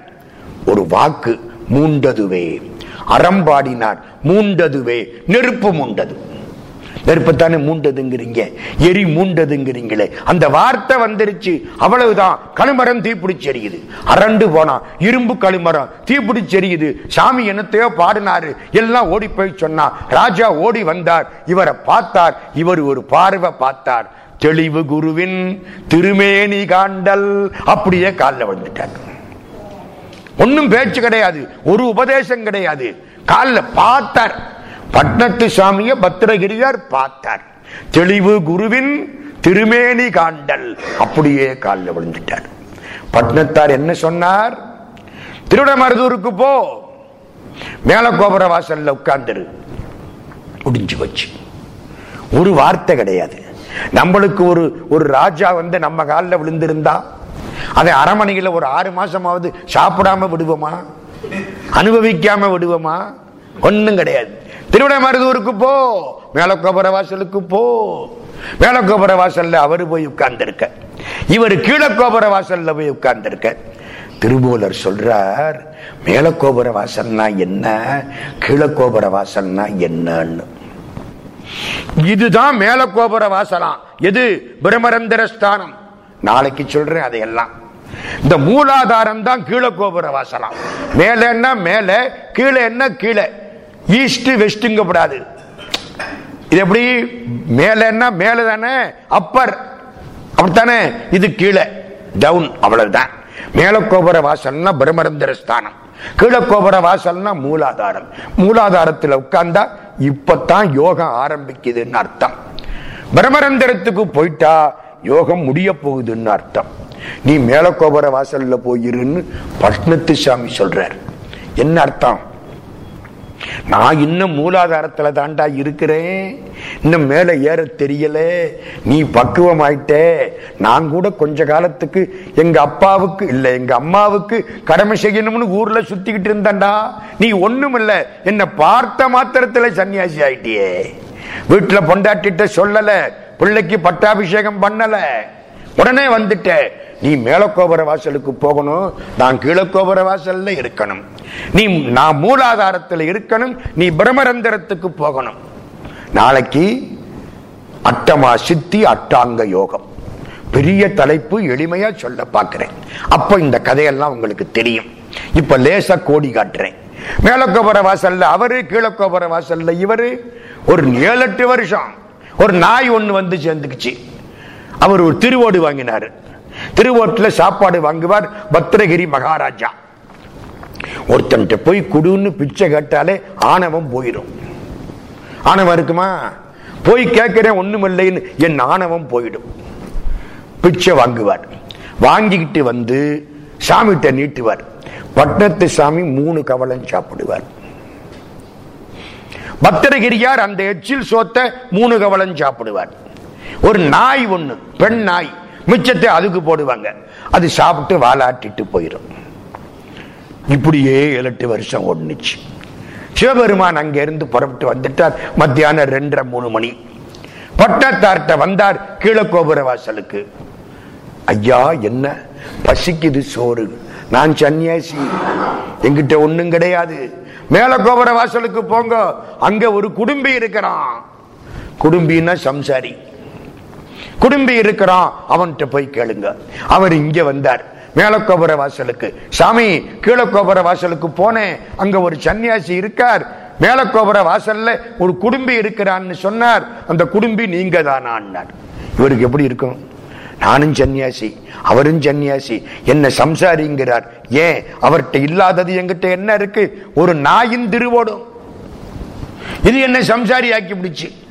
ஒரு வாக்கு மூண்டதுவே. அறம்பாடினார் மூண்டதுவே. நெருப்பு மூண்டது. வெறுப்பத்தானே மூண்டதுங்கிறீங்க? எரி மூண்டதுங்கிறீங்களே. அந்த வார்த்தை வந்துருச்சு. அவ்வளவுதான். கழுமரம் தீப்பிடிச்சு எரியுது. அரண்டு போனா இரும்பு கழுமரம் தீப்பிடிச்சு எரியுது. சாமி என்னத்தையோ பாடினாரு. எல்லாம் ஓடி போய் சொன்னா ராஜா ஓடி வந்தார். இவரை பார்த்தார். இவர் ஒரு பார்வை பார்த்தார். தெளிவு குருவின் திருமேனி காண்டல். அப்படியே காலில் வந்துட்டார் ஒன்னும் பேச்சு கிடையாது. ஒரு உபதேசம் கிடையாது. காலில் பார்த்தார். பட்னத்து சாமிய பத்திரகிரியார் பார்த்தார். தெளிவு குருவின் திருமேனி காண்டல். அப்படியே காலில் விழுந்துட்டார். பட்னத்தார் என்ன சொன்னார்? திருவிடமருதூருக்கு போ. மேல கோபுர வாசல்ல உட்கார்ந்துரு. முடிஞ்சு வச்சு ஒரு வார்த்தை கிடையாது. நம்மளுக்கு ஒரு ஒரு ராஜா வந்து நம்ம காலில் விழுந்திருந்தா அதை அரமனையில் ஒரு ஆறு மாசமாவது சாப்பிடாம விடுவோமா? அனுபவிக்காம விடுவோமா? ஒன்றும் கிடையாது. திருவிடமருதூருக்கு போ. மேலக்கோபுர வாசலுக்கு போ. மேலக்கோபுர வாசல்ல அவரு போய் உட்கார்ந்திருக்க. இவர் கீழக்கோபுர வாசல்ல போய் உட்கார்ந்திருக்க. திருமூலர் சொல்றார் மேலக்கோபுர வாசல்னா என்ன? கீழக்கோபுர வாசல்னா என்னன்னு. இதுதான் மேலக்கோபுர வாசலாம் எது? பிரமரந்திர ஸ்தானம். நாளைக்கு சொல்றேன் அதையெல்லாம். இந்த மூலாதாரம் தான் கீழக்கோபுர கோபுர வாசலாம் மேலன்னா மேல கீழே என்ன கீழே? ஈஸ்ட் வெஸ்ட்டுங்கப்படாது இது எப்படி? மேலன்னா மேல தானே? அப்பர் அப்படித்தானே? இது கீழே. டவுன் அவ்வளவுதான். மேல கோபுர வாசல்னா பிரமரந்திர ஸ்தானம். கீழே கோபுர வாசல்னா மூலாதாரம். மூலாதாரத்தில் உட்கார்ந்தா இப்பத்தான் யோகம் ஆரம்பிக்குதுன்னு அர்த்தம். பிரமரந்திரத்துக்கு போயிட்டா யோகம் முடிய போகுதுன்னு அர்த்தம். நீ மேலக்கோபுர வாசல்ல போயிருன்னு பட்னத்து சாமி சொல்றார். என்ன அர்த்தம்? நான் இன்னும் மூலாதாரத்துல தாண்டா இருக்கிறேன். இன்னும் மேல ஏற தெரியல. நீ பக்குவம் ஆயிட்டே நான் கூட கொஞ்ச காலத்துக்கு எங்க அப்பாவுக்கு இல்ல எங்க அம்மாவுக்கு கடமை செய்யணும்னு ஊர்ல சுத்திக்கிட்டு இருந்தேன்டா. நீ ஒண்ணும் இல்ல. என்ன பார்த்த மாத்திரத்துல சன்னியாசி ஆயிட்டியே. வீட்டுல பொண்டாட்டிட்ட சொல்லல. பிள்ளைக்கு பட்டாபிஷேகம் பண்ணல. உடனே வந்துட்ட. நீ மேலக்கோபுர வாசலுக்கு போகணும் நான் கீழக்கோபுர வாசல்ல இருக்கணும். நீ நான் மூலாதாரத்தில் இருக்கணும் நீ பிரமரந்திரத்துக்கு போகணும். நாளைக்கு அட்டமா சித்தி அட்டாங்க யோகம். பெரிய தலைப்பு எளிமையா சொல்ல பார்க்கிறேன். அப்ப இந்த கதையெல்லாம் உங்களுக்கு தெரியும். இப்ப லேசா கோடி காட்டுறேன். மேலக்கோபுர வாசல்ல அவரு கீழக்கோபுர வாசல்ல இவரு. ஒரு ஏழு எட்டு வருஷம். ஒரு நாய் ஒண்ணு வந்து சேர்ந்துக்குச்சு. அவர் ஒரு திருவோடு வாங்கினாரு. திருவோட்டில் சாப்பாடு வாங்குவார் பத்திரகிரி மகாராஜா. ஒருத்தன்ட்ட போய் குடுன்னு பிச்சை கேட்டாலே ஆணவம் போயிடும் ஆணவம் இருக்குமா? போய் கேட்கிறேன் ஒண்ணுமில்லைன்னு என் ஆணவம் போயிடும். பிச்சை வாங்குவார். வாங்கிக்கிட்டு வந்து சாமிகிட்ட நீட்டுவார். பட்டத்து சாமி மூணு கவலம் சாப்பிடுவார். பத்திரகிரியார் அந்த எச்சில் சோத்த மூணு கவலம் சாப்பிடுவார். ஒரு நாய் ஒண்ணு பெண் நாய். மிச்சத்தை அதுக்கு போடுவாங்க. அது சாப்பிட்டு வாலாட்டிட்டு போயிடும் இப்படியே ஏழு எட்டு வருஷம் ஒண்ணுச்சு சிவபெருமான் அங்கிருந்து புறப்பட்டு வந்துட்டார். மத்தியானம் ரெண்டரை மூணு மணி. பட்டத்தார்ட்ட வந்தார் கீழக்கோபுர வாசலுக்கு. ஐயா என்ன? பசிக்குது சோறு. நான் சன்னியாசி. எங்கிட்ட ஒண்ணும் கிடையாது. மேல கோபுர வாசலுக்கு போங்க. அங்க ஒரு குடும்பி இருக்கிறான். குடும்பின்னா சம்சாரி. குடும்பி இருக்கிறான் அவன்கிட்ட போய் கேளுங்க. அவர் இங்க வந்தார். மேலக்கோபுர வாசலுக்கு. சாமி கீழக்கோபுர வாசலுக்கு போனேன். அங்க ஒரு சன்னியாசி இருக்கார். மேலக்கோபுர வாசல்ல ஒரு குடும்பி இருக்கிறான்னு சொன்னார். அந்த குடும்பி நீங்க தானான்னார் இவருக்கு எப்படி இருக்கும்? நானும் சன்னியாசி அவரும் சன்னியாசி. என்ன சம்சாரிங்கிறார். ஏன்? அவர்கிட்ட இல்லாதது என்கிட்ட என்ன இருக்கு? ஒரு நாயின் திருவோடும். இது என்ன சம்சாரி ஆக்கி பிடிச்சு?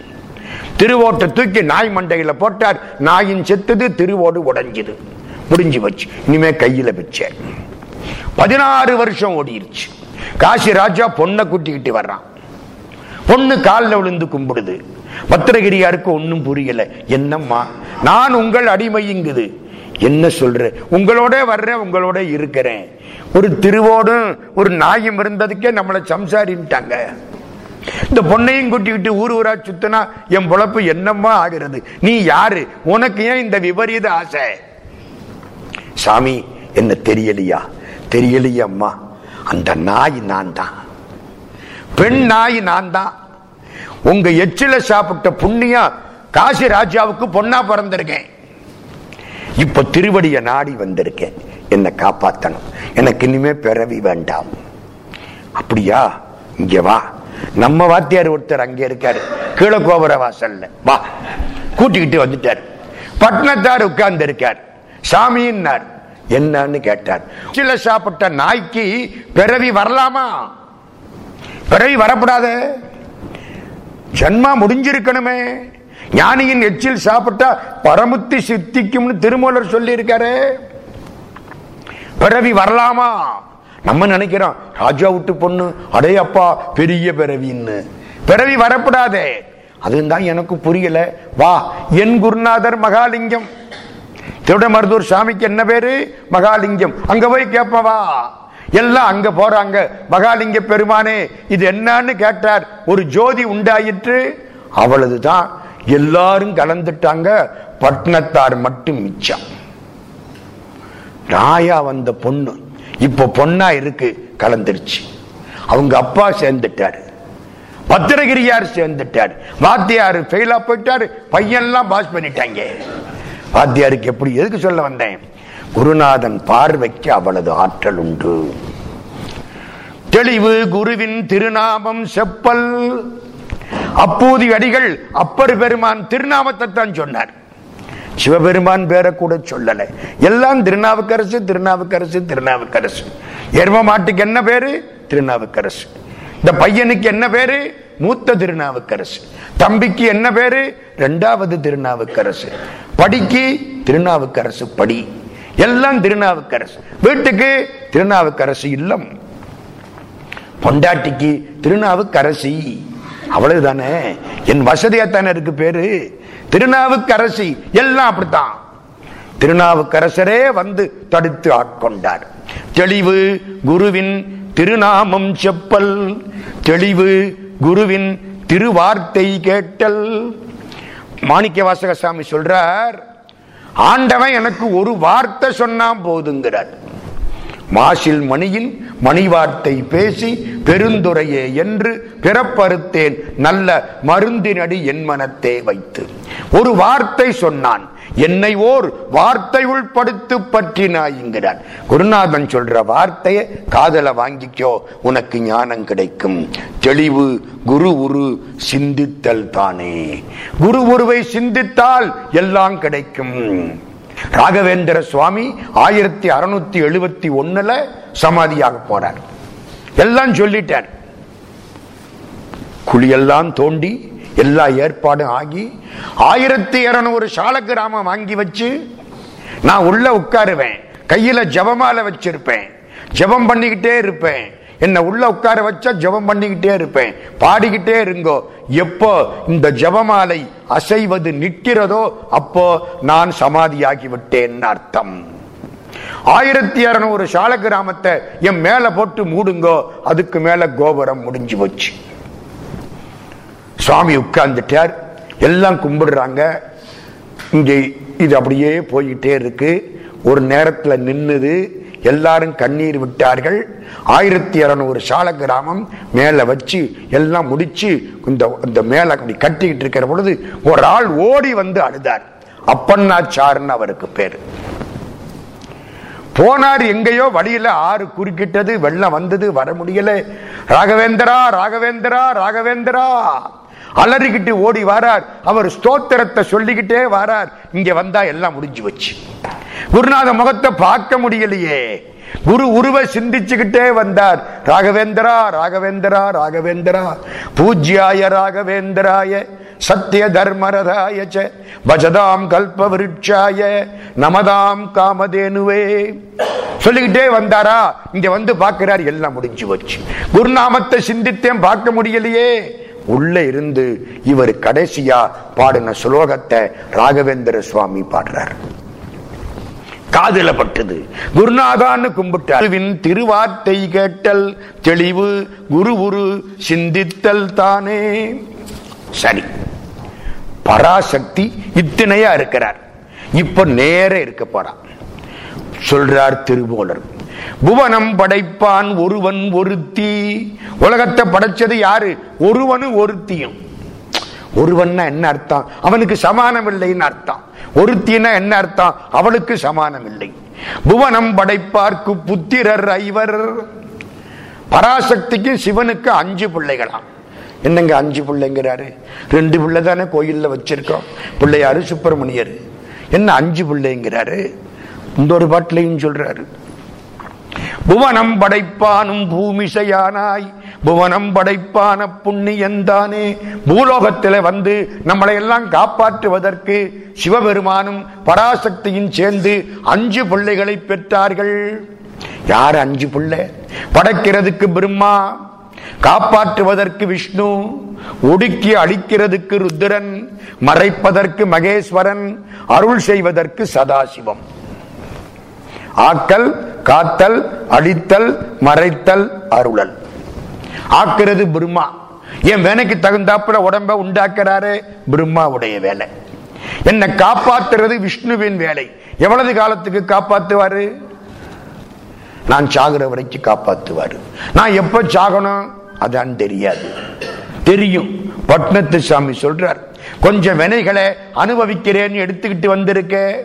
திருவோட்டை தூக்கி நாய் மண்டையில போட்டார். நாயின் செத்துது திருவோடு உடைஞ்சுது. முடிஞ்சு வச்சு இனிமே கையில வச்சேன் பதினாறு வருஷம் ஓடிருச்சு. காசி ராஜா பொண்ணை கூட்டிக்கிட்டு வர்றான். பொண்ணு காலில் விழுந்து கும்பிடுது. பத்திரகிரியாருக்கு ஒன்னும் புரியல. என்னம்மா? நான் உங்கள் அடிமையுங்குது. என்ன சொல்ற? உங்களோட வர்றேன் உங்களோட இருக்கிறேன். ஒரு திருவோடும் ஒரு நாயும் இருந்ததுக்கே நம்மளை சம்சாரின்ட்டாங்க. இந்த பொண்ணையும் கூட்டிக்கிட்டு ஊர் ஊரா சுத்தினா என் பொழப்பு என்னம்மா ஆகிறது. நீ யாரு? உனக்கு ஏன் இந்த விபரீத ஆசை? சாமி என்ன தெரியலையா? தெரியலையா அம்மா. அந்த நாய் நான் தான் பெண் நாய் நான் தான் உங்க எச்சில சாப்பிட்ட புண்ணியா காசி ராஜாவுக்கு பொண்ணா பிறந்திருக்கேன். இப்ப திருவடிய நாடி வந்திருக்கேன். என்னை காப்பாத்தணும். எனக்கு இனிமே பிறவி வேண்டாம். அப்படியா? இங்க வா. நம்ம வாத்தியார் ஒருத்தர் அங்க இருக்காரு. கீழே கோபுர வாசல்ல. வா. கூட்டிக்கிட்டு வந்துட்டார். பட்னத்தார் உட்கார்ந்து இருக்கார் சாமியின்னார் என்னன்னு கேட்டார். சில சாப்பிட்ட நாய்க்கு பிறவி வரலாமா? பிறவி வரப்படாது ஜன்மா முடிஞ்சிருக்கணுமே. ஞானியின் எச்சில் சாப்பிட்டா பரமுத்தி சித்திக்கும்னு திருமூலர் சொல்லி இருக்காரு பிறவி வரலாமா? நம்ம நினைக்கிறோம் ராஜா விட்டு பொண்ணு அடே அப்பா பெரிய பிறவின்னு. பிறவி வரப்படாதே. அதுதான் எனக்கு புரியல. வா என் குருநாதர் மகாலிங்கம். திருடமருதூர் சாமிக்கு என்ன பேரு? மகாலிங்கம். அங்க போய் கேப்பவா? எல்லாம் அங்க போறாங்க. மகாலிங்க பெருமானே இது என்னன்னு கேட்டார். ஒரு ஜோதி உண்டாயிற்று. அவளதுதான் எல்லாரும் கலந்துட்டாங்க. பட்னத்தார் மட்டும் மிச்சம். ராயா வந்த பொண்ணு. இப்ப பொண்ணா இருக்கு கலந்துருச்சு. அவங்க அப்பா சேர்ந்துட்டாரு. பத்திரகிரியார் சேர்ந்துட்டார். வாத்தியார் ஃபெயிலா போயிட்டாரு. பையன்லாம் பாஸ் பண்ணிட்டாங்க. வாத்தியாருக்கு எப்படி எதுக்கு சொல்ல வந்தேன்? குருநாதன் பார்வைக்கு அவளது ஆற்றல் உண்டு. தெளிவு குருவின் திருநாமம் செப்பல். அப்போது அடிகள் அப்பர் பெருமான் திருநாமத்தை தான் சொன்னார். சிவபெருமான் பேரை கூட சொல்லலை. எல்லாம் திருநாவுக்கரசு திருநாவுக்கரசு திருநாவுக்கரசு. எரும மாட்டுக்கு என்ன பேரு? திருநாவுக்கரசு. இந்த பையனுக்கு என்ன பேரு? மூத்த திருநாவுக்கரசு. தம்பிக்கு என்ன பேரு? ரெண்டாவது திருநாவுக்கரசு. படிக்கு திருநாவுக்கரசு படி. எல்லாம் திருநாவுக்கரசு. வீட்டுக்கு திருநாவுக்கரசு இல்லம். பொண்டாட்டிக்கு திருநாவுக்கரசி. அவ்வளவுதானே? என் வசதியாத்தானே இருக்கு பேரு? திருநாவுக்கரசி. எல்லாம் அப்படித்தான். திருநாவுக்கரசரே வந்து தடுத்து ஆட்கொண்டார். தெளிவு குருவின் திருநாமம் செப்பல். தெளிவு குருவின் திருவார்த்தை கேட்டல். மாணிக்க வாசகசாமி சொல்றார் ஆண்டவன் எனக்கு ஒரு வார்த்தை சொன்னா போதுங்கிறார். மாசில் மணியின் மணிவார்த்தை பேசி பெருந்துரையே என்று பிறப்பறுத்தேன் நல்ல மருந்தினடி என் மனத்தே வைத்து. ஒரு வார்த்தை சொன்னான் என்னை ஓர் வார்த்தை உள்படுத்து பற்றினாய்கிறான் குருநாதன் சொல்ற வார்த்தையை காதல வாங்கிக்கோ உனக்கு ஞானம் கிடைக்கும். தெளிவு குரு உரு சிந்தித்தல் தானே. குரு உருவை சிந்தித்தால் எல்லாம் கிடைக்கும். ராகவேந்திர சுவாமி ஆயிரத்தி அறுநூத்தி எழுபத்தி ஒண்ணுல சமாதியாக போறார். எல்லாம் சொல்லிட்டார். குழியெல்லாம் தோண்டி எல்லா ஏற்பாடும் ஆகி ஆயிரத்தி இருநூறு சால கிராமம் வாங்கி வச்சு நான் உள்ள உட்காருவேன். கையில ஜபமால வச்சிருப்பேன். ஜபம் பண்ணிக்கிட்டே இருப்பேன். என்னை உள்ள உட்கார வச்சா ஜபம் பண்ணிக்கிட்டே இருப்பேன். பாடிக்கிட்டே இருங்கோ. எப்போ இந்த ஜபமாலை அசைவது நிற்கிறதோ அப்போ நான் சமாதியாகி விட்டேன் அர்த்தம். ஆயிரத்தி இருநூறு சால கிராமத்தை என் மேல போட்டு மூடுங்கோ. அதுக்கு மேல கோபுரம் முடிஞ்சு போச்சு. சுவாமி உட்கார்ந்துட்டார். எல்லாம் கும்பிடுறாங்க. இங்கே இது அப்படியே போய்கிட்டே இருக்கு. ஒரு நேரத்தில் நின்னுது. எல்லாரும் கண்ணீர் விட்டார்கள். ஆயிரத்தி இருநூறு சால கிராமம் மேல வச்சு எல்லாம் முடிச்சு இந்த இந்த மேல அப்படி கட்டிக்கிட்டு இருக்கிற பொழுது ஒரு ஆள் ஓடி வந்து அழுதார். அப்பண்ணாச்சார்னு அவருக்கு பேரு. போனார் எங்கேயோ வழியில ஆறு குறுக்கிட்டது வெள்ளம் வந்தது வர முடியல. ராகவேந்திரா ராகவேந்திரா ராகவேந்திரா. அலறிக்கிட்டு ஓடி வாரார். அவர் ஸ்தோத்திரத்தை சொல்லிக்கிட்டே வாரார். இங்க வந்தா எல்லாம் முடிஞ்சு வச்சு குருநாத முகத்தை பார்க்க முடியலையே. குரு உருவ சிந்திச்சுக்கிட்டே வந்தார். ராகவேந்திரா ராகவேந்திரா ராகவேந்திரா. பூஜ்யாய ராகவேந்திராய சத்திய தர்மரதாய ச பஜதாம் கல்ப விருட்சாய நமதாம் காமதேனுவே. சொல்லிக்கிட்டே வந்தாரா? இங்க வந்து பார்க்கிறார். எல்லாம் முடிஞ்சு வச்சு குருநாமத்தை சிந்தித்தேன் பார்க்க முடியலையே. உள்ள இருந்து இவர் கடைசியா பாடின சுலோகத்தை ராகவேந்திர சுவாமி பாடுறார். காதல பட்டது குருநாதான்னு கும்பிட்டாருவின் திருவார்த்தை கேட்டல் தெளிவு குரு குரு சிந்தித்தல் தானே. சரி. பராசக்தி இத்தனையா இருக்கிறார். இப்ப நேர இருக்க போறான் சொல்றார் திருபோலர் புவனம் படைப்பான் ஒருவன் ஒருத்தி. உலகத்தை படைச்சது யாரு? ஒருவனு ஒருத்தியும். ஒருவன்னா என்ன அர்த்தம்? அவனுக்கு சமானம் இல்லைன்னு அர்த்தம். ஒருத்தினா என்ன அர்த்தம்? அவளுக்கு சமானம் இல்லை புவனம் படைப்பார்க்கு புத்திரர் ஐவர். பராசக்திக்கு சிவனுக்கு அஞ்சு பிள்ளைகளாம். என்னங்க அஞ்சு பிள்ளைங்கிறாரு? ரெண்டு பிள்ளை தானே கோயில்ல வச்சிருக்கோம். பிள்ளையாரு சுப்பிரமணியர். என்ன அஞ்சு பிள்ளைங்கிறாரு? இந்த ஒரு பாட்டிலையும் சொல்றாரு. புவனம் படைப்பானும் பூமிசையானாய். புவனம் படைப்பான புண்ணியந்தானே. பூலோகத்தில் வந்து நம்மளை எல்லாம் காப்பாற்றுவதற்கு சிவபெருமானும் பராசக்தியும் சேர்ந்து அஞ்சு பிள்ளைகளை பெற்றார்கள். யார் அஞ்சு பிள்ளை? படைக்கிறதுக்கு பிரம்மா காப்பாற்றுவதற்கு விஷ்ணு ஒடுக்கி அழிக்கிறதுக்கு ருத்ரன் மறைப்பதற்கு மகேஸ்வரன் அருள் செய்வதற்கு சதாசிவம். ஆக்கல் காத்தல் அழித்தல் மறைத்தல் அருளல். ஆக்கிறது பிரம்மா. என் வேலைக்கு தகுந்தாப்புல உடம்ப உண்டாக்குறாரு பிரம்மாவுடைய வேலை. என்னை காப்பாத்துறது விஷ்ணுவின் வேலை. எவ்வளவு காலத்துக்கு காப்பாத்துவாரு? நான் சாகுற வரைக்கும் காப்பாத்துவாரு. நான் எப்ப சாகணும்? அதான் தெரியாது. தெரியும். பட்னத்து சாமி சொல்றார் கொஞ்சம் வினைகளை அனுபவிக்கிறேன்னு எடுத்துக்கிட்டு வந்திருக்கேன்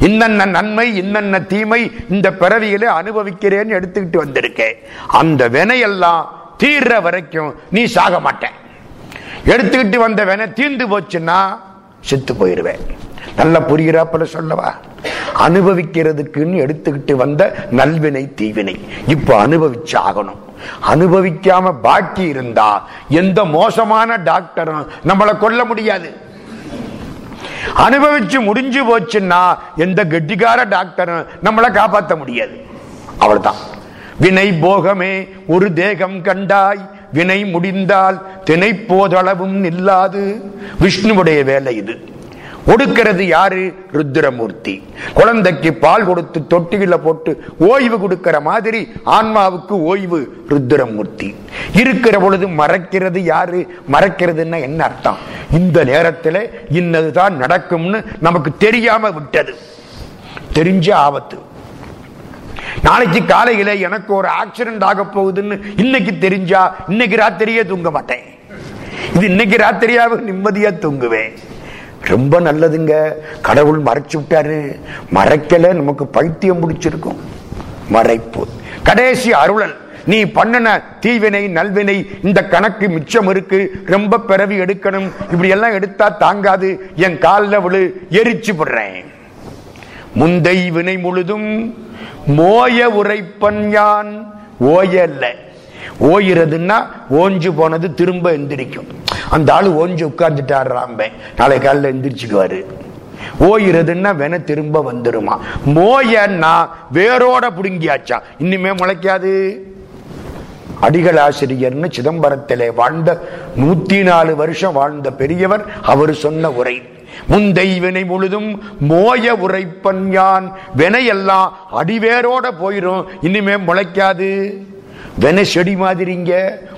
இன்னென்ன நன்மை இன்னென்ன தீமை இந்த பிறவியில அனுபவிக்கிறேன்னு எடுத்துக்கிட்டு வந்திருக்கேன் அந்த வினையெல்லாம் தீர்ற வரைக்கும் நீ சாக மாட்டேன் எடுத்துக்கிட்டு வந்த வினை தீர்ந்து போச்சுன்னா செத்து போயிருவேன் நல்லா புரிகிறாப்பல சொல்லவா? அனுபவிக்கிறதுக்குன்னு எடுத்துக்கிட்டு வந்த நல்வினை தீவினை இப்ப அனுபவிச்சு ஆகணும் அனுபவிக்காம பாக்கி இருந்தா எந்த மோசமான டாக்டரும் நம்மளை கொல்ல முடியாது. அனுபவிச்சு முடிஞ்சு போச்சுன்னா எந்த கெட்டிக்கார டாக்டரும் நம்மளை காப்பாற்ற முடியாது. அவ்வளவுதான். வினை போகமே ஒரு தேகம் கண்டாய் வினை முடிந்தால் தினை போதளவும் நில்லாது. விஷ்ணுவுடைய வேலை இது. கொடுக்கிறது யாரு? ருத்ரமூர்த்தி. குழந்தைக்கு பால் கொடுத்து தொட்டியில போட்டு ஓய்வு கொடுக்கிற மாதிரி ஆன்மாவுக்கு ஓய்வு ருத்ரமூர்த்தி. இருக்கிற பொழுது மறைக்கிறது யாரு? மறைக்கிறதுன்னா என்ன அர்த்தம்? இந்த நேரத்தில் இன்னதுதான் நடக்கும்னு நமக்கு தெரியாம விட்டது. தெரிஞ்ச ஆபத்து. நாளைக்கு காலையில எனக்கு ஒரு ஆக்சிடென்ட் ஆக போகுதுன்னு இன்னைக்கு தெரிஞ்சா இன்னைக்கு ராத்திரியே தூங்க மாட்டேன். இது இன்னைக்கு ராத்திரியாவது நிம்மதியா தூங்குவேன். ரொம்ப நல்லதுங்க. கடவுள் மறைச்சு விட்டாரு. மறைக்கல நமக்கு பைத்தியம் முடிச்சிருக்கும் மறைப்பு. கடைசி அருளல். நீ பண்ணன தீவினை நல்வினை இந்த கணக்கு மிச்சம் இருக்கு. ரொம்ப பிறவி எடுக்கணும். இப்படி எல்லாம் எடுத்தா தாங்காது. என் காலில் விழு. எரிச்சு விடுறேன் முந்தை வினை முழுதும் மோய உரைப்பன் யான். ஓயல்ல ஓயிறதுன்னா ஓஞ்சு போனது திரும்ப எந்திரிக்கும். அந்த ஆள் ஓஞ்சு உட்கார்ந்துட்டாடுறாம்பே நாளை காலில் எந்திரிச்சுக்குவாரு. ஓயிறதுன்னா வென திரும்ப வந்துருமா. மோயன்னா வேரோட புடுங்கியாச்சா. இனிமே முளைக்காது. அடிகள் ஆசிரியர்னு சிதம்பரத்திலே வாழ்ந்த நூத்தி நாலு வருஷம் வாழ்ந்த பெரியவர் அவர் சொன்ன உரை. முந்தை வினை முழுதும் மோய உரைப்பன் யான். வினையெல்லாம் அடிவேரோட போயிரும். இனிமே முளைக்காது. வென செடி மாதிரிங்க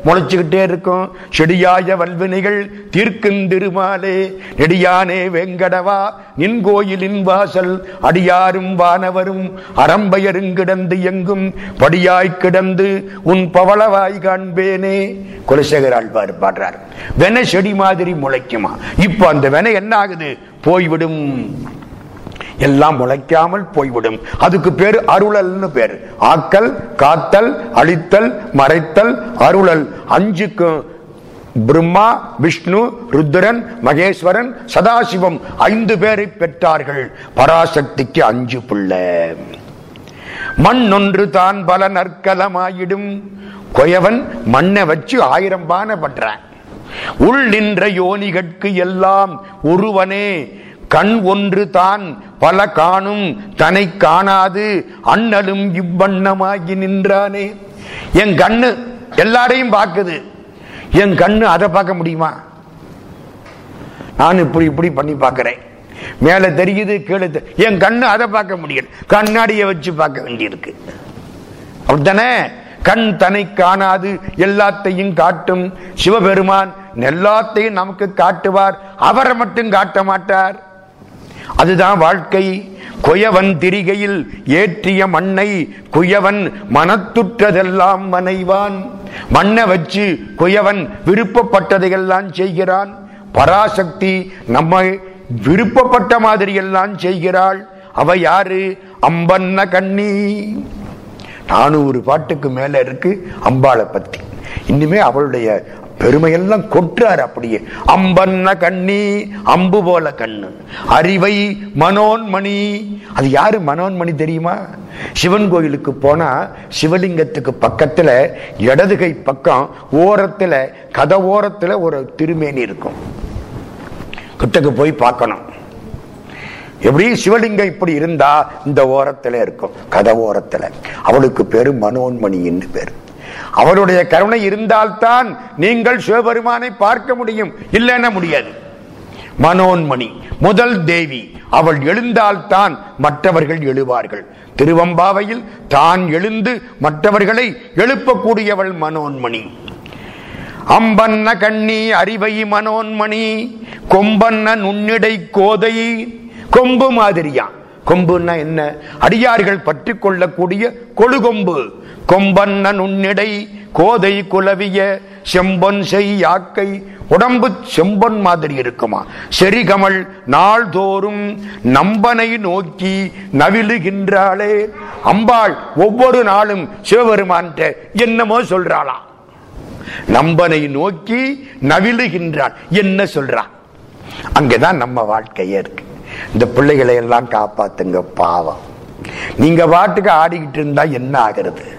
முளைச்சுக்கிட்டே இருக்கும். செடியாய வல்வினைகள் தீர்க்கும் திருமாலே நெடியானே வெங்கடவா நின் கோயிலின் வாசல் அடியாரும் வானவரும் அறம்பயரும் கிடந்து எங்கும் படியாய் கிடந்து உன் பவளவாய் காண்பேனே. குலசேகர் ஆழ்வார் பாடுறார். வென செடி மாதிரி முளைக்குமா? இப்போ அந்த வென என்ன ஆகுது போய்விடும். எல்லாம் முளைக்காமல் போய்விடும். அதுக்கு பேரு அருளல்னு பேரு. ஆக்கல் காத்தல் அழித்தல் மறைத்தல் அருளல். அஞ்சுக்கும் பிரம்மா விஷ்ணு ருத்ரன் மகேஸ்வரன் சதாசிவம் ஐந்து பேரை பெற்றார்கள். பராசக்திக்கு அஞ்சு பிள்ளை. மண் ஒன்று தான் பல நற்கலமாயிடும். கொயவன் மண்ணை வச்சு ஆயிரம் பானை பண்றான் உள் நின்ற யோனிகட்கு எல்லாம் ஒருவனே. கண் ஒன்று தான் பல காணும் தனை காணாது அண்ணலும் இவ்வண்ணமாகி நின்றானே. என் கண்ணு எல்லாரையும் பார்க்குது. என் கண்ணு அதை பார்க்க முடியுமா? நான் இப்படி இப்படி பண்ணி பார்க்கிறேன். மேல தெரியுது கீழே என் கண்ணு அதை பார்க்க முடியல. கண்ணாடியை வச்சு பார்க்க வேண்டியிருக்கு. அப்படித்தானே? கண் தனை காணாது எல்லாத்தையும் காட்டும் சிவபெருமான் எல்லாத்தையும் நமக்கு காட்டுவார். அவரை மட்டும் காட்ட மாட்டார். அதுதான் வாழ்க்கை. குயவன் திரிகையில் ஏற்றிய மண்ணை குயவன் மனத்துற்றதெல்லாம் மனைவான். மண்ணை வச்சு குயவன் விருப்பப்பட்டதையெல்லாம் செய்கிறான். பராசக்தி நம்மை விருப்பப்பட்ட மாதிரி எல்லாம் செய்கிறாள். அவ யாரு? அம்பன்ன கண்ணி. நானூறு பாட்டுக்கு மேல இருக்கு அம்பாளை பத்தி. இன்னுமே அவளுடைய பெருமையெல்லாம் கொற்றார் அப்படியே. அம்பன்ன கண்ணி அம்பு போல கண்ணு. அறிவை மனோன்மணி. அது யாரு மனோன்மணி தெரியுமா? சிவன் கோயிலுக்கு போனா சிவலிங்கத்துக்கு பக்கத்துல இடதுகை பக்கம் ஓரத்துல கத ஓரத்துல ஒரு திருமேனி இருக்கும். கிட்டக்கு போய் பார்க்கணும். எப்படி? சிவலிங்கம் இப்படி இருந்தா இந்த ஓரத்துல இருக்கும் கத ஓரத்துல. அவளுக்கு பேரு மனோன்மணின்னு பேரு. அவருடைய கருணை இருந்தால்தான் நீங்கள் சிவபெருமானை பார்க்க முடியும். இல்லைன்னா முடியாது. மனோன்மணி முதல் தேவி அவள் எழுந்தால்தான் மற்றவர்கள் எழுவார்கள். திருவம்பாவையில் தான் எழுந்து மற்றவர்களை எழுப்பக்கூடியவள் மனோன்மணி. அம்பன்ன கண்ணி அறிவை மனோன்மணி கொம்பன்ன நுண்ணிடை கோதை கொம்பு மாதிரியான் கொம்புன்னா என்ன? அடியார்கள் பற்றி கொள்ளக்கூடிய கொழுகொம்பு. கொம்பன்னன் உன்னிடை கோதை குலவிய செம்பொன் செய் யாக்கை. உடம்பு செம்பொன் மாதிரி இருக்குமா? செரிகமல் நாள்தோறும் நம்பனை நோக்கி நவிலுகின்றாளே அம்பாள் ஒவ்வொரு நாளும் சிவபெருமான் என்னமோ சொல்றாளாம் நம்பனை நோக்கி நவிழுகின்றாள். என்ன சொல்றான் அங்கதான் நம்ம வாழ்க்கையே இருக்கு. இந்த பிள்ளைகளை எல்லாம் காப்பாத்துங்க பாவம். நீங்க பாட்டுக்கு ஆடிக்கிட்டு இருந்தா என்ன ஆகிறது?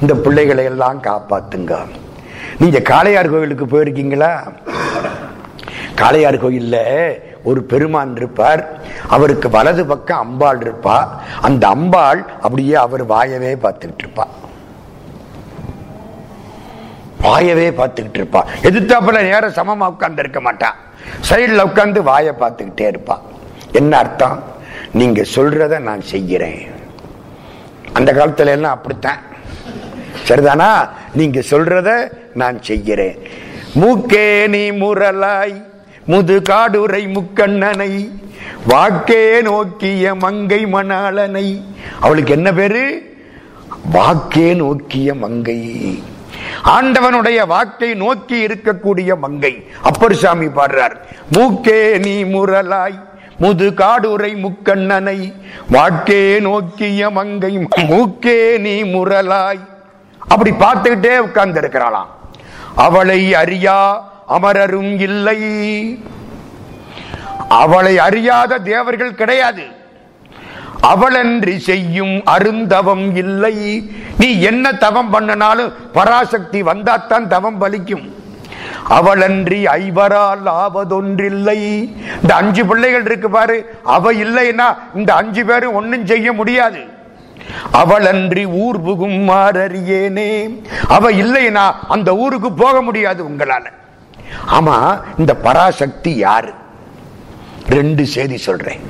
இந்த பிள்ளைகளை எல்லாம் காப்பாத்துங்க. நீங்க காளையார் கோயிலுக்கு போயிருக்கீங்களா? காளையார் கோயில்ல ஒரு பெருமான் இருப்பார். அவருக்கு வலது பக்கம் அம்பாள் இருப்பா. அந்த அம்பாள் அப்படியே அவர் வாயவே பார்த்துக்கிட்டு இருப்பா. வாயவே பார்த்துக்கிட்டு இருப்பா. எதிர்த்தாப்புல நேரம் சமமா உட்கார்ந்து இருக்க மாட்டான் சைடுல உட்கார்ந்து வாயை பார்த்துக்கிட்டே இருப்பா. என்ன அர்த்தம்? நீங்க சொல்றத நான் செய்கிறேன் அந்த காலத்துல எல்லாம் அப்படித்தான். சரிதானா? நீங்க சொல்றத நான் செய்கிறேன். மூக்கே நீ முரலாய் முது காடுரை முக்கண்ணனை வாக்கே நோக்கிய மங்கை மணாளனை. அவளுக்கு என்ன பேரு? வாக்கே நோக்கிய மங்கை. ஆண்டவனுடைய வாக்கை நோக்கி இருக்கக்கூடிய மங்கை. அப்பர் சாமி பாடுறார் மூக்கே நீ முரலாய் முது காடுரை முக்கண்ணனை. வாக்கே நோக்கிய மங்கை மூக்கே நீ முரலாய். அப்படி பார்த்துக்கிட்டே உட்கார்ந்து இருக்கிறாளாம் அவளை அறியா அமரரும் இல்லை. அவளை அறியாத தேவர்கள் கிடையாது. அவளன்றி செய்யும் அருந்தவம் இல்லை. நீ என்ன தவம் பண்ணினாலும் பராசக்தி வந்தாத்தான் தவம் பலிக்கும். அவளன்றி ஐவரால் ஆவதொன்றில்லை. இந்த அஞ்சு பிள்ளைகள் இருக்கு பாரு அவ இல்லைன்னா இந்த அஞ்சு பேரும் ஒன்னும் செய்ய முடியாது. அவளன்றி ஊர் புகும் மாறறியேனே. அவ இல்லைன்னா அந்த ஊருக்கு போக முடியாது உங்களால. ஆமா இந்த பராசக்தி யாரு? ரெண்டு செய்தி சொல்றேன்.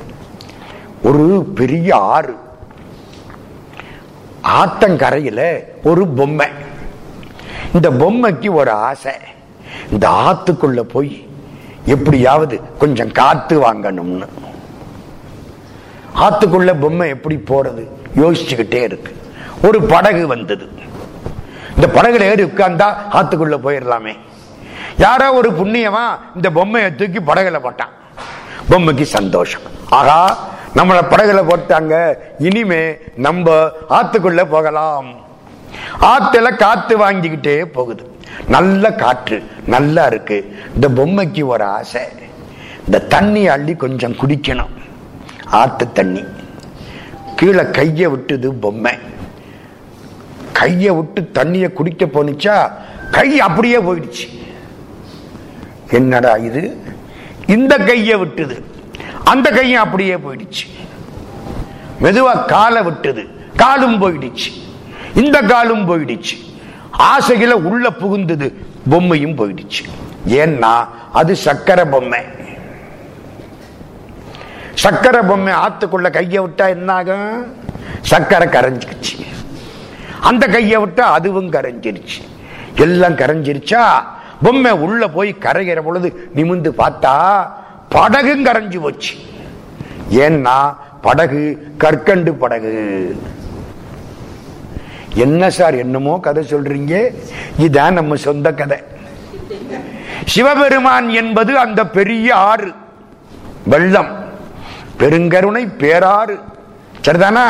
ஒரு பெரிய ஆறு. ஆத்தங்கரையில ஒரு பொம்மை. இந்த பொம்மைக்கு ஒரு ஆசை. இந்த ஆத்துக்குள்ள போய் எப்படியாவது கொஞ்சம் காத்து வாங்கணும்னு. ஆத்துக்குள்ள பொம்மை எப்படி போறது? யோசிச்சுக்கிட்டே இருக்கு. ஒரு படகு வந்தது. இந்த படகுல ஏறி உட்கார்ந்தா ஆத்துக்குள்ள போயிடலாமே யாரோ ஒரு புண்ணியமா இந்த பொம்மையை தூக்கி படகுல போட்டான். பொம்மைக்கு சந்தோஷம். ஆகா நம்மளை படகுல போட்டாங்க இனிமே நம்ம ஆத்துக்குள்ள போகலாம். ஆத்துல காத்து வாங்கிக்கிட்டே போகுது. நல்ல காற்று நல்லா இருக்கு. இந்த பொம்மைக்கு ஒரு ஆசை. இந்த தண்ணி அள்ளி கொஞ்சம் குடிக்கணும். ஆத்து தண்ணி. கீழே கையை விட்டுது பொம்மை. கையை விட்டு தண்ணியை குடிக்க போனுச்சா கை அப்படியே போயிடுச்சு. என்னடா இது? இந்த கையை விட்டுது. அந்த கையும் அப்படியே போயிடுச்சு. மெதுவா காலை விட்டது. காலும் போயிடுச்சு. இந்த காலும் போயிடுச்சு. ஆசைகளை உள்ள புகுந்தது பொம்மையும் போயிடுச்சு. ஏன்னா அது சக்கரை பொம்மை. சக்கரை பொம்மை ஆத்துக்குள்ள கையை விட்டா என்ன ஆகும் சக்கரை கரைஞ்சிருச்சு. அந்த கையை விட்டா அதுவும் கரைஞ்சிருச்சு. எல்லாம் கரைஞ்சிருச்சா? பொம்மை உள்ள போய் கரைகிற பொழுது நிமிந்து பார்த்தா படகும் கரைஞ்சு போச்சு. ஏன்னா படகு கற்கண்டு படகு. என்ன சார் என்னமோ கதை சொல்றீங்க? இதுதான் நம்ம சொந்த கதை. சிவபெருமான் என்பது அந்த பெரிய ஆறு. வெள்ளம். பெருங்கருணை பேராறு. சரிதானா?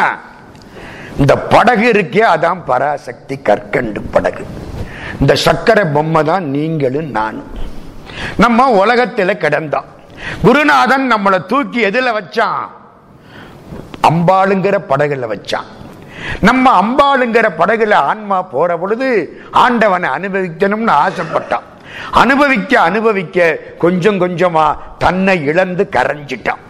இந்த படகு இருக்கே அதான் பராசக்தி கற்கண்டு படகு. இந்த சக்கரை பொம்மை தான் நீங்களும் நானும். நம்ம உலகத்துல கிடந்தான். குருநாதன் நம்மளை தூக்கி எதுல வச்சான்? அம்பாளுங்கிற படகுல வச்சான். நம்ம அம்பாளுங்கிற படகுல ஆன்மா போற பொழுது ஆண்டவனை அனுபவிக்கணும்னு ஆசைப்பட்டான். அனுபவிக்க அனுபவிக்க கொஞ்சம் கொஞ்சமா தன்னை இழந்து கரைஞ்சிட்டான்.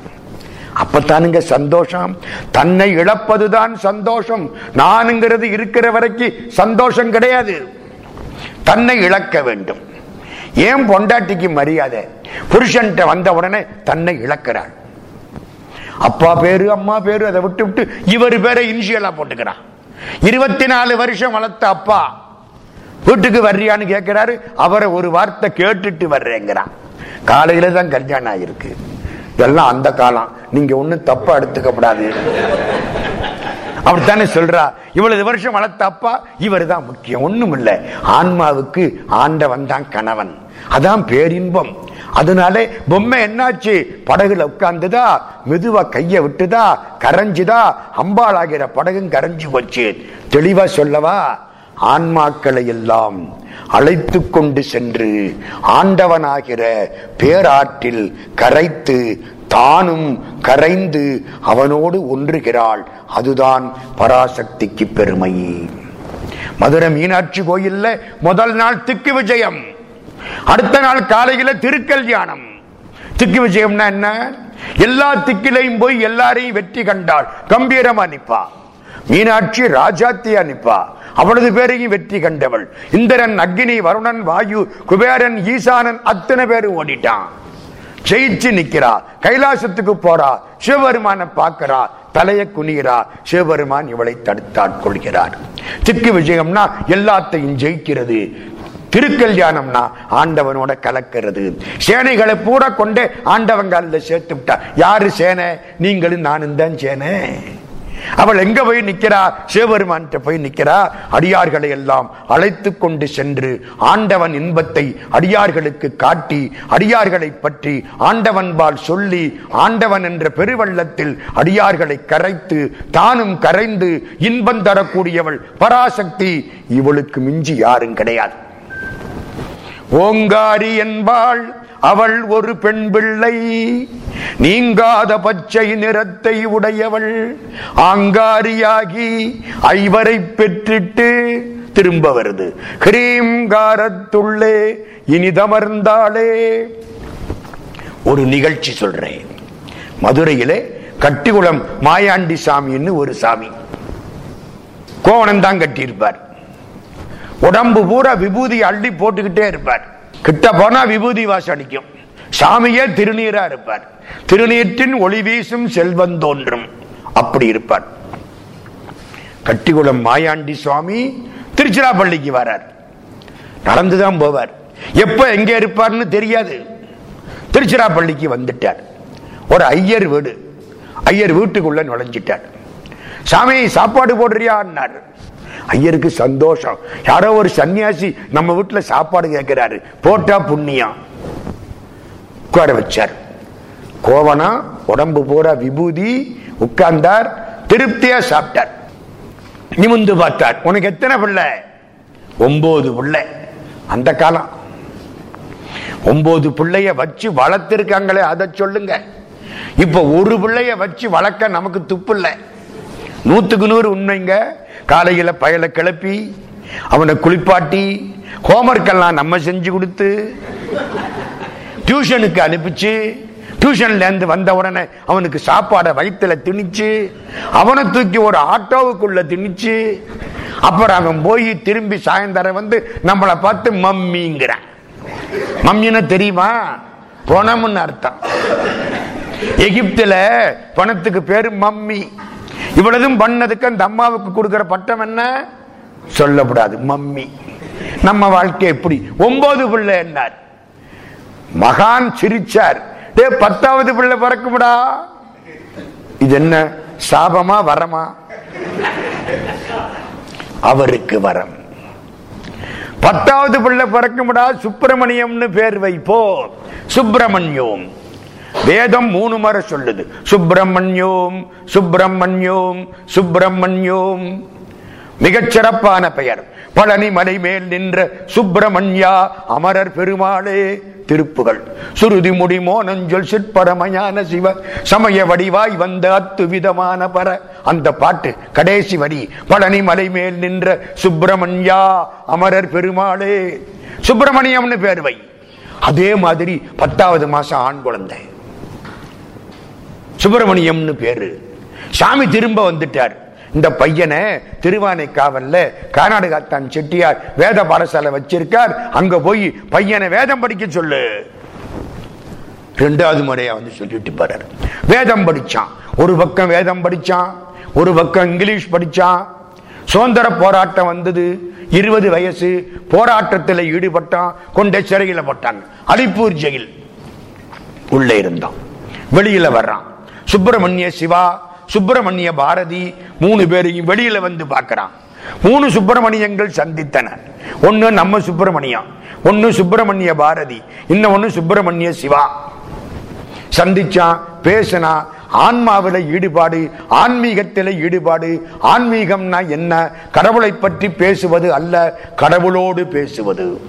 அப்பத்தானுங்க சந்தோஷம். தன்னை இழப்பதுதான் சந்தோஷம். நானுங்கிறது இருக்கிற வரைக்கும் சந்தோஷம் கிடையாது. தன்னை இழக்க வேண்டும். ஏன் பொண்டாட்டிக்கு மரியாதை? புருஷன் வந்த உடனே தன்னை இழக்கிறாள். அப்பா பேரு அம்மா பேரு அதை விட்டு விட்டு இவர் பேரை இனிஷியலா போட்டுக்கிறான் இருபத்தி நாலு வருஷம் வளர்த்த அப்பா வீட்டுக்கு வர்றியான்னு கேட்கிறாரு. அவரை ஒரு வார்த்தை கேட்டுட்டு வர்றேங்கிறான் காலையில தான் கல்யாணம் ஆயிருக்கு. இதெல்லாம் அந்த காலம். நீங்க ஒண்ணும் தப்பா எடுத்துக்கப்படாது அப்படித்தானே சொல்றா? இவ்வளவு வருஷம் வளர்த்தப்பா இவர் தான் முக்கியம். ஒண்ணும் இல்ல. ஆன்மாவுக்கு ஆண்டவன் தான் கணவன். அதான் பேரின்பம். அதனாலே பொம்மை என்னாச்சு? படகுல உட்கார்ந்துதா? மெதுவா கைய விட்டுதா? கரைஞ்சுதா? அம்பாளாகிற படகும் கரைஞ்சு போச்சு. தெளிவா சொல்லவா? ஆன்மாக்களை எல்லாம் அழைத்து கொண்டு சென்று ஆண்டவனாகிற பேராற்றில் கரைத்து தானும் கரைந்து அவனோடு ஒன்றுகிறாள். அதுதான் பராசக்திக்கு பெருமை. மதுரை மீனாட்சி கோயில்ல முதல் நாள் திக்கு விஜயம். அடுத்த நாள் காலையில திருக்கல்யாணம். திக்கு விஜயம்னா என்ன? எல்லா திக்கிலையும் போய் எல்லாரையும் வெற்றி கண்டாள். கம்பீரமா நிப்பா. மீனாட்சி ராஜாத்தியா நிப்பா அவளது பேரையும் வெற்றி கண்டவள். இந்திரன் அக்னி வருணன் வாயு குபேரன் ஈசானன் அத்தனை பேரும் ஓடிட்டான். ஜெயிச்சு நிக்கிறா. கைலாசத்துக்கு போறா. சிவபெருமான பார்க்கிறா. தலைய குனிகிறா. சிவபெருமான் இவளை தடுத்தாட்கொள்கிறார் திக்கு விஜயம்னா எல்லாத்தையும் ஜெயிக்கிறது. திருக்கல்யாணம்னா ஆண்டவனோட கலக்கிறது. சேனைகளை பூரா கொண்டே ஆண்டவன் காலில் சேர்த்து விட்டா. யாரு சேனை? நீங்களும் நானும் தான் சேனை. அவள் எங்க போய் நிக்கிறா? சிவபெருமான் போய் நிக்கிறா? அடியார்களை எல்லாம் அழைத்து கொண்டு சென்று ஆண்டவன் இன்பத்தை அடியார்களுக்கு காட்டி அடியார்களை பற்றி ஆண்டவன்பால் சொல்லி ஆண்டவன் என்ற பெருவள்ளத்தில் அடியார்களை கரைத்து தானும் கரைந்து இன்பம் தரக்கூடியவள். பராசக்தி இவளுக்கு மிஞ்சி யாரும் கிடையாது. ஓங்காரி என்பாள் அவள் ஒரு பெண் பிள்ளை. நீங்காத பச்சை நிறத்தை உடையவள். ஆங்காரியாகி ஐவரை பெற்றிட்டு திரும்ப வருது. கிரீம்காரத்துள்ளே இனிதமர்ந்தாளே. ஒரு நிகழ்ச்சி சொல்றேன். மதுரையிலே கட்டிகுளம் மாயாண்டி சாமின்னு ஒரு சாமி. கோவணம் தான் கட்டியிருப்பார். உடம்பு பூரா விபூதி அள்ளி போட்டுக்கிட்டே இருப்பார். கிட்ட போனா விபூதி வாசம் அடிக்கும். சாமியே திருநீரா இருப்பார். திருநீற்றின் ஒளி வீசும் செல்வம் தோன்றும். அப்படி இருப்பார். கட்டிக்குளம் மாயாண்டி சுவாமி திருச்சிராப்பள்ளிக்கு வரார். நடந்துதான் போவார். எப்ப எங்க இருப்பார்னு தெரியாது. திருச்சிராப்பள்ளிக்கு வந்துட்டார். ஒரு ஐயர் வீடு. ஐயர் வீட்டுக்குள்ள நுழைஞ்சிட்டார். சாமி சாப்பாடு போடுறியான்னார். ஐயருக்கு சந்தோஷம். யாரோ ஒரு சன்னியாசி நம்ம வீட்டுல சாப்பாடு கேட்கிறாரு போட்டா புண்ணியம். உட்கார வச்சார். கோவனா உடம்பு பூரா விபூதி உட்கார்ந்தார் திருப்தியா சாப்பிட்டார். நிமிந்து பார்த்தார். உனக்கு எத்தனை பிள்ளை? ஒன்பது பிள்ளை. அந்த காலம். ஒன்பது பிள்ளைய வச்சு வளர்த்திருக்காங்களே அதை சொல்லுங்க. இப்ப ஒரு பிள்ளைய வச்சு வளர்க்க நமக்கு துப்பு இல்லை. நூத்துக்கு நூறு உண்மைங்க. காலையில பயலை கிளப்பி அவனை குளிப்பாட்டி ஹோம்ஒர்க்கெல்லாம் நம்ம செஞ்சு கொடுத்து டியூஷனுக்கு அனுப்பிச்சு டியூஷன்ல இருந்து வந்த உடனே அவனுக்கு சாப்பாடை வயிற்றுல திணிச்சு அவனை தூக்கி ஒரு ஆட்டோவுக்குள்ள திணிச்சு அப்புறம் அவன் போய் திரும்பி சாயந்தரம் வந்து நம்மளை பார்த்து மம்மிங்கிறான். மம்மின்னு தெரியுமா? பணம்னு அர்த்தம். எகிப்துல பணத்துக்கு பேரு மம்மி. இவ்வளவும் பண்ணதுக்கு அந்த அம்மாவுக்கு கொடுக்கிற பட்டம் என்ன? சொல்லப்படாது. மம்மி. நம்ம வாழ்க்கை எப்படி? ஒன்பது பிள்ளை என்னார்? மகான் சிரிச்சார். டே பத்தாவது பிள்ளை பிறக்கும்டா. இது என்ன? சாபமா வரமா? அவருக்கு வரம். பத்தாவது பிள்ளை பிறக்கும்டா சுப்பிரமணியம்னு பேர் வைப்போ சுப்பிரமணியம். வேதம் மூணு முறை சொல்லுது. சுப்பிரமணியோம் சுப்பிரமணியோம் சுப்பிரமணியோம். மிகச்சிறப்பான பெயர். பழனி மலை மேல் நின்ற சுப்பிரமணியா அமரர் பெருமாளே திருப்புகள். சுருதி முடி மோனஞ்சொல் சிற்பரமயான சிவ சமய வடிவாய் வந்த அத்துவிதமான பர. அந்த பாட்டு கடைசி வரி. பழனி மலை மேல் நின்ற சுப்பிரமணியா அமரர் பெருமாளே. சுப்பிரமணியம்னு பேர் வை. அதே மாதிரி பத்தாவது மாசம் ஆண் குழந்தை. சுப்பிரமணியம்னு பேரு. சாமி திரும்ப வந்துட்டார். இந்த பையனை திருவானை காவல்ல கர்நாடகாத்தான் செட்டியார் வேத பாடசாலை வச்சிருக்கார். அங்க போய் பையனை வேதம் படிக்க சொல்லு. ரெண்டாவது முறையா வந்து சொல்லிட்டு போறார். வேதம் படிச்சான். ஒரு பக்கம் வேதம் படிச்சான். ஒரு பக்கம் இங்கிலீஷ் படிச்சான். சுதந்திர போராட்டம் வந்தது. இருபது வயசு போராட்டத்தில் ஈடுபட்டான். கொண்ட சிறையில் போட்டான் அலிப்பூர் ஜெயில். உள்ளே இருந்தான். வெளியில வர்றான். சுப்பிரமணிய சிவா சுப்பிரமணிய பாரதி மூணு பேரையும் வெளியில வந்து பார்க்கிறான். மூணு சுப்பிரமணியங்கள் சந்தித்தன. ஒன்னு நம்ம சுப்பிரமணியம் ஒன்னு சுப்பிரமணிய பாரதி இன்னும் ஒன்னு சுப்பிரமணிய சிவா. சந்திச்சான் பேசினா ஆன்மாவில ஈடுபாடு ஆன்மீகத்தில ஈடுபாடு. ஆன்மீகம்னா என்ன? கடவுளை பற்றி பேசுவது அல்ல கடவுளோடு பேசுவது.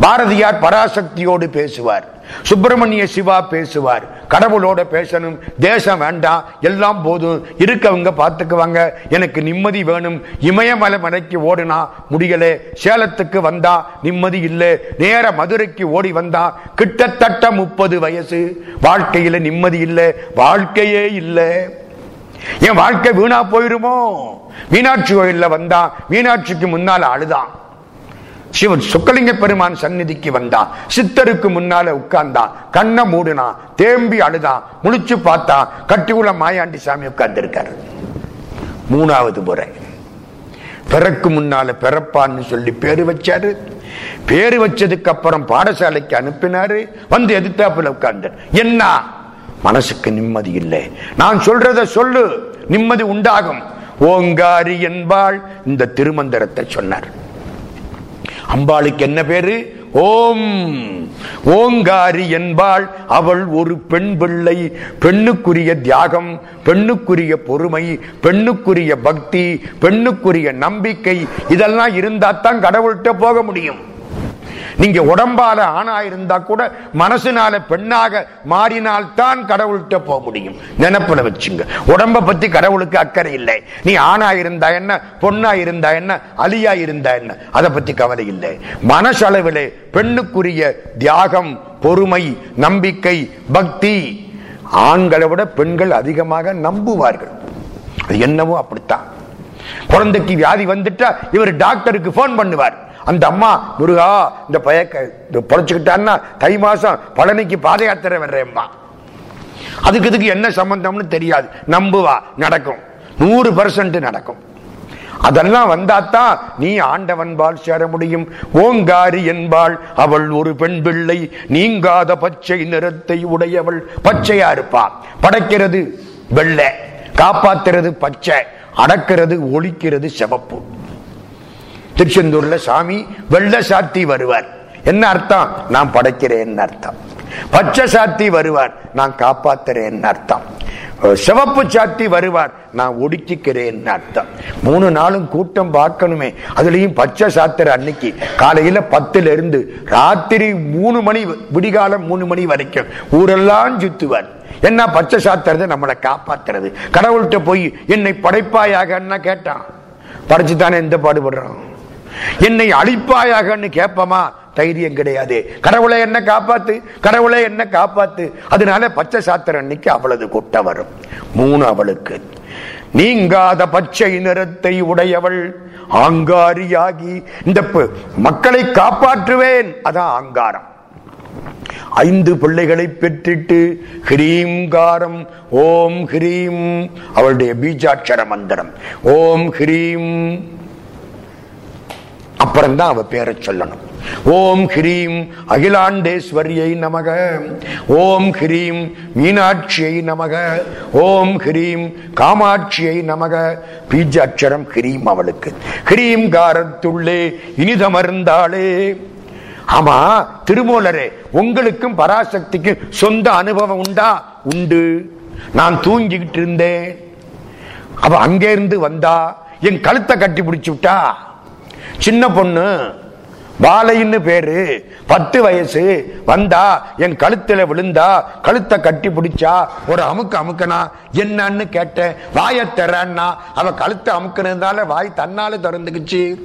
பாரதியார் பராசக்தியோடு பேசுவார். சுப்பிரமணிய சிவா பேசுவார். கடவுளோட பேசணும். தேசம் வேண்டாம். எல்லாம் போதும். இருக்கவங்க பார்த்துக்குவாங்க. எனக்கு நிம்மதி வேணும். இமயமலை மலைக்கு ஓடினா முடியல. சேலத்துக்கு வந்தா நிம்மதி இல்லை. நேர மதுரைக்கு ஓடி வந்தா கிட்டத்தட்ட முப்பது வயசு. வாழ்க்கையில நிம்மதி இல்லை. வாழ்க்கையே இல்லை. என் வாழ்க்கை வீணா போயிருமோ? மீனாட்சி கோயில்ல வந்தா மீனாட்சிக்கு முன்னால் அழுதான். சிவன் சுக்கலிங்க பெருமான் சந்நிதிக்கு வந்தான் சித்தருக்கு முன்னால உட்கார்ந்தான் கண்ணை மூடினான் தேம்பி அழுதான் முழிச்சு பார்த்தான் கட்டிக்குள்ள மாயாண்டி சாமி உட்கார்ந்து இருக்காரு மூணாவது முறை. பிறக்கு முன்னால பிறப்பான்னு சொல்லி பேரு வச்சாரு. பேரு வச்சதுக்கு அப்புறம் பாடசாலைக்கு அனுப்பினாரு. வந்து எதிர்த்தாப்புல உட்கார்ந்து என்ன? மனசுக்கு நிம்மதி இல்லை. நான் சொல்றத சொல்லு. நிம்மதி உண்டாகும். ஓங்காரி என்பாள் இந்த திருமந்திரத்தை சொன்னார். அம்பாளுக்கு என்ன பேரு? ஓம். ஓங்காரி என்பாள். அவள் ஒரு பெண் பிள்ளை. பெண்ணுக்குரிய தியாகம் பெண்ணுக்குரிய பொறுமை பெண்ணுக்குரிய பக்தி பெண்ணுக்குரிய நம்பிக்கை இதெல்லாம் இருந்தா தான் கடவுள்கிட்ட போக முடியும். நீங்க உடம்பால ஆணா இருந்தா கூட மனசுனால பெண்ணாக மாறினால்தான் கடவுள்கிட்ட போக முடியும். நினைப்புல வச்சுங்க. உடம்ப பத்தி கடவுளுக்கு அக்கறை இல்லை. நீ ஆணா இருந்தா என்ன பொண்ணா இருந்தா என்ன அலியா இருந்தா என்ன அதை பத்தி கவலை இல்லை. மனசளவிலே பெண்ணுக்குரிய தியாகம் பொறுமை நம்பிக்கை பக்தி ஆண்களை விட பெண்கள் அதிகமாக நம்புவார்கள். அது என்னவோ அப்படித்தான். குழந்தைக்கு வியாதி வந்துட்டா இவர் டாக்டருக்கு போன் பண்ணுவார். அந்த அம்மா முருகா இந்த பயக்க பொழைச்சுக்கிட்டான்னா தை மாசம் பழனிக்கு பாத யாத்திரை வர்றேன்பா அதுக்கு இதுக்கு என்ன சம்பந்தம்னு தெரியாது. நம்புவா நடக்கும். நூறு பர்சன்ட் நடக்கும். அதெல்லாம் வந்தாத்தான் நீ ஆண்டவன்பால் சேர முடியும். ஓங்காரி என்பாள் அவள் ஒரு பெண் பிள்ளை. நீங்காத பச்சை நிறத்தை உடையவள். பச்சையா இருப்பா. படைக்கிறது வெள்ளை. காப்பாத்துறது பச்சை. அடக்கிறது ஒழிக்கிறது சிவப்பு. திருச்செந்தூர்ல சாமி வெள்ள சாத்தி வருவார். என்ன அர்த்தம்? நான் படைக்கிறேன் அர்த்தம். பச்சை சாத்தி வருவார் நான் காப்பாத்துறேன் அர்த்தம். சிவப்பு சாத்தி வருவார் நான் ஒடுக்கிக்கிறேன் அர்த்தம். மூணு நாளும் கூட்டம் பார்க்கணுமே. அதுலயும் பச்சை சாத்திர அன்னைக்கு காலையில பத்துல இருந்து ராத்திரி மூணு மணி விடிகாலம் மூணு மணி வரைக்கும் ஊரெல்லாம் சுத்துவார். என்ன பச்சை சாத்துறது நம்மளை காப்பாத்துறது? கடவுள்கிட்ட போய் என்னை படைப்பாயாக கேட்டான். படைச்சுதானே எந்த பாடுபடுறான்? என்னை அழிப்பாயாகன்னு கேட்பமா தைரியம் கிடையாது. கடவுளை என்ன காப்பாத்து? கடவுளை என்ன காப்பாத்து? அதனால பச்சை சாத்திர அன்னைக்கு அவளது கொட்ட வரும். மூணு அவளுக்கு. நீங்காத பச்சை நிறத்தை உடையவள் ஆங்காரியாகி இந்த மக்களை காப்பாற்றுவேன். அதான் ஆங்காரம். ஐந்து பிள்ளைகளை பெற்றிட்டு ஹ்ரீம்காரம் ஓம் ஹிரீம். அவளுடைய பீஜாட்சர மந்திரம். ஓம் ஹிரீம். அப்புறம்தான் அவ பேரை சொல்லணும். ஓம் ஹ்ரீம் அகிலாண்டேஸ்வரியை நமக. ஓம் ஹ்ரீம் மீனாட்சியை நமக. ஓம் ஹ்ரீம் காமாட்சியை நமக. பீஜ அக்ஷரம் ஹ்ரீம் அவளுக்கு. ஹ்ரீம் காரத்துள்ளே இனிதமர்ந்தாளே. ஆமா திருமூலரே உங்களுக்கும் பராசக்திக்கும் சொந்த அனுபவம் உண்டா? உண்டு. நான் தூங்கிக்கிட்டு இருந்தேன். அவ அங்கே இருந்து வந்தா என் கழுத்தை கட்டி பிடிச்சு விட்டா? சின்ன பொண்ணு. பாலைன்னு பேரு. பத்து வயசு. வந்தா என் கழுத்துல விழுந்தா கழுத்தை கட்டி பிடிச்சா ஒரு அமுக்கு அமுக்கனா என்னன்னு கேட்டேன். வாயை திறன்னா அவ கழுத்தை அமுக்கினதால வாய் தன்னால திறந்துக்குச்சு.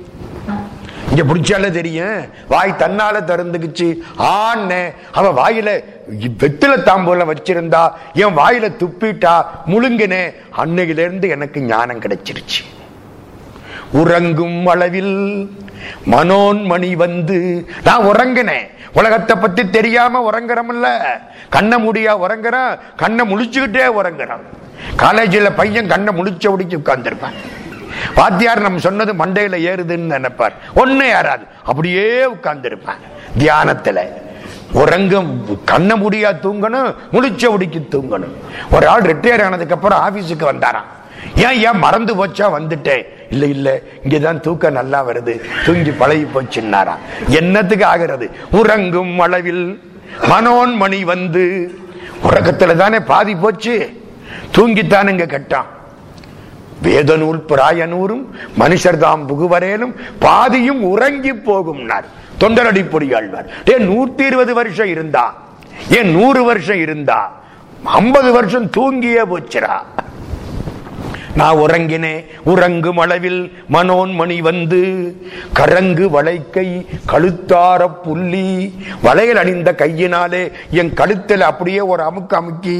இங்க பிடிச்சால தெரியும். வாய் தன்னால திறந்துக்குச்சு. ஆன்னு அவ வாயில வெத்தில தாம்பூல வச்சிருந்தா என் வாயில துப்பிட்டா முழுங்கினே அன்னையில இருந்து எனக்கு ஞானம் கிடைச்சிருச்சு. உறங்கும் அளவில் மனோன்மணி வந்து நான் உறங்கினேன். உலகத்தை பத்தி தெரியாம உறங்குறோம்ல கண்ணை முடியா உறங்குறான். கண்ணை முழிச்சுக்கிட்டே உறங்குறான். காலேஜில் பையன் கண்ணை முழிச்ச உடிச்சு உட்கார்ந்துருப்பான். வாத்தியார் நம்ம சொன்னது மண்டையில ஏறுதுன்னு நினைப்பார். ஒன்னு யாராது அப்படியே உட்கார்ந்துருப்பான். தியானத்துல உறங்கும். கண்ண முடியா தூங்கணும் முழிச்ச உடிக்கு தூங்கணும். ஒரு ஆள் ரிட்டையர் ஆனதுக்கு அப்புறம் ஆபீஸுக்கு வந்தாராம். ஏன் ஏன் மறந்து போச்சா? வந்துட்டேன். இல்ல இல்ல இங்கதான் தூக்கம் நல்லா வருது. தூங்கி பழகி போச்சுன்னாரா? என்னத்துக்கு ஆகிறது? உறங்கும் அளவில் மனோன்மணி வந்து உறக்கத்துல தானே பாதி போச்சு. தூங்கித்தானுங்க கட்டான். வேதநூல் பிராயனூரும் மனுஷர் தாம் புகுவரேனும் பாதியும் உறங்கி போகும்னார். தொண்டரடி பொறியாழ்வார். ஏன் நூத்தி இருபது வருஷம் இருந்தா. ஏன் நூறு வருஷம் இருந்தா? ஐம்பது வருஷம் தூங்கியே போச்சுரா? நான் உறங்கினேன் உறங்கும் அளவில் மனோன்மணி வந்து கரங்கு வளைக்கை கழுத்தார புள்ளி வளையல் அணிந்த கையினாலே என் கழுத்தில் அப்படியே ஒரு அமுக்கு அமுக்கி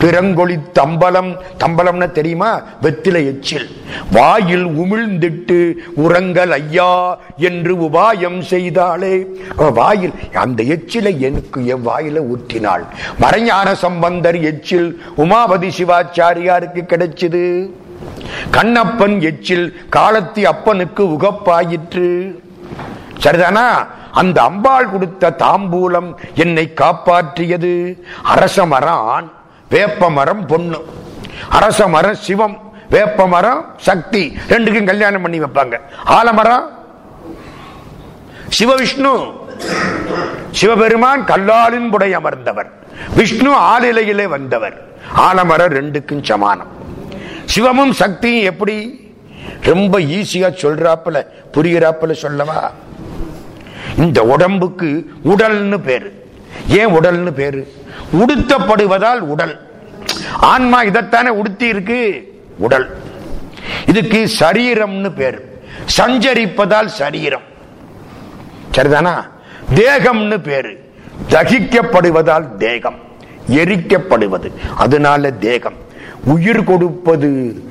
பிறங்கொழி தம்பலம் தம்பலம்னா தெரியுமா? வெத்தில எச்சில். வாயில் உமிழ்ந்திட்டு உறங்கல் ஐயா என்று உபாயம் செய்தாளே. வாயில் அந்த எச்சிலை எனக்கு என் வாயில ஊற்றினாள். மறைஞான சம்பந்தர் எச்சில் உமாபதி சிவாச்சாரியாருக்கு கிடைச்சது. கண்ணப்பன் எச்சில் காலத்தி அப்பனுக்கு உகப்பாயிற்று. சரிதானா? அந்த அம்பாள் கொடுத்த தாம்பூலம் என்னை காப்பாற்றியது. அரச மரம் வேப்ப மரம் பொண்ணு. அரச மரம் சிவம் வேப்ப மரம் சக்தி. ரெண்டுக்கும் கல்யாணம் பண்ணி வைப்பாங்க. ஆலமரம் சிவவிஷ்ணு. சிவபெருமான் கல்லாலின் புடை அமர்ந்தவர். விஷ்ணு ஆளிலையிலே வந்தவர். ஆலமரம் ரெண்டுக்கும் சமானம். சிவமும் சக்தியும் எப்படி? ரொம்ப ஈஸியா சொல்றாப்புல புரிகிறாப்புல சொல்லவா? இந்த உடம்புக்கு உடல்னு பேரு. ஏன் உடல்னு பேரு? உடுத்தப்படுவதால் உடல். ஆன்மா இதைத்தானே உடுத்தி இருக்கு உடல். இதுக்கு சரீரம்னு பேரு. சஞ்சரிப்பதால் சரீரம். சரிதானா? தேகம்னு பேரு. தகிக்கப்படுவதால் தேகம். எரிக்கப்படுவது. அதனால தேகம். உயிர் கொடுப்பது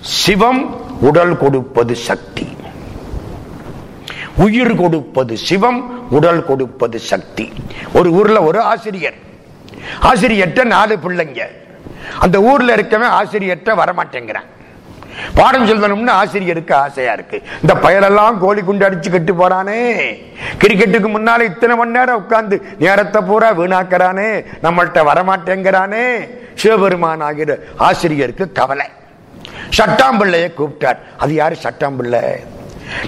சிவம் உடல் கொடுப்பது சக்தி. உயிர் கொடுப்பது சிவம் உடல் கொடுப்பது சக்தி. ஒரு ஊர்ல ஒரு ஆசிரியர். ஆசிரியர்கிட்ட நாலு பிள்ளைங்க. அந்த ஊர்ல இருக்கவன் ஆசிரியர்கிட்ட வரமாட்டேங்கிறான். பாடம் சொல்லணும்னு ஆசிரியருக்கு ஆசையா இருக்கு. இந்த பயலெல்லாம் கோழி குண்டு அடிச்சு கட்டு போறானே. கிரிக்கெட்டுக்கு முன்னால இத்தனை மணி நேரம் உட்கார்ந்து நேரத்தை பூரா வீணாக்கிறானே நம்மள்கிட்ட வரமாட்டேங்கிறானே. சிவபெருமான் ஆகிற ஆசிரியருக்கு கவலை. சட்டாம்பிள்ளைய கூப்பிட்டார். அது யாரு சட்டாம்பிள்ளை?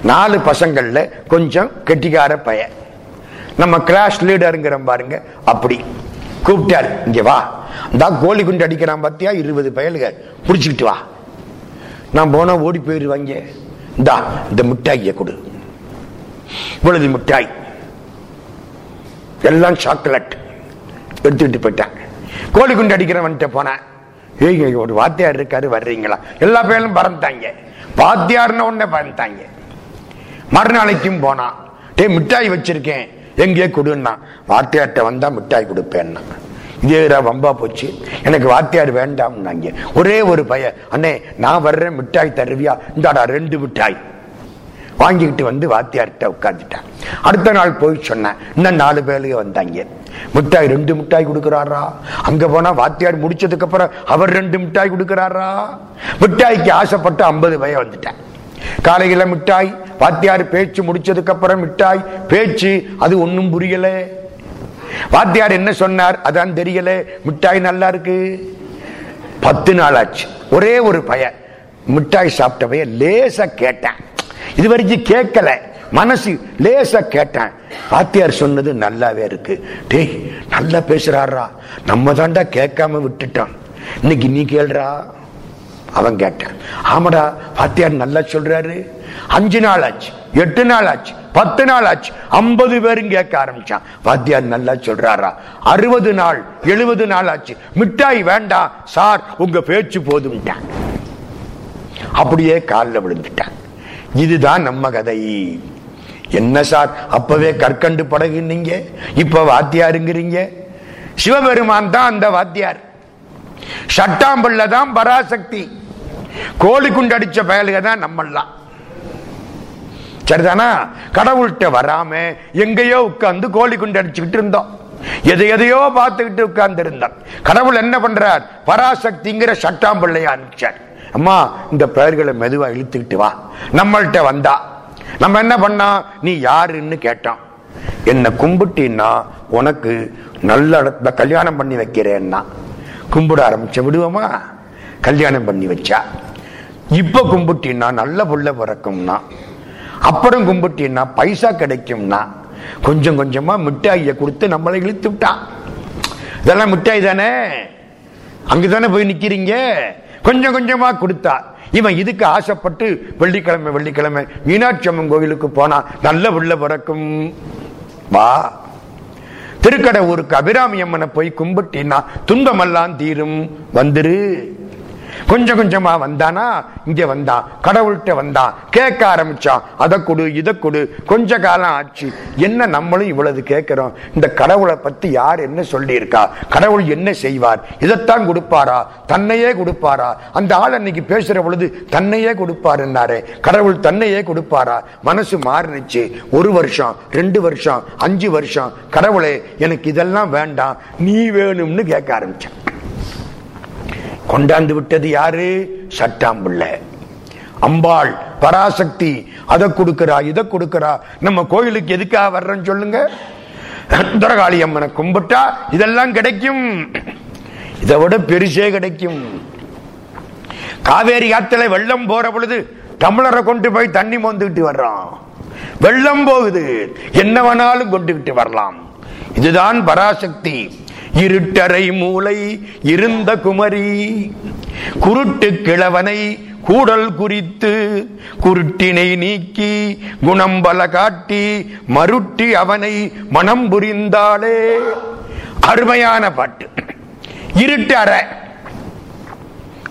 நாலு பசங்கள்ல கொஞ்சம் கெட்டிக்கார பையன். நம்ம கிளாஸ் லீடருங்கிற பாருங்க அப்படி. கூப்பிட்டார் இங்க வா. இந்த கோழி குண்டு அடிக்கிறான் பத்தியா? இருபது பயலுக புடிச்சுக்கிட்டு வா. நான் போனா ஓடி போயிருவாங்க இந்தா இந்த மிட்டாயை கொடு. இவ்வளவு மிட்டாய். எல்லாம் சாக்லேட் எடுத்துக்கிட்டு போயிட்டாங்க கோழி குண்டு அடிக்கிறவன்ட்ட போனேன். ஏய் ஒரு வாத்தியார் இருக்காரு வர்றீங்களா? எல்லா பேரும் பறந்துட்டாங்க. வாத்தியார்னு உடனே பறந்துட்டாங்க. மறுநாளைக்கும் போனான். டே மிட்டாய் வச்சிருக்கேன். எங்கேயே கொடுன்னா. வாத்தியார்ட்ட வந்தா மிட்டாய் கொடுப்பேன்னா இதே வம்பா போச்சு. எனக்கு வாத்தியார் வேண்டாம்னாங்க. ஒரே ஒரு பய அண்ணே நான் வர்றேன் மிட்டாய் தருவியா? இந்தாடா ரெண்டு மிட்டாய். வாங்கிக்கிட்டு வந்து வாத்தியார்கிட்ட உட்காந்துட்டான் அடுத்த நாள் போய் சொன்னேன் இன்னும் நாலு பேருக்கு வந்தாங்க. மிட்டாய் ரெண்டு மிட்டாய் கொடுக்கிறாரா? அங்க போனா வாத்தியார் முடிச்சதுக்கு அப்புறம் அவர் ரெண்டு மிட்டாய் கொடுக்கிறாரா? மிட்டாய்க்கு ஆசைப்பட்டு ஐம்பது வய வந்துட்டேன் காலையில மிட்டாய் வாத்தியார் பேச்சு முடிச்சதுக்கு அப்புறம் மிட்டாய் பேச்சு அது ஒன்னும் புரியல. வாத்தியார் என்ன சொன்னார்? அதான் தெரியல. மிட்டாய் நல்லா இருக்கு. பத்து நாள் ஆச்சு ஒரே ஒரு பையன் மிட்டாய் சாப்பிட்ட பையன் லேசா கேட்டேன். இது வரைக்கும் கேட்கல. மனசு லேசா கேட்டேன். வாத்தியார் சொன்னது நல்லாவே இருக்கு. டேய் நல்லா பேசுறாரா. நம்ம தாண்டா கேட்காம விட்டுட்டோம் இன்னைக்கு நீ கேள்றா? அவன் கேட்டான். ஆமாடா வாத்தியார் நல்லா சொல்றாரு. அஞ்சு நாள் ஆச்சு எட்டு நாள் ஆச்சு பத்து நாள் ஆச்சு. ஐம்பது பேரும் கேட்க ஆரம்பிச்சான். வாத்தியார் நல்லா சொல்றாரா? அறுபது நாள் எழுபது நாள் ஆச்சு. மிட்டாய் வேண்டாம் சார் உங்க பேச்சு போதும்ட்டான். அப்படியே காலில் விழுந்துட்டான். இதுதான் நம்ம கதை. என்ன சார் அப்பவே கற்கண்டு படகுன்னீங்க? இப்ப வாத்தியாருங்கிறீங்க சிவபெருமான் தான் அந்த வாத்தியார். சட்டாம்பிள்ள தான் பராசக்தி. கோழி குண்டு அடிச்ச பயலுக தான் நம்மெல்லாம். சரிதானா? கடவுள்கிட்ட வராம எங்கேயோ உட்கார்ந்து கோழி குண்டு அடிச்சுக்கிட்டு இருந்தோம். எதை எதையோ பார்த்துக்கிட்டு உட்கார்ந்து இருந்தார் கடவுள் என்ன பண்றார்? பராசக்திங்கிற சட்டாம் பிள்ளைய அனுப்பிச்சார். அம்மா இந்த பெயர்களை மெதுவா இழுத்துக்கிட்டு வா. நம்மள்கிட்ட வந்தா. நம்ம என்ன பண்ணா நீ யாருன்னு கேட்டோம். என்ன கும்பிட்டீன்னா உனக்கு நல்ல இடத்துல கல்யாணம் பண்ணி வைக்கிறேன்னா. கும்பிட ஆரம்பிச்ச விடுவோமா? கல்யாணம் பண்ணி வச்சா. இப்ப கும்பிட்டீன்னா நல்ல புள்ள பிறக்கும்னா அப்புறம் கும்பிட்டீங்கன்னா பைசா கிடைக்கும்னா கொஞ்சம் கொஞ்சமா மிட்டாயை கொடுத்து நம்மளை இழுத்து விட்டான் இதெல்லாம் மிட்டாய் தானே? அங்கதானே போய் நிக்கிறீங்க? கொஞ்சம் கொஞ்சமா கொடுத்தா. இவன் இதுக்கு ஆசைப்பட்டு வெள்ளிக்கிழமை வெள்ளிக்கிழமை மீனாட்சி அம்மன் கோயிலுக்கு போனா நல்ல உள்ள பிறக்கும். வா. திருக்கடை ஊருக்கு அபிராமி அம்மனை போய் கும்பிட்டீன்னா துன்பமெல்லாம் தீரும். வந்துரு. கொஞ்சம் கொஞ்சமா வந்தானா? இங்க வந்தான் கடவுள்கிட்ட வந்தான் கேட்க ஆரம்பிச்சான் அதை கொடு இதை கொடு. கொஞ்ச காலம் ஆச்சு. என்ன நம்மளும் இவ்வளவு கேட்கிறோம்? இந்த கடவுளை பத்தி யார் என்ன சொல்லியிருக்கா? கடவுள் என்ன செய்வார்? இதைத்தான் கொடுப்பாரா? தன்னையே கொடுப்பாரா? அந்த ஆள் அன்னைக்கு பேசுற பொழுது தன்னையே கொடுப்பாருன்னாரே. கடவுள் தன்னையே கொடுப்பாரா? மனசு மாறினுச்சு ஒரு வருஷம் ரெண்டு வருஷம் அஞ்சு வருஷம். கடவுளே எனக்கு இதெல்லாம் வேண்டாம். நீ வேணும்னு கேட்க ஆரம்பிச்சான் கொண்டாந்து விட்டது யாரு? சட்டாம்புள்ள. அம்பாள் பராசக்தி அதை கொடுக்கிறா இதை கொடுக்கிறா. நம்ம கோயிலுக்கு எதுக்காக வர்றோம் சொல்லுங்க? துரகாளி அம்மனை கும்பிட்டா இதெல்லாம் கிடைக்கும். இதை விட பெருசே கிடைக்கும். காவேரி ஆத்துல வெள்ளம் போற பொழுது தமிழரை கொண்டு போய் தண்ணி மோந்துக்கிட்டு வர்றோம் வெள்ளம் போகுது. என்ன வேணாலும் கொண்டுகிட்டு வரலாம். இதுதான் பராசக்தி. இருட்டறை மூளை இருந்த குமரி. குருட்டு கிழவனை கூடல் குறித்து குருட்டினை நீக்கி குணம்பல காட்டி மருட்டி அவனை மனம் புரிந்தாளே. அருமையான பாட்டு. இருட்டு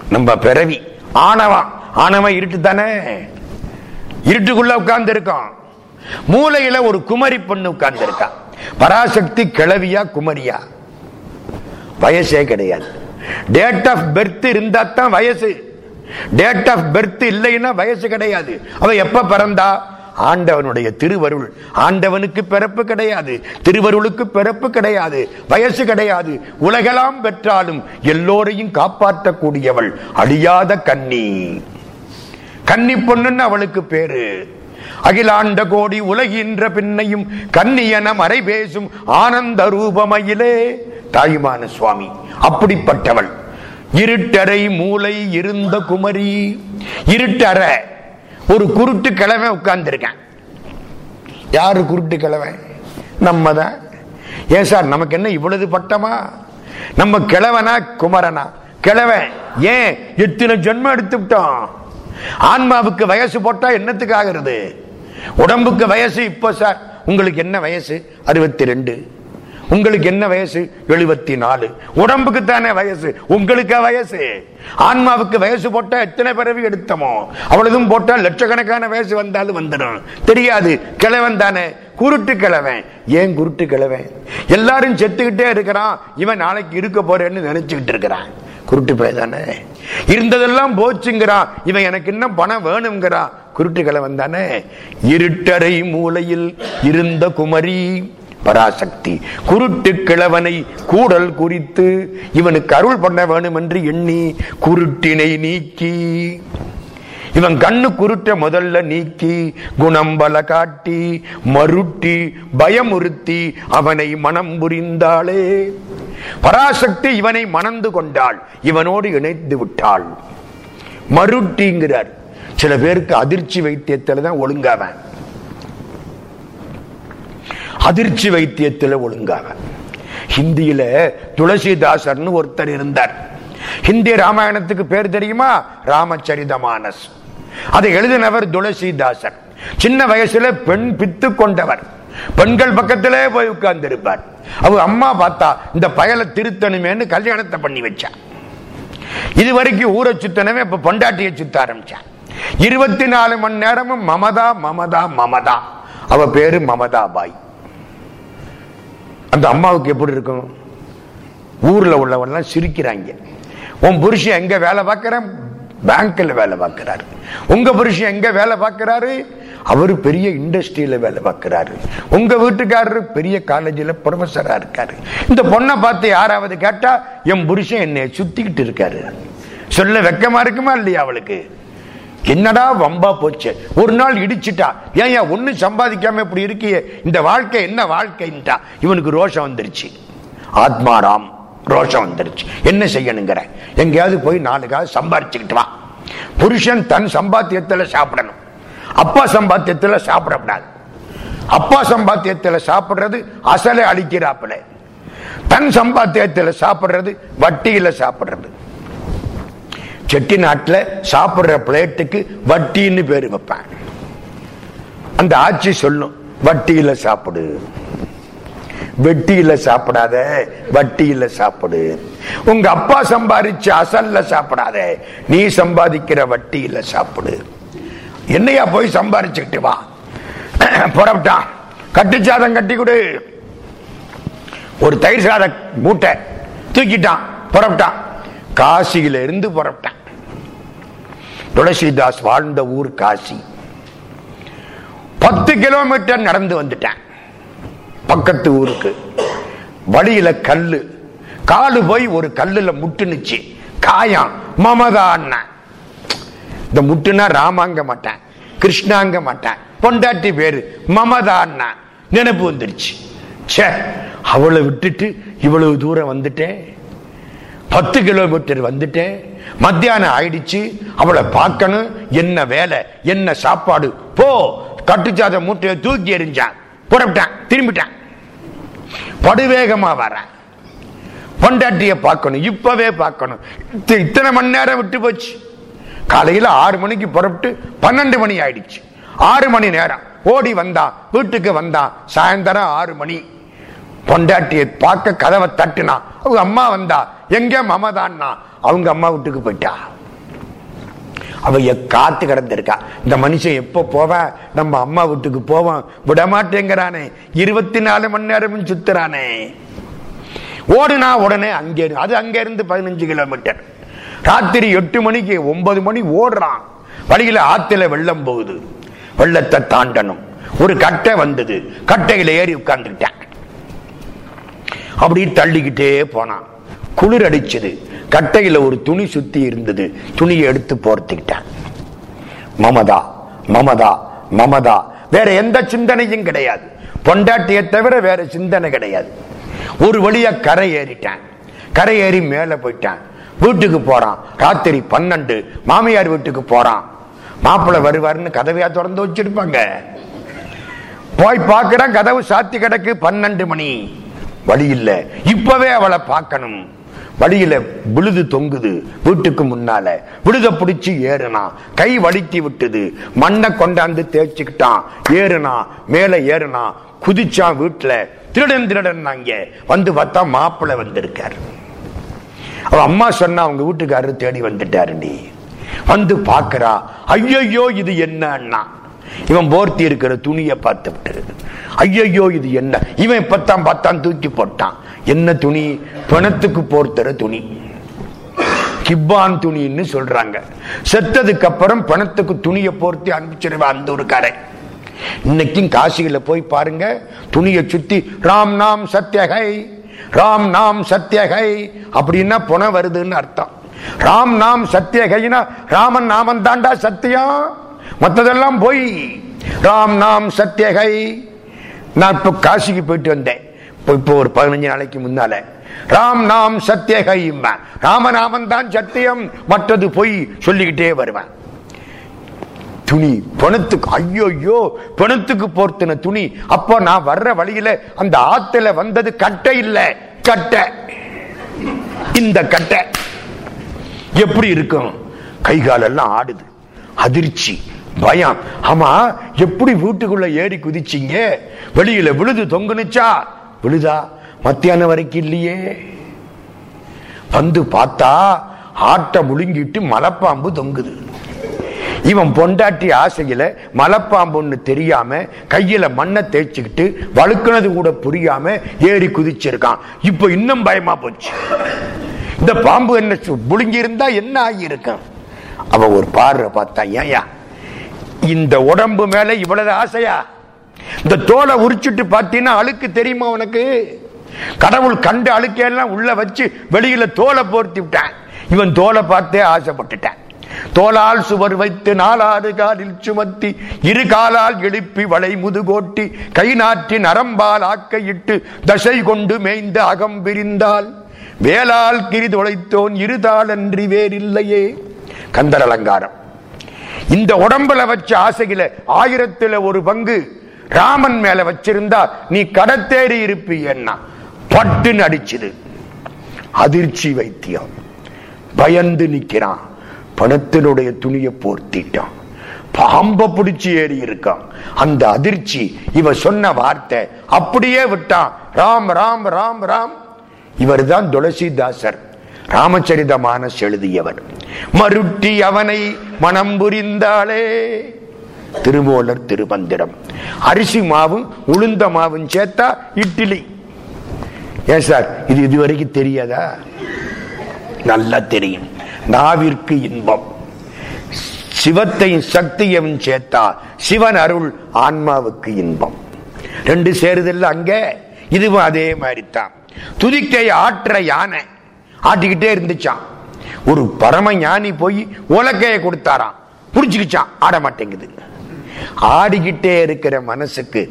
நம்ம பிறவி ஆணவம். ஆணவம் இருட்டு தானே? இருட்டுக்குள்ள உட்கார்ந்து இருக்கான் மூலையில ஒரு குமரி பொண்ணு உட்கார்ந்து இருக்கான் பராசக்தி கிளவியா குமரியா? வயசே கிடையாது. டேட் ஆஃப் பெர்த் இருந்தா தான் வயசு. டேட் ஆஃப் பெர்த் இல்லைன்னா வயசு கிடையாது. அவன் எப்ப பிறந்தா? ஆண்டவனுடைய திருவருள். ஆண்டவனுக்கு பிறப்பு கிடையாது. திருவருளுக்கு பிறப்பு கிடையாது. வயசு கிடையாது. உலகெல்லாம் பெற்றாலும் எல்லோரையும் காப்பாற்றக்கூடியவள் அழியாத கன்னி. கன்னி பொண்ணுன்னு அவளுக்கு பேரு. அகிலாண்ட கோடி உலகின்ற பின்னையும் கன்னியன மறை பேசும் ஆனந்த ரூபமயிலே தாயுமான சுவாமி அப்படிப்பட்டவள். இருட்டறை மூளை இருந்த குமரி இருட்டற. ஒரு குருட்டு கிழமை உட்கார்ந்துருக்கேன். யாரு குருட்டு கிழமை நம்ம தான் ஏன் சார் நமக்கு என்ன இவ்வளவு பட்டமா? நம்ம கிழவனா குமரனா? கிழவன் ஏன் எத்தனை ஜென்மம் எடுத்து விட்டோம் ஆன்மாவுக்கு வயசு போட்டா என்னத்துக்கு ஆகிறது? உடம்புக்கு வயசு இப்போ சார் உங்களுக்கு என்ன வயசு? அறுபத்தி ரெண்டு. உங்களுக்கு என்ன வயசு? எழுபத்தி நாலு உடம்புக்கு தானே வயசு? உங்களுக்கு வயசு? ஆன்மாவுக்கு வயசு போட்டா எத்தனை பிறவி எடுத்தமோ? அவ்வளவும் போட்டா லட்சக்கணக்கான வயசு வந்தாலும் வந்துடும். தெரியாது. கிழவன் தானே. குருட்டு கிழவன். ஏன் குருட்டு கிழவன்? எல்லாரும் செத்துக்கிட்டே இருக்கிறான். இவன் நாளைக்கு இருக்க போறேன்னு நினைச்சுக்கிட்டு இருக்கிறான். குருட்டு பயதானே இருந்ததெல்லாம் போச்சுங்கிறான் இவன் எனக்கு இன்னும் பணம் வேணுங்கிறான் குருட்டு கிழவன் தானே? இருட்டரை மூலையில் இருந்த குமரி பராசக்தி. குருட்டு கிழவனை கூடல் குறித்து இவனுக்கு அருள் பண்ண வேணும் என்று எண்ணி குருட்டினை நீக்கி. இவன் கண்ணு குருட்ட முதல்ல நீக்கி குணம் பல காட்டி மருட்டி பயமுறுத்தி அவனை மனம் புரிந்தாளே. பராசக்தி இவனை மணந்து கொண்டாள் இவனோடு இணைத்து விட்டாள். மருட்டிங்கிறார். சில பேருக்கு அதிர்ச்சி வைத்தியத்தில்தான் ஒழுங்காவன். அதிர்ச்சி வைத்தியத்தில் ஒழுங்காக. ஹிந்தியில துளசிதாசர்னு ஒருத்தர் இருந்தார். ஹிந்தி ராமாயணத்துக்கு பேர் தெரியுமா? ராமச்சரிதமானஸ். அதை எழுதினவர் துளசிதாசர். சின்ன வயசுல பெண் பித்து கொண்டவர். பெண்கள் பக்கத்திலே போய் உட்கார்ந்து இருப்பார் அவங்க அம்மா பார்த்தா இந்த பயலை திருத்தணுமேன்னு கல்யாணத்தை பண்ணி வச்சா இது வரைக்கும் ஊரை சுத்தனவே இப்ப பொண்டாட்டியை சுத்த ஆரம்பிச்சான் இருபத்தி நாலு மணி நேரமும் மமதா மமதா மமதா. அவ பேரு மமதா பாய் அந்த அம்மாவுக்கு எப்படி இருக்கும்? ஊர்ல உள்ளவெல்லாம் சிரிக்கிறாங்க. உன் புருஷன் எங்க வேலை பார்க்கிறேன்? பேங்க்ல வேலை பார்க்கிறாரு. உங்க புருஷன் எங்க வேலை பார்க்கிறாரு? அவரு பெரிய இண்டஸ்ட்ரியில வேலை பார்க்கிறாரு. உங்க வீட்டுக்காரரு பெரிய காலேஜில் ப்ரொஃபஸரா இருக்காரு. இந்த பொண்ணை பார்த்து யாராவது கேட்டா என் புருஷன் என்னை சுத்திக்கிட்டு இருக்காரு. சொல்ல வெக்கமா இருக்குமா இல்லையா அவளுக்கு? என்னடா வம்பா போச்சு? ஒரு நாள் இடிச்சிட்டா. ஏன் ஏன் ஒண்ணு சம்பாதிக்காம இப்படி இருக்கியே? இந்த வாழ்க்கை என்ன வாழ்க்கைன்ட்டா? இவனுக்கு ரோஷம் வந்துருச்சு. ஆத்மாராம் ரோஷம் வந்துருச்சு. என்ன செய்யணுங்கிற? எங்கேயாவது போய் நாலு காசு சம்பாரிச்சுக்கிட்டு வா. புருஷன் தன் சம்பாத்தியத்துல சாப்பிடணும். அப்பா சம்பாத்தியத்துல சாப்பிடக்கூடாது. அப்பா சம்பாத்தியத்துல சாப்பிடுறது அசலை அழிக்கிறாப்புல. தன் சம்பாத்தியத்தில் சாப்பிடுறது வட்டியில் சாப்பிடுறது. செட்டி நாட்டில் சாப்பிடுற பிளேட்டுக்கு வட்டின்னு பேர் வைப்பேன் அந்த ஆட்சி சொல்லும் வட்டியில சாப்பிடு. வெட்டியில சாப்பிடாத வட்டியில சாப்பிடு. உங்க அப்பா சம்பாதிச்ச அசல்ல சாப்பிடாத நீ சம்பாதிக்கிற வட்டியில சாப்பிடு. என்னையா போய் சம்பாதிச்சுக்கிட்டு வா. புறப்பட்டான் கட்டுச்சாதம் கட்டி கொடு. ஒரு தயிர் சாத மூட்டை தூக்கிட்டான் புறப்பட்டான். காசியில இருந்து புறப்பட்டான். துளசிதாஸ் வாழ்ந்த ஊர் காசி. பத்து கிலோமீட்டர் நடந்து வந்துட்டேன். பக்கத்து ஊருக்கு. வழியில கல்லு. காலு போய் ஒரு கல்லுல முட்டுனுச்சு. காயம். மமதா அண்ணன் இந்த முட்டுனா ராமாங்க மாட்டேன். கிருஷ்ணாங்க மாட்டேன். பொண்டாட்டி பேரு மமதா அண்ணன் நினைப்பு வந்துருச்சு ச்சே அவளை விட்டுட்டு இவ்வளவு தூரம் வந்துட்டேன். பத்து கிலோமீட்டர் வந்துட்டேன். மத்தியானம் ஆயிடுச்சு. அவளை பார்க்கணும். என்ன வேலை? என்ன சாப்பாடு? போ. கட்டுச்சாத மூட்டையை தூக்கி எறிஞ்சான். புறப்பட்டான். திரும்பிட்டான். படுவேகமா வரேன். பொண்டாட்டிய பார்க்கணும். இப்பவே பார்க்கணும். இத்தனை மணி நேரம் விட்டு போச்சு. காலையில ஆறு மணிக்கு புறப்பட்டு பன்னெண்டு மணி ஆயிடுச்சு. ஆறு மணி நேரம். ஓடி வந்தான். வீட்டுக்கு வந்தான். சாயந்தரம் ஆறு மணி. பொண்டாட்டியை பார்க்க கதவை தட்டுனா அவங்க அம்மா வந்தா எங்க மமதான்னா? அவங்க அம்மா வீட்டுக்கு போயிட்டா. அவ எ- காத்து கிடந்திருக்கா. இந்த மனுஷன் எப்ப போவேன் நம்ம அம்மா வீட்டுக்கு போவான் விடமாட்டேங்கிறானே. இருபத்தி நாலு மணி நேரமும் சுத்துறானே. ஓடுனா உடனே அங்கே அது அங்க இருந்து பதினஞ்சு கிலோமீட்டர். ராத்திரி எட்டு மணிக்கு ஒன்பது மணி ஓடுறான். வழியில ஆத்துல வெள்ளம் போகுது. வெள்ளத்தை தாண்டணும். ஒரு கட்டை வந்தது. கட்டையில ஏறி உட்கார்ந்துக்கிட்டேன் அப்படி தள்ளிக்கிட்டே போனான். குளிர் அடிச்சது. கட்டையில ஒரு துணி சுத்தி இருந்தது. துணியை எடுத்து போர்த்துக்கிட்டான். மமதா மமதா மமதா. வேற எந்த சிந்தனையும் கிடையாது. பொண்டாட்டியை தவிர வேற சிந்தனை கிடையாது. ஒரு வழியா கரை ஏறிட்டான். கரை ஏறி மேல போயிட்டான். வீட்டுக்கு போறான். ராத்திரி பன்னெண்டு. மாமியார் வீட்டுக்கு போறான். மாப்பிள்ளை வருவாருன்னு கதவையா திறந்து வச்சிருப்பாங்க. போய் பார்க்கிறான். கதவு சாத்தி கிடக்கு. பன்னெண்டு மணி. வழி இல்ல இப்பவே அவளை பார்க்கணும். வழியில விழுது தொங்குது வீட்டுக்கு முன்னால. விழுத புடிச்சு ஏறுனா கை வலித்தி விட்டது. மண்ணை கொண்டாந்து தேய்ச்சிக்கிட்டான். ஏறுனா மேல ஏறுனா குதிச்சான் வீட்டுல. திருடன் திருடன் வந்து பார்த்தா மாப்பிள்ளை வந்திருக்காரு. அவ அம்மா சொன்னா அவங்க வீட்டுக்காரரு தேடி வந்துட்டாருடி வந்து பாக்குறா ஐயோ இது என்னன்னா? இவன் போர்த்தி இருக்கிற துணியை பார்த்து விட்டு ஐயையோ இது என்ன? இவன் இப்பத்தான் பார்த்தான் தூக்கி போட்டான். என்ன துணி? பிணத்துக்கு போர்த்துற துணி. கிப்பான் துணின்னு சொல்றாங்க. செத்ததுக்கு அப்புறம் பணத்துக்கு துணியை போர்த்தி அனுப்பிச்சிருவா அந்த ஒரு கரை இன்னைக்கும் காசியில போய் பாருங்க துணியை சுத்தி ராம் நாம் சத்யகை ராம் நாம் சத்யகை அப்படின்னா புன வருதுன்னு அர்த்தம். ராம் நாம் சத்யகைனா ராமன் நாமன் தாண்டா சத்தியம். மத்ததெல்லாம் போய் ராம் நாம் சத்யகை. நான் இப்போ காசிக்கு போயிட்டு வந்தேன். இப்போ- ஒரு பதினஞ்சு நாளைக்கு முன்னால. ராம் நாம் சத்யகை ராமநாமன் தான் சத்தியம். மற்றது பொய் சொல்லிக்கிட்டே வருவேன். துணி பணத்துக்கு ஐயோ பணத்துக்கு போர்த்தின துணி. அப்போ நான் வர்ற வழியில அந்த ஆத்துல வந்தது கட்டை இல்ல. கட்டை. இந்த கட்டை. எப்படி இருக்கும்? கை காலெல்லாம் ஆடுது. அதிர்ச்சி. பயம். ஆமா எப்படி வீட்டுக்குள்ள ஏறி குதிச்சீங்க? வெளியில விழுது தொங்குனுச்சா? விழுதா? மத்தியானம் வரைக்கும் இல்லையே. வந்து பார்த்தா ஆட்டை முழுங்கிட்டு மலப்பாம்பு தொங்குது. இவன் பொண்டாட்டி ஆசையில மலைப்பாம்புன்னு தெரியாம கையில மண்ணை தேய்ச்சிக்கிட்டு வழுக்குனது கூட புரியாம ஏறி குதிச்சிருக்கான். இப்ப இன்னும் பயமா போச்சு. இந்த பாம்பு என்ன முழுங்கி இருந்தா என்ன ஆகியிருக்கும்? அவ ஒரு பார்வை பார்த்தா ஏயா இந்த உடம்பு மேல இவ்வளவு ஆசையா? இந்த தோலை உரிச்சிட்டு பார்த்தீங்கன்னா அழுக்கு தெரியுமா உனக்கு? கடவுள் கண்டு அழுக்கையெல்லாம் உள்ள வச்சு வெளியில தோலை போர்த்தி விட்டான். இவன் தோலை பார்த்தே ஆசைப்பட்டுட்டான். தோலால் சுவர் வைத்து நாலாறு காலில் சுமத்தி இரு காலால் எழுப்பி வளை முதுகோட்டி கை நாற்றி நரம்பால் ஆக்கையிட்டு தசை கொண்டு மேய்ந்த அகம் விரிந்தால் வேளால் கிரி தொலைத்தோன் இருதாள் அன்றி வேறில்லையே. கந்தர் அலங்காரம். இந்த உடம்புல வச்ச ஆசையில ஆயிரத்துல ஒரு பங்கு ராமன் மேல வச்சிருந்தா நீ கடத்தேறி இருப்பீன்னா பட்டுன்னு அடிச்சுது. அதிர்ச்சி வைத்தியம். பயந்து நிக்கிறான். பணத்தினுடைய துணியை போர்த்திட்டான். பாம்ப பிடிச்சி ஏறி இருக்கான். அந்த அதிர்ச்சி இவ சொன்ன வார்த்தை அப்படியே விட்டான். ராம் ராம் ராம் ராம். இவர்தான் துளசிதாசர். ராமச்சரித மானஸ் எழுதியவர் மருட்டி அவனை மனம் புரிந்தாளே. திருமூலர் திருமந்திரம். அரிசி மாவும் உளுந்த மாவும் சேர்த்தா இட்லி. ஏன் சார் இது இதுவரைக்கும் தெரியாதா? நல்லா தெரியும். நாவிற்கு இன்பம். சிவத்தையும் சக்தியும் சேர்த்தா சிவன் அருள் ஆன்மாவுக்கு இன்பம். ரெண்டு சேருதல்ல அங்க. இதுவும் அதே மாதிரி தான் துதிக்கை ஆற்ற யானை. ஆட்டிக்கிட்டே இருந்துச்சான் ஒரு பரம ஞானி போய் உலக்கைய கொடுத்தாராம். புடிச்சுக்கிச்சான் ஆட மாட்டேங்குது. ஆடிக்கிட்டே இருக்கிற மனசுக்கு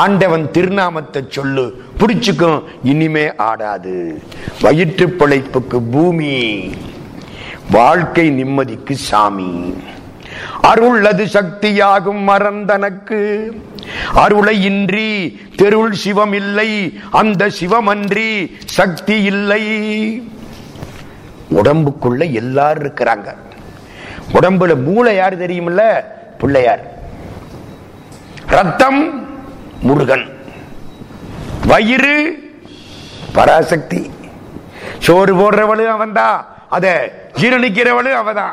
ஆண்டவன் திருநாமத்தை சொல்லு பிடிச்சுக்கும் இனிமே ஆடாது. வயிற்று பிழைப்புக்கு பூமி வாழ்க்கை நிம்மதிக்கு சாமி. அருளது சக்தியாகும் மறந்தனக்கு. அருளை இன்றி தெருள் சிவம் இல்லை அந்த சிவமன்றி சக்தி இல்லை. உடம்புக்குள்ள எல்லாரும் இருக்கிறாங்க. உடம்புல மூளை யார் தெரியுமில்ல? பிள்ளையார் ரத்தம் முருகன். வயிறு பராசக்தி. சோறு போடுறவளும் அவன்தான். அத ஜீரணிக்கிறவளும் அவதான்.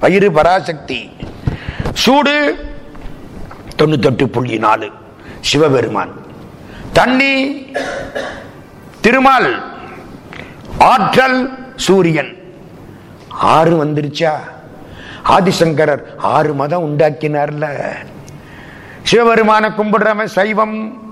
வயிறு பராசக்தி. சூடு தொண்ணூத்தெட்டு புள்ளி நாலு. சிவபெருமான். தண்ணி திருமால். ஆற்றல் சூரியன். ஆறு வந்துருச்சா? ஆதிசங்கரர் ஆறு மதம் உண்டாக்கினார்ல. சிவபெருமான கும்பிடுறவன் சைவம்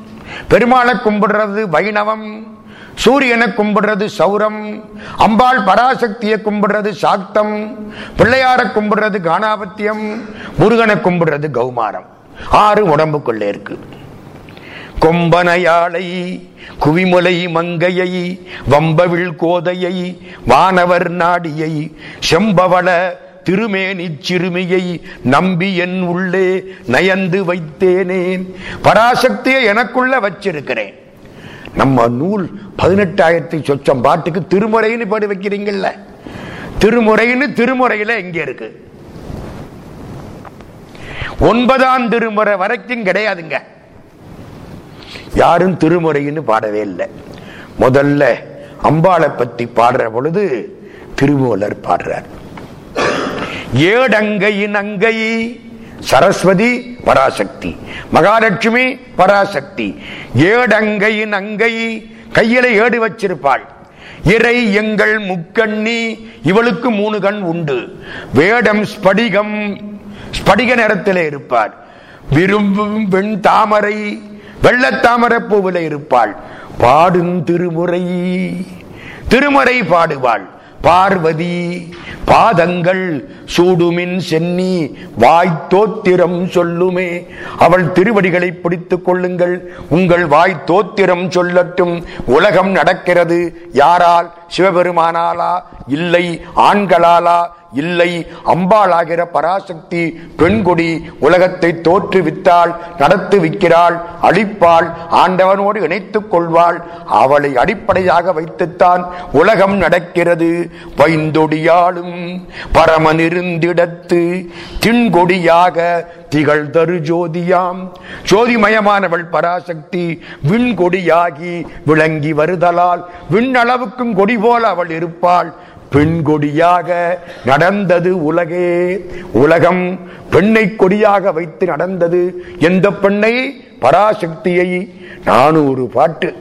பெருமாளை கும்பிடுறது வைணவம் சூரியனை கும்பிடுறது சௌரம் அம்பாள் பராசக்தியை கும்பிடுறது சாக்தம் பிள்ளையாரை கும்பிடுறது காணாபத்தியம் முருகனை கும்பிடுறது கௌமாரம். ஆறு உடம்புக்குள்ளே இருக்கு. கொம்பனையாளை குவிமுலை மங்கையை வம்பவிழ் கோதையை வானவர் நாடியை செம்பவள திருமேனி சிறுமியை நம்பி என் உள்ளே நயந்து வைத்தேனேன் பராசக்தியை எனக்குள்ள வச்சிருக்கிறேன். நம்ம நூல் பதினெட்டாயிரத்தி சொச்சம் பாட்டுக்கு திருமுறைன்னு பாடி வைக்கிறீங்கல்ல? திருமுறைன்னு திருமுறையில இங்க இருக்கு. ஒன்பதாம் திருமுறை வரைக்கும் கிடையாதுங்க. யாரும் திருமுறைன்னு பாடவே இல்லை. முதல்ல அம்பாளை பத்தி பாடுற பொழுது திருமூலர் பாடுறார். ஏடங்கையின் அங்கை சரஸ்வதி பராசக்தி மகாலட்சுமி பராசக்தி ஏடங்கையின் அங்கை கையில ஏடு வச்சிருப்பாள். இறை எங்கள் முக்கண்ணி இவளுக்கு மூணு கண் உண்டு. வேடம் ஸ்படிகம் ஸ்படிக நேரத்திலே இருப்பார். விரும்பும் வெண் தாமரை வெள்ளத்தாமரை பூவில இருப்பாள். பாடும் திருமுறை திருமுறை பாடுவாள். பார்வதி பாதங்கள் சூடுமின் சென்னி வாய் தோத்திரம் சொல்லுமே. அவள் திருவடிகளை பிடித்துக் கொள்ளுங்கள். உங்கள் வாய் தோத்திரம் சொல்லட்டும். உலகம் நடக்கிறது. யாரால்? சிவபெருமானாலா? இல்லை. ஆண்களாலா? இல்லை. அம்பாளாகிற பராசக்தி பெண்கொடி உலகத்தை தோற்றுவித்தாள் நடத்து விக்கிறாள் அழிப்பாள் ஆண்டவனோடு இணைத்துக் கொள்வாள். அவளை அடிப்படையாக வைத்துத்தான் உலகம் நடக்கிறது. வைந்தொடியாலும் பரமனிருந்திடத்து திண்கொடியாக திகழ் தரு ஜோதியாம். ஜோதிமயமானவள் பராசக்தி விண்கொடியாகி விளங்கி வருதலால் விண்ணளவுக்கும் கொடி போல அவள் இருப்பாள். பெண் கொடியாக நடந்தது உலகே. உலகம் பெண்ணை கொடியாக வைத்து நடந்தது. எந்த பெண்ணை? பராசக்தியை. நானூறு பாட்டு.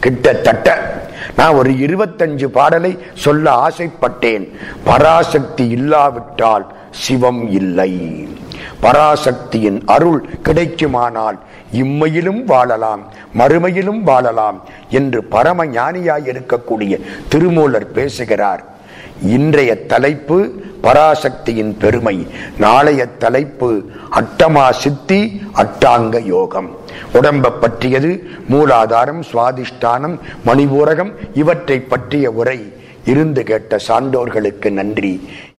கிட்டத்தட்ட நான் ஒரு இருபத்தஞ்சு பாடலை சொல்ல ஆசைப்பட்டேன். பராசக்தி இல்லாவிட்டால் சிவம் இல்லை. பராசக்தியின் அருள் கிடைக்குமானால் இம்மையிலும் வாழலாம் மறுமையிலும் வாழலாம் என்று பரம ஞானியாய் இருக்கக்கூடிய திருமூலர் பேசுகிறார். இன்றைய தலைப்பு பராசக்தியின் பெருமை நாளைய தலைப்பு அட்டமா சித்தி அட்டாங்க யோகம். உடம்ப பற்றியது மூலாதாரம் சுவாதிஷ்டானம் மணிபூரகம் இவற்றை பற்றிய உரை. இருந்து கேட்ட சான்றோர்களுக்கு நன்றி.